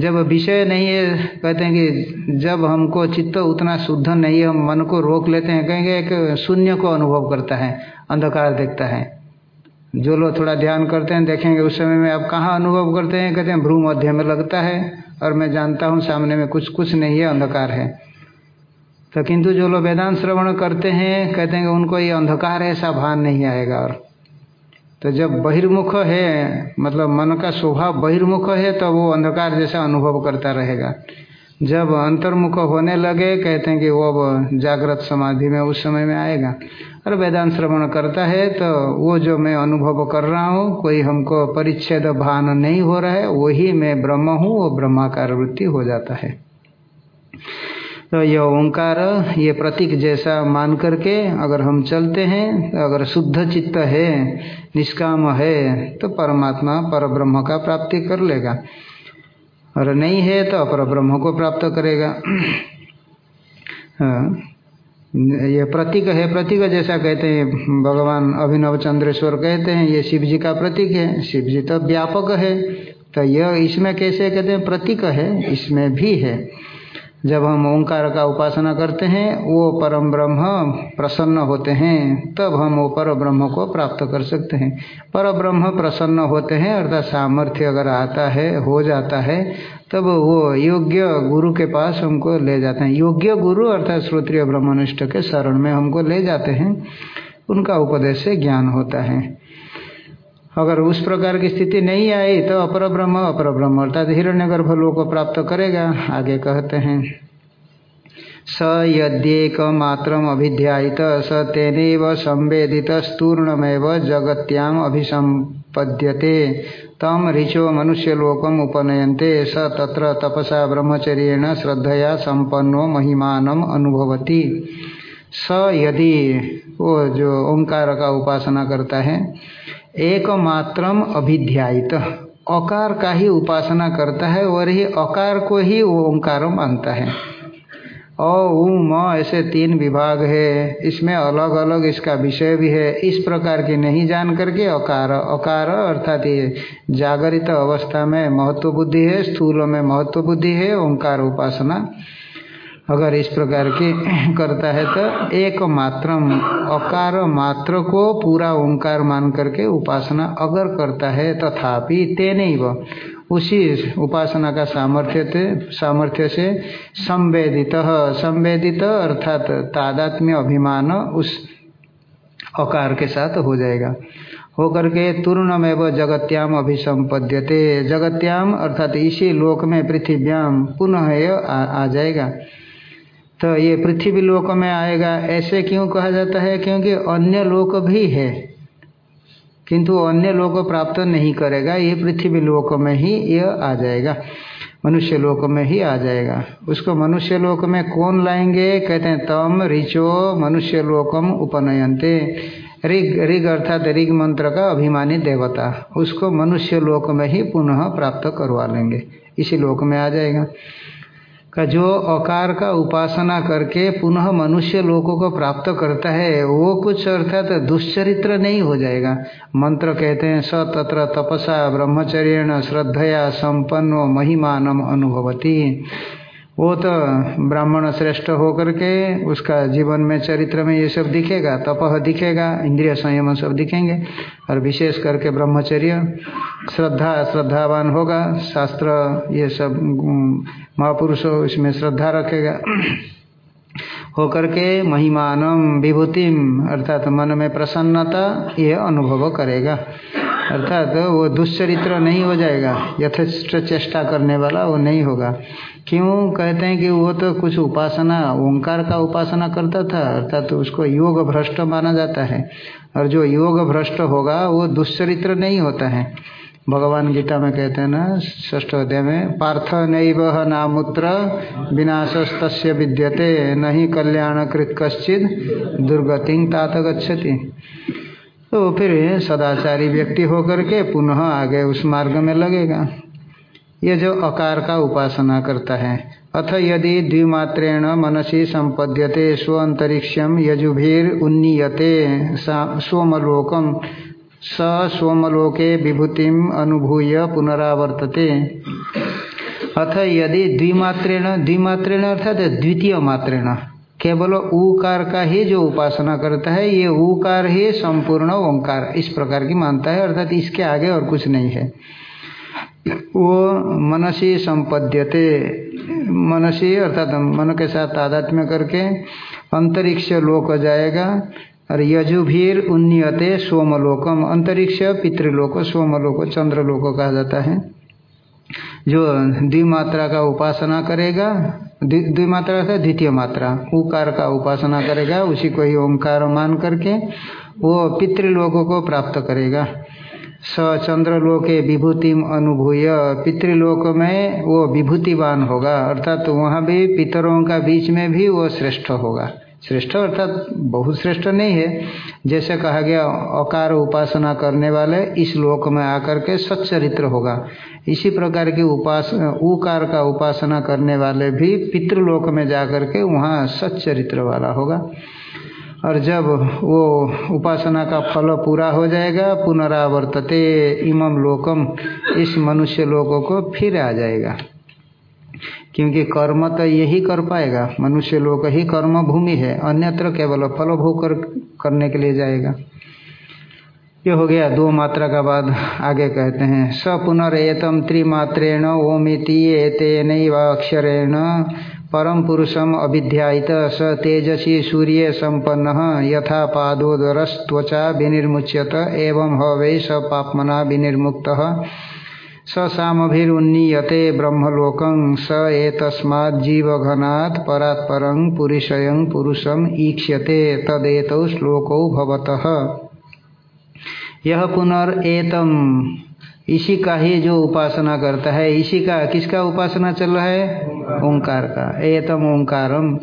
[SPEAKER 2] जब विषय नहीं है, कहते हैं कि जब हमको चित्त उतना शुद्ध नहीं है, हम मन को रोक लेते हैं, कहेंगे एक शून्य को अनुभव करता है, अंधकार देखता है। जो लोग थोड़ा ध्यान करते हैं, देखेंगे उस समय में आप कहाँ अनुभव करते हैं, कहते हैं भ्रू मध्य में लगता है, और मैं जानता हूँ सामने में कुछ कुछ नहीं है, अंधकार है। तो किंतु जो लोग वेदांत श्रवण करते हैं, कहते हैं कि उनको ये अंधकार है, ऐसा भान नहीं आएगा। और तो जब बहिर्मुख है मतलब मन का स्वभाव बहिर्मुख है तो वो अंधकार जैसा अनुभव करता रहेगा। जब अंतर्मुख होने लगे, कहते हैं कि वो अब जागृत समाधि में उस समय में आएगा। और वेदांत श्रवण करता है तो वो जो मैं अनुभव कर रहा हूँ, कोई हमको परिच्छेद भान नहीं हो रहा है, वही मैं ब्रह्म हूँ, वो ब्रह्माकार वृत्ति हो जाता है। यह ओंकार, ये प्रतीक जैसा मान करके अगर हम चलते हैं तो अगर शुद्ध चित्त है, निष्काम है तो परमात्मा पर ब्रह्म का प्राप्ति कर लेगा। और नहीं है तो अपर ब्रह्म को प्राप्त करेगा। हाँ। ये प्रतीक है, प्रतीक जैसा कहते हैं, भगवान अभिनव चंद्रेश्वर कहते हैं, ये शिव जी का प्रतीक है शिव जी तो व्यापक है। तो यह इसमें कैसे कहते हैं, प्रतीक है, इसमें भी है। जब हम ओंकार का उपासना करते हैं, वो परम ब्रह्म प्रसन्न होते हैं, तब हम वो पर ब्रह्म को प्राप्त कर सकते हैं। पर ब्रह्म प्रसन्न होते हैं, अर्थात सामर्थ्य अगर आता है, हो जाता है, तब वो योग्य गुरु के पास हमको ले जाते हैं। योग्य गुरु, अर्थात श्रोत्रिय ब्रह्मनिष्ठ के शरण में हमको ले जाते हैं। उनका उपदेश से ज्ञान होता है। अगर उस प्रकार की स्थिति नहीं आई तो अपर ब्रह्म अपर ब्रह्म अर्थात हिरण्य गर्भ लोग को प्राप्त करेगा, आगे कहते हैं। स यद्येक मात्रम अभिध्यायित, स तेन संवेदित स्तूर्णमेव जगत्याम अभिसंपद्यते तम ऋचो मनुष्यलोकम उपनयन्ते, स तत्र तपसा ब्रह्मचर्येण श्रद्धया संपन्नो महिमानम अनुभवती। स यदि वो जो ओंकार का उपासना करता है एकमात्रम अभिध्यायित। अकार का ही उपासना करता है, और ही अकार को ही ओंकार मानता है। अ, उ, म, ऐसे तीन विभाग है। इसमें अलग अलग इसका विषय भी है। इस प्रकार की नहीं जान करके अकार अकार अर्थात ये जागरित अवस्था में महत्व बुद्धि है, स्थूल में महत्व बुद्धि है, ओंकार उपासना। अगर इस प्रकार की करता है तो एक मात्र अकार मात्र को पूरा ओंकार मान करके उपासना अगर करता है तथापि तो तेन व उसी उपासना का सामर्थ्य सामर्थ्य से संवेदित संवेदित अर्थात तादात्म्य अभिमान उस अकार के साथ हो जाएगा। हो करके तुर्णमेव जगत्याम अभिसंपद्यते। जगत्याम अर्थात इसी लोक में पृथ्व्याम पुनः आ, आ जाएगा। तो ये पृथ्वी लोक में आएगा। ऐसे क्यों कहा जाता है? क्योंकि अन्य लोक भी है। किंतु अन्य लोक प्राप्त नहीं करेगा। ये पृथ्वी लोक में ही यह आ जाएगा। मनुष्य लोक में ही आ जाएगा। उसको मनुष्य लोक में कौन लाएँगे? कहते हैं, तम ऋचो मनुष्य लोकम उपनयनते। ऋग ऋग अर्थात ऋग मंत्र का अभिमानी देवता। उसको मनुष्य लोक में ही पुनः प्राप्त करवा लेंगे। इसी लोक में आ जाएगा। का जो अकार का उपासना करके पुनः मनुष्य लोगों को प्राप्त करता है, वो कुछ अर्थात दुश्चरित्र नहीं हो जाएगा। मंत्र कहते हैं, स तत्र तपसा ब्रह्मचर्य श्रद्धया संपन्न महिमानम अनुभवती। वो तो ब्राह्मण श्रेष्ठ होकर के उसका जीवन में, चरित्र में ये सब दिखेगा तपह दिखेगा, इंद्रिय संयम सब दिखेंगे। और विशेष करके ब्रह्मचर्य, श्रद्धा, श्रद्धावान होगा, शास्त्र ये सब महापुरुष इसमें श्रद्धा रखेगा। होकर के महिमानम विभूतिम अर्थात मन में प्रसन्नता, ये अनुभव करेगा। अर्थात वो दुश्चरित्र नहीं हो जाएगा, यथेष्ट चेष्टा करने वाला वो नहीं होगा। क्यों? कहते हैं कि वो तो कुछ उपासना, ओंकार का उपासना करता था, अर्थात तो उसको योग भ्रष्ट माना जाता है। और जो योग भ्रष्ट होगा, वो दुश्चरित्र नहीं होता है। भगवान गीता में कहते हैं ना ष्ठ अध्याय में, पार्थ नैव नामूत्र विनाशस्त विद्यते, नहीं कल्याण कृत कश्चित दुर्गति तात गच्छति। तो फिर सदाचारी व्यक्ति होकर के पुनः आगे उस मार्ग में लगेगा। ये जो अकार का उपासना करता है, अथ यदि द्विमात्रेण मनसी संपद्यते, स्व अंतरिक्षम यजुभीर उन्नीयते सोमलोकम स सोमलोके विभूतिम अनुभूय पुनरावर्तते। अथ यदि द्विमात्रेण द्विमात्रेण अर्थात द्वितीय मात्रेण केवल ऊकार का ही जो उपासना करता है, ये ऊकार ही संपूर्ण ओंकार, इस प्रकार की मानता है, अर्थात इसके आगे और कुछ नहीं है। वो मनसी संपद्यते, मनसी अर्थात मन के साथ तादात्म्य करके अंतरिक्ष लोक जाएगा और यजुभीर उन्नीयते सोमलोकम, अंतरिक्ष पितृलोक, सोमलोक, चंद्रलोक कहा जाता है। जो द्विमात्रा का उपासना करेगा द्विमात्रा का द्वितीय मात्रा, उकार का उपासना करेगा, उसी को ही ओंकार मान करके वो पितृलोकों को प्राप्त करेगा। स चंद्रलोके विभूति अनुभूय, पितृलोक में वो विभूतिवान होगा, अर्थात तो वहाँ भी पितरों का बीच में भी वो श्रेष्ठ होगा। श्रेष्ठ अर्थात बहुत श्रेष्ठ नहीं है। जैसे कहा गया, अकार उपासना करने वाले इस लोक में आकर के सच्चरित्र होगा। इसी प्रकार की उपास, उकार का उपासना करने वाले भी पितृलोक में जाकर के वहाँ सच्चरित्र वाला होगा। और जब वो उपासना का फल पूरा हो जाएगा, पुनरावर्तते इमम लोकम, इस मनुष्य लोकों को फिर आ जाएगा। क्योंकि कर्म तो यही कर पाएगा। मनुष्य लोग ही कर्म भूमि है अन्यत्र केवल फल भोग कर, करने के लिए जाएगा। ये हो गया दो मात्रा का बाद आगे कहते हैं। स पुनरेतम त्रिमात्रेण ओमिति एतेन अक्षरेण परम पुरुषम अभिध्यायित। स तेजसी सूर्य संपन्न यथा पादोदरस्त्वचा विनिर्मुच्यत। एवं ह वै स पापमना विनिर्मुक्त। स सामभिरुन्नीयते ब्रह्मलोकं स एतस्माज्जीवघनात् परात्परं पुरुषयं पुरुषम ईक्ष्यते तदेतौ श्लोकौ भवतः। यह पुनर्एतम इसी का ही जो उपासना करता है, इसी का किसका उपासना चल रहा है? ओंकार का। एतम ओंकारम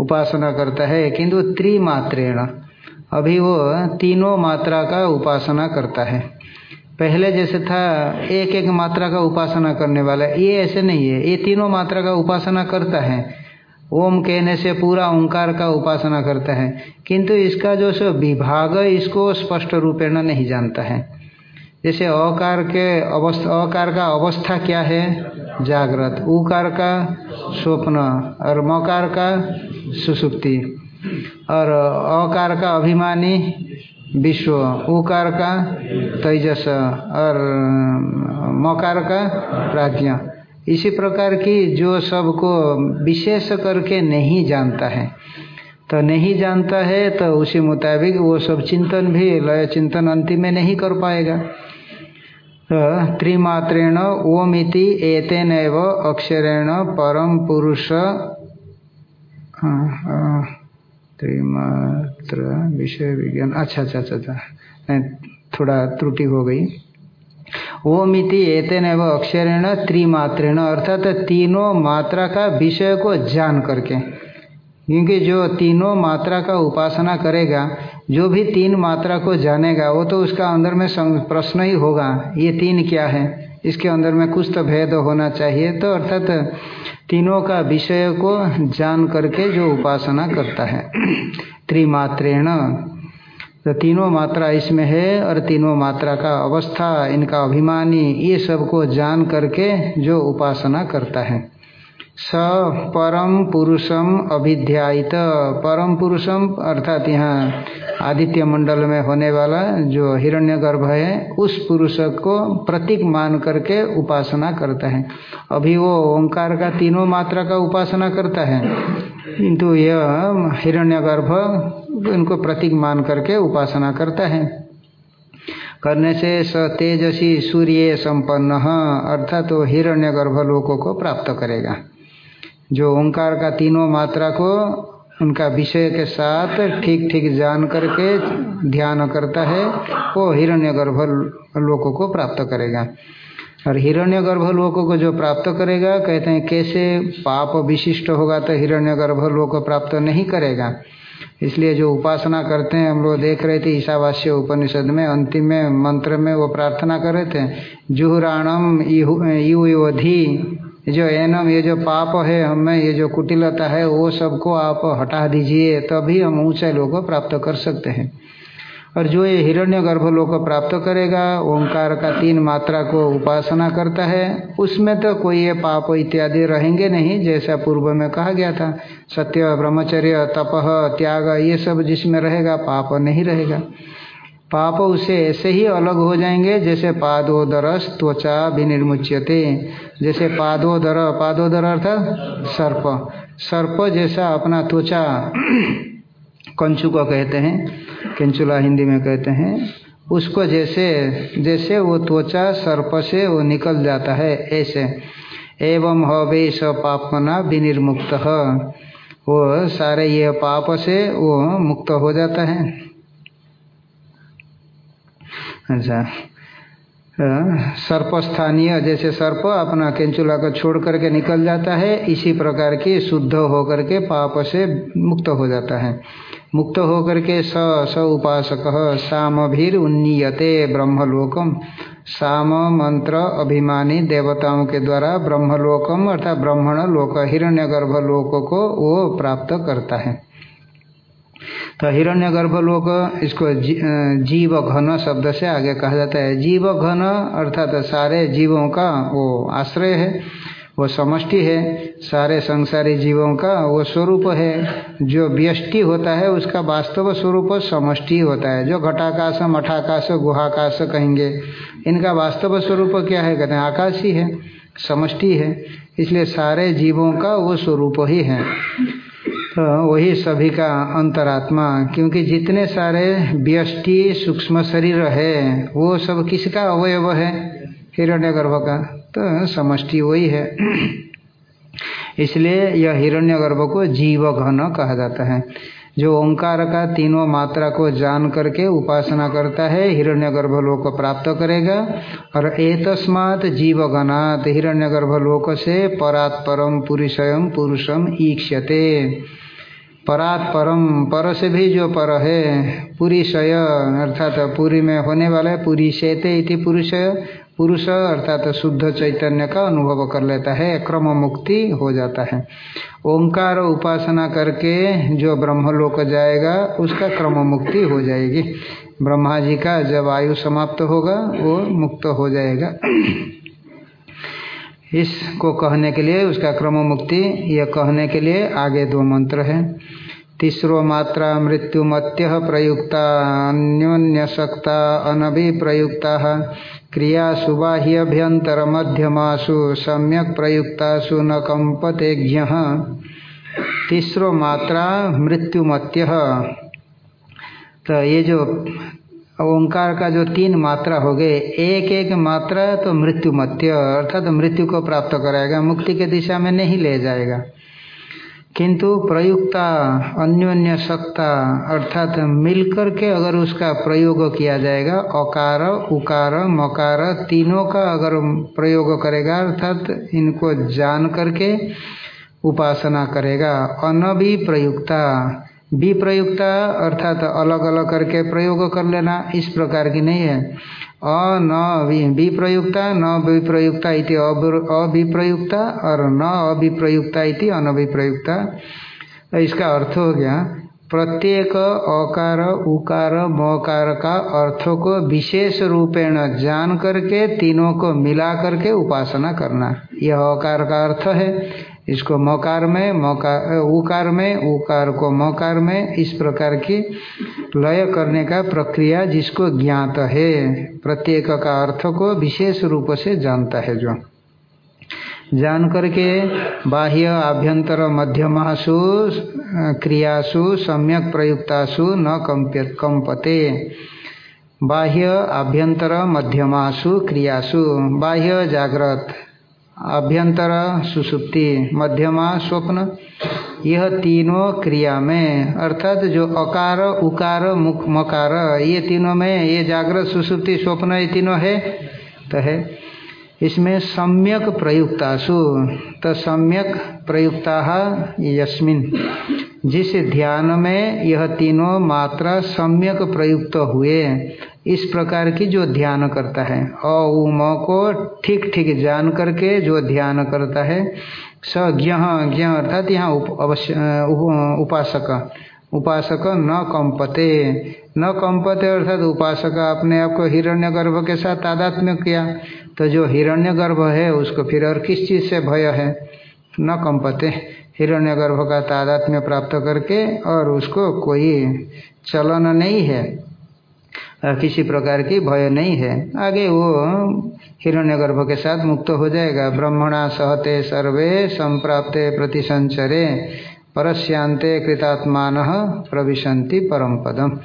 [SPEAKER 2] उपासना करता है किंतु त्रिमात्रेण। अभी वो तीनों मात्रा का उपासना करता है। पहले जैसे था, एक एक मात्रा का उपासना करने वाला। ये ऐसे नहीं है। ये तीनों मात्रा का उपासना करता है। ओम कहने से पूरा ओंकार का उपासना करता है। किंतु इसका जो सो विभाग इसको स्पष्ट रूपेण नहीं जानता है। जैसे अकार के अवस्था, अकार का अवस्था क्या है? जागृत। उकार का स्वप्न और मकार का सुसुप्ति। और अकार का अभिमानी विश्व उकार का, तेजस और मकार का प्राज्ञा इसी प्रकार की जो सबको विशेष करके नहीं जानता है तो नहीं जानता है तो उसी मुताबिक वो सब चिंतन भी, लय चिंतन अंतिम में नहीं कर पाएगा। तो त्रिमात्रेण ओमिति एतेन एव अक्षरेण परम पुरुष त्रिमात्र विषय विज्ञान अच्छा अच्छा अच्छा। अच्छा थोड़ा त्रुटि हो गई। वो ओमिति एतेन एव अक्षरेण, त्रिमात्रेण, अर्थात तीनों मात्रा का विषय को जान करके। क्योंकि जो तीनों मात्रा का उपासना करेगा, जो भी तीन मात्रा को जानेगा, वो तो उसका अंदर में प्रश्न ही होगा, ये तीन क्या है? इसके अंदर में कुछ तो भेद होना चाहिए तो अर्थात तीनों का विषय को जान करके जो उपासना करता है। त्रिमात्रेण। तो तीनों मात्रा इसमें है और तीनों मात्रा का अवस्था, इनका अभिमानी, ये सबको जान करके जो उपासना करता है। स परम पुरुषम अभिध्यायित। परम पुरुषम अर्थात यहाँ आदित्य मंडल में होने वाला जो हिरण्यगर्भ है, उस पुरुष को प्रतीक मान करके उपासना करता है। अभी वो ओंकार का तीनों मात्रा का उपासना करता है, किंतु यह हिरण्यगर्भ इनको प्रतीक मान करके उपासना करता है। करने से स तेजसी सूर्य संपन्न, अर्थात तो हिरण्यगर्भ लोकों को प्राप्त करेगा। जो ओंकार का तीनों मात्रा को उनका विषय के साथ ठीक ठीक जान करके ध्यान करता है वो हिरण्यगर्भ लोकों को प्राप्त करेगा और हिरण्यगर्भ लोकों को जो प्राप्त करेगा कहते हैं कैसे पाप विशिष्ट होगा तो हिरण्यगर्भ लोक प्राप्त नहीं करेगा इसलिए जो उपासना करते हैं हम लोग देख रहे थे ईशावास्य उपनिषद में अंतिम में मंत्र में वो प्रार्थना कर रहे थे जुहुराणम यु योधि जो एनम, ये जो पाप है हमें, ये जो कुटिलता है, वो सबको आप हटा दीजिए, तभी हम ऊँचे लोग प्राप्त कर सकते हैं। और जो ये हिरण्य गर्भ लोग प्राप्त करेगा, ओंकार का तीन मात्रा को उपासना करता है, उसमें तो कोई ये पाप इत्यादि रहेंगे नहीं, जैसा पूर्व में कहा गया था, सत्य, ब्रह्मचर्य तपह त्याग, ये सब जिसमें रहेगा, पाप नहीं रहेगा। पाप उसे ऐसे ही अलग हो जाएँगे जैसे पादोदर त्वचा विनिर्मुच्यते। जैसे पादोदर पादोदर अर्थात सर्प। सर्प जैसा अपना त्वचा कंचु को कहते हैं, कंचुला हिंदी में कहते हैं, उसको जैसे जैसे वो त्वचा सर्प से वो निकल जाता है, ऐसे। एवं हवे स पापना विनिर्मुक्त। वो सारे ये पाप से वो मुक्त हो जाता है। अच्छा। सर्प स्थानीय जैसे सर्प अपना केंचुला को छोड़ करके निकल जाता है, इसी प्रकार की शुद्ध होकर के पाप से मुक्त हो जाता है। मुक्त होकर के स स उपासक सामभीर उन्नीयते ब्रह्मलोकम। साम मंत्र अभिमानी देवताओं के द्वारा ब्रह्मलोकम अर्थात ब्रह्मण लोक, हिरण्यगर्भ लोक को वो प्राप्त करता है। तो हिरण्य गर्भलोक इसको जी, जीव घन शब्द से आगे कहा जाता है। जीव घन अर्थात सारे जीवों का वो आश्रय है वो समष्टि है सारे संसारी जीवों का वो स्वरूप है। जो व्यष्टि होता है उसका वास्तव स्वरूप समष्टि होता है। जो घटाकाश मठाकाश गुहाकाश कहेंगे इनका वास्तव स्वरूप क्या है? कहते हैं आकाश ही है समष्टि है। इसलिए सारे जीवों का वो स्वरूप ही है। वही सभी का अंतरात्मा, क्योंकि जितने सारे व्यष्टि सूक्ष्म शरीर है, वो सब किसका अवयव है? हिरण्य गर्भ का। तो समष्टि वही है। इसलिए यह हिरण्य गर्भ को जीव घन कहा जाता है। जो ओंकार का तीनों मात्रा को जान करके उपासना करता है हिरण्य गर्भलोक को प्राप्त करेगा। और एतस्मात जीव गणात हिरण्य गर्भलोक से परात्परम पुरुषयम पुरुषम ईक्षते परात परम पर से भी जो पर है, पुरी शय, अर्थात पुरी में होने वाला है, पुरी शेते इति पुरुष पुरुष अर्थात शुद्ध चैतन्य का अनुभव कर लेता है, क्रम मुक्ति हो जाता है। ओंकार उपासना करके जो ब्रह्मलोक जाएगा, उसका क्रम मुक्ति हो जाएगी। ब्रह्मा जी का जब आयु समाप्त होगा, वो मुक्त हो जाएगा। इसको कहने के लिए, उसका क्रम मुक्ति यह कहने के लिए आगे दो मंत्र है। तीसरो मात्रा, मृत्युमत्य प्रयुक्ता अन्योन्यशक्ता अनभिप्रयुक्ता क्रियासु बाह्यभ्यंतर मध्यमासु सम्यक प्रयुक्तासु न कंपतेज्ञ तीसरो मात्रा, मृत्युमत्य। तो ये जो ओंकार का जो तीन मात्रा हो गए, एक एक मात्रा तो मृत्यु मत्य अर्थात तो मृत्यु को प्राप्त कराएगा, मुक्ति के दिशा में नहीं ले जाएगा। किंतु प्रयुक्ता, अन्योन्य सत्ता, अर्थात मिलकर के अगर उसका प्रयोग किया जाएगा, अकार, उकार, मकार, तीनों का अगर प्रयोग करेगा, अर्थात इनको जान करके उपासना करेगा अनभी प्रयुक्ता विप्रयुक्ता अर्थात अलग अलग करके प्रयोग कर लेना इस प्रकार की नहीं है। अ, न विप्रयुक्ता न विप्रयुक्ता इति अभिप्रयुक्ता और न अभिप्रयुक्ता इति अनभिप्रयुक्ता तो इसका अर्थ हो गया, प्रत्येक अकार, उकार, मकार का अर्थ को विशेष रूपेण जान करके, तीनों को मिला करके उपासना करना। यह अकार का अर्थ है। इसको मकार में मकार उकार में, उकार को मकार में, इस प्रकार की लय करने का प्रक्रिया जिसको ज्ञात है, प्रत्येक का अर्थ को विशेष रूप से जानता है जो। जान करके बाह्य आभ्यंतर मध्यमासु क्रियासु, सम्यक प्रयुक्तासु न कंप्य, कंपते। बाह्य आभ्यंतर मध्यमासु, क्रियासु। बाह्य जागृत। अभ्यंतर, सुसुप्ति, मध्यमा, स्वप्न, यह तीनों क्रिया में, अर्थात जो अकार, उकार, मुख, मकार, ये तीनों में, ये जागृत सुसुप्ति, स्वप्न, ये तीनों है तो है। इसमें सम्यक प्रयुक्तासु तो सम्यक प्रयुक्ता यस्मिन। जिस ध्यान में यह तीनों मात्रा सम्यक प्रयुक्त हुए इस प्रकार की जो ध्यान करता है। अ उम को ठीक ठीक जान करके जो ध्यान करता है, स, ज्ञ ज्ञ अर्थात यहाँ अवश्य उपासक। उपासक न कंपते। न कंपते अर्थात उपासक अपने आप को हिरण्य गर्भ के साथ तादात्म्य किया। तो जो हिरण्य गर्भ है, उसको फिर और किस चीज़ से भय है? न कंपते। हिरण्य गर्भ का तादात्म्य प्राप्त करके और उसको कोई चलन नहीं है। किसी प्रकार की भय नहीं है। आगे वो हिरण्यगर्भ के साथ मुक्त हो जाएगा। ब्रह्मणा सहते सर्वे संप्राप्ते प्रतिसंचरे परस्यांते कृतात्मान प्रविशंति परम पदम।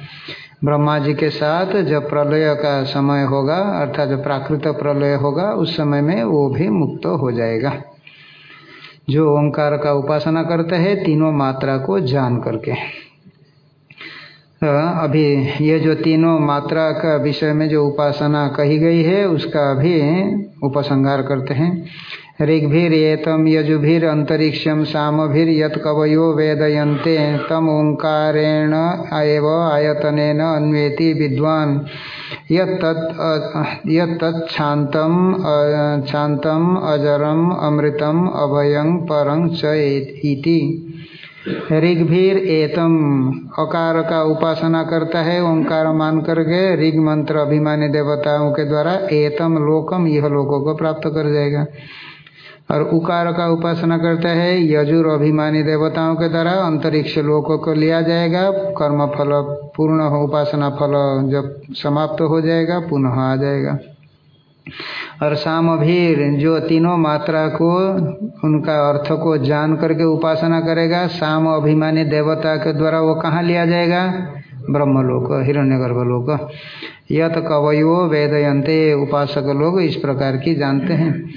[SPEAKER 2] ब्रह्मा जी के साथ जब प्रलय का समय होगा, अर्थात जब प्राकृत प्रलय होगा, उस समय में वो भी मुक्त हो जाएगा। जो ओंकार का उपासना करते हैं, तीनों मात्रा को जान करके। अभी ये जो तीनों मात्रा का विषय में जो उपासना कही गई है, उसका भी उपसंहार करते हैं। ऋग्भिरेतम यजुभिर अंतरिक्षम सामभिर यत कवयो वेदयन्ते, तम ओंकारेण एव आयतनेन अन्वेति विद्वान्। यत्तच्छान्तम शान्तम अजरम, अमृतम, अभयं, परं च इति। ऋग्भीर एतम। अकार का उपासना करता है, ओंकार मान करके ऋग मंत्र अभिमानी देवताओं के द्वारा एतम लोकम, यह लोगों को प्राप्त कर जाएगा। और उकार का उपासना करता है, यजुर अभिमानी देवताओं के द्वारा अंतरिक्ष लोकों को लिया जाएगा कर्म फल पूर्ण उपासना फल जब समाप्त हो जाएगा, पुनः आ जाएगा। और सामभीर जो तीनों मात्रा को, उनका अर्थ को जान करके उपासना करेगा, साम अभिमानी देवता के द्वारा वो कहाँ लिया जाएगा? ब्रह्मलोक, हिरण्यगर्भलोक। यत कवयो वेदयंते उपासक लोग इस प्रकार की जानते हैं।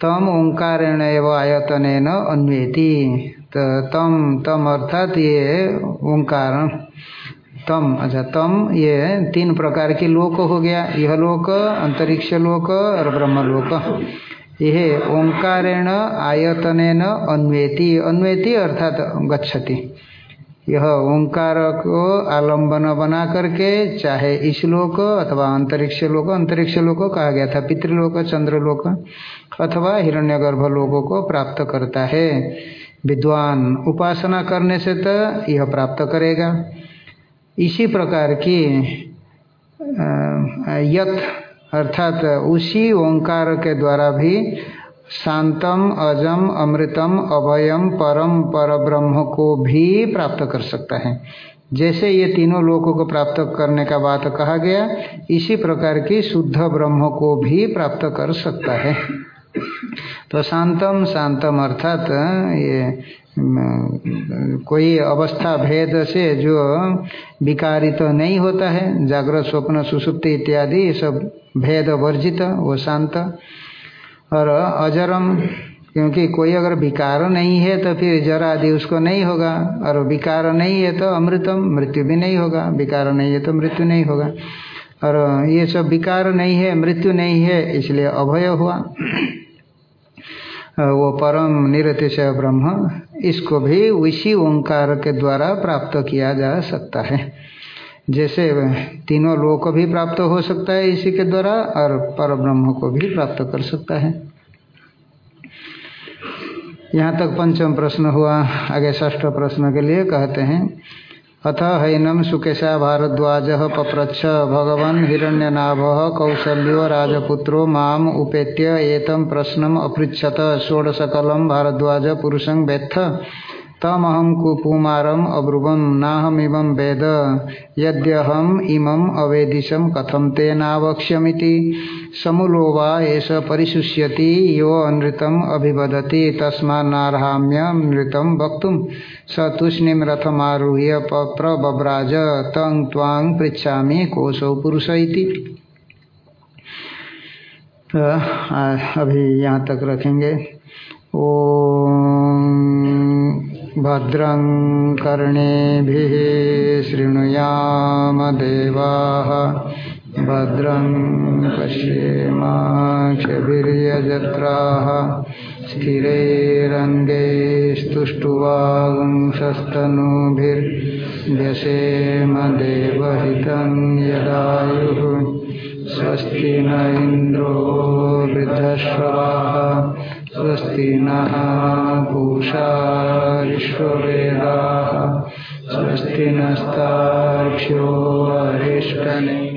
[SPEAKER 2] तम ओंकारेण एवं आयतन अन्वेति। तो तम तम अर्थात ये ओंकार। तम अच्छा तम ये तीन प्रकार के लोक हो गया, यह लोक, अंतरिक्ष लोक और ब्रह्मलोक यह ओंकारेण आयतन अन्वेति अन्वेति अर्थात गच्छति। यह ओंकार को आलंबन बना करके चाहे इस लोक अथवा अंतरिक्ष लोक अंतरिक्ष लोक कहा गया था, पितृलोक, चंद्रलोक अथवा हिरण्यगर्भ लोगों को प्राप्त करता है। विद्वान उपासना करने से तो यह प्राप्त करेगा। इसी प्रकार की यत अर्थात उसी ओंकार के द्वारा भी शांतम, अजम, अमृतम, अभयम, परम पर ब्रह्म को भी प्राप्त कर सकता है। जैसे ये तीनों लोगों को प्राप्त करने का बात कहा गया, इसी प्रकार की शुद्ध ब्रह्म को भी प्राप्त कर सकता है। तो शांतम शांतम अर्थात ये कोई अवस्था भेद से जो विकारित तो नहीं होता है, जागृत, स्वप्न, सुसुप्ति इत्यादि सब भेद वर्जित, वो शांत। और अजरम, क्योंकि कोई अगर विकार नहीं है तो फिर जरा आदि उसको नहीं होगा, और विकार नहीं है तो अमृतम, मृत्यु भी नहीं होगा, विकार नहीं है तो मृत्यु नहीं होगा। और ये सब विकार नहीं है, मृत्यु नहीं है, इसलिए अभय हुआ। वो परम निरतिशय ब्रह्म, इसको भी उसी ओंकार के द्वारा प्राप्त किया जा सकता है। जैसे तीनों लोक भी प्राप्त हो सकता है इसी के द्वारा, और पर ब्रह्म को भी प्राप्त कर सकता है। यहाँ तक पंचम प्रश्न हुआ, आगे ष्ठ प्रश्न के लिए कहते हैं अथ हैनम सुकेशा भारद्वाज पप्रच्छ। भगवन् हिरण्यनाभ कौसल्यो राजपुत्रो माम उपेत्य एतम प्रश्नम अपृछत षोडशकल भारद्वाज पुरुषं वेत्थ तमहं कुपुमारम अब्रुवं नाहमिमं वेद। यद्यहम इमं अवेदिशं कथं तेनावक्ष्यमिति। समूलो वा एष परिशुष्यति। यो अनृतम् अभिवदति। तस्मान्नार्हाम्यमृतं वक्तुं स तूष्णीं रथमारुह्य प्रब्राज तं त्वां पृच्छामि कोशौ पुरुष इति। अभी यहाँ तक रखेंगे। ओ भद्रं कर्णेभिः शृणुयाम देवाः। भद्रं पश्येमाक्षभिर्यजत्राः स्थिरैरङ्गैस्तुष्टुवागुंसस्तनूभिर्व्यसेम देवहितं यदायुः स्वस्ति न इन्द्रो स्वस्ति नः पूषा विश्ववेदाः स्वस्ति नस्तार्क्ष्यो अरिष्टने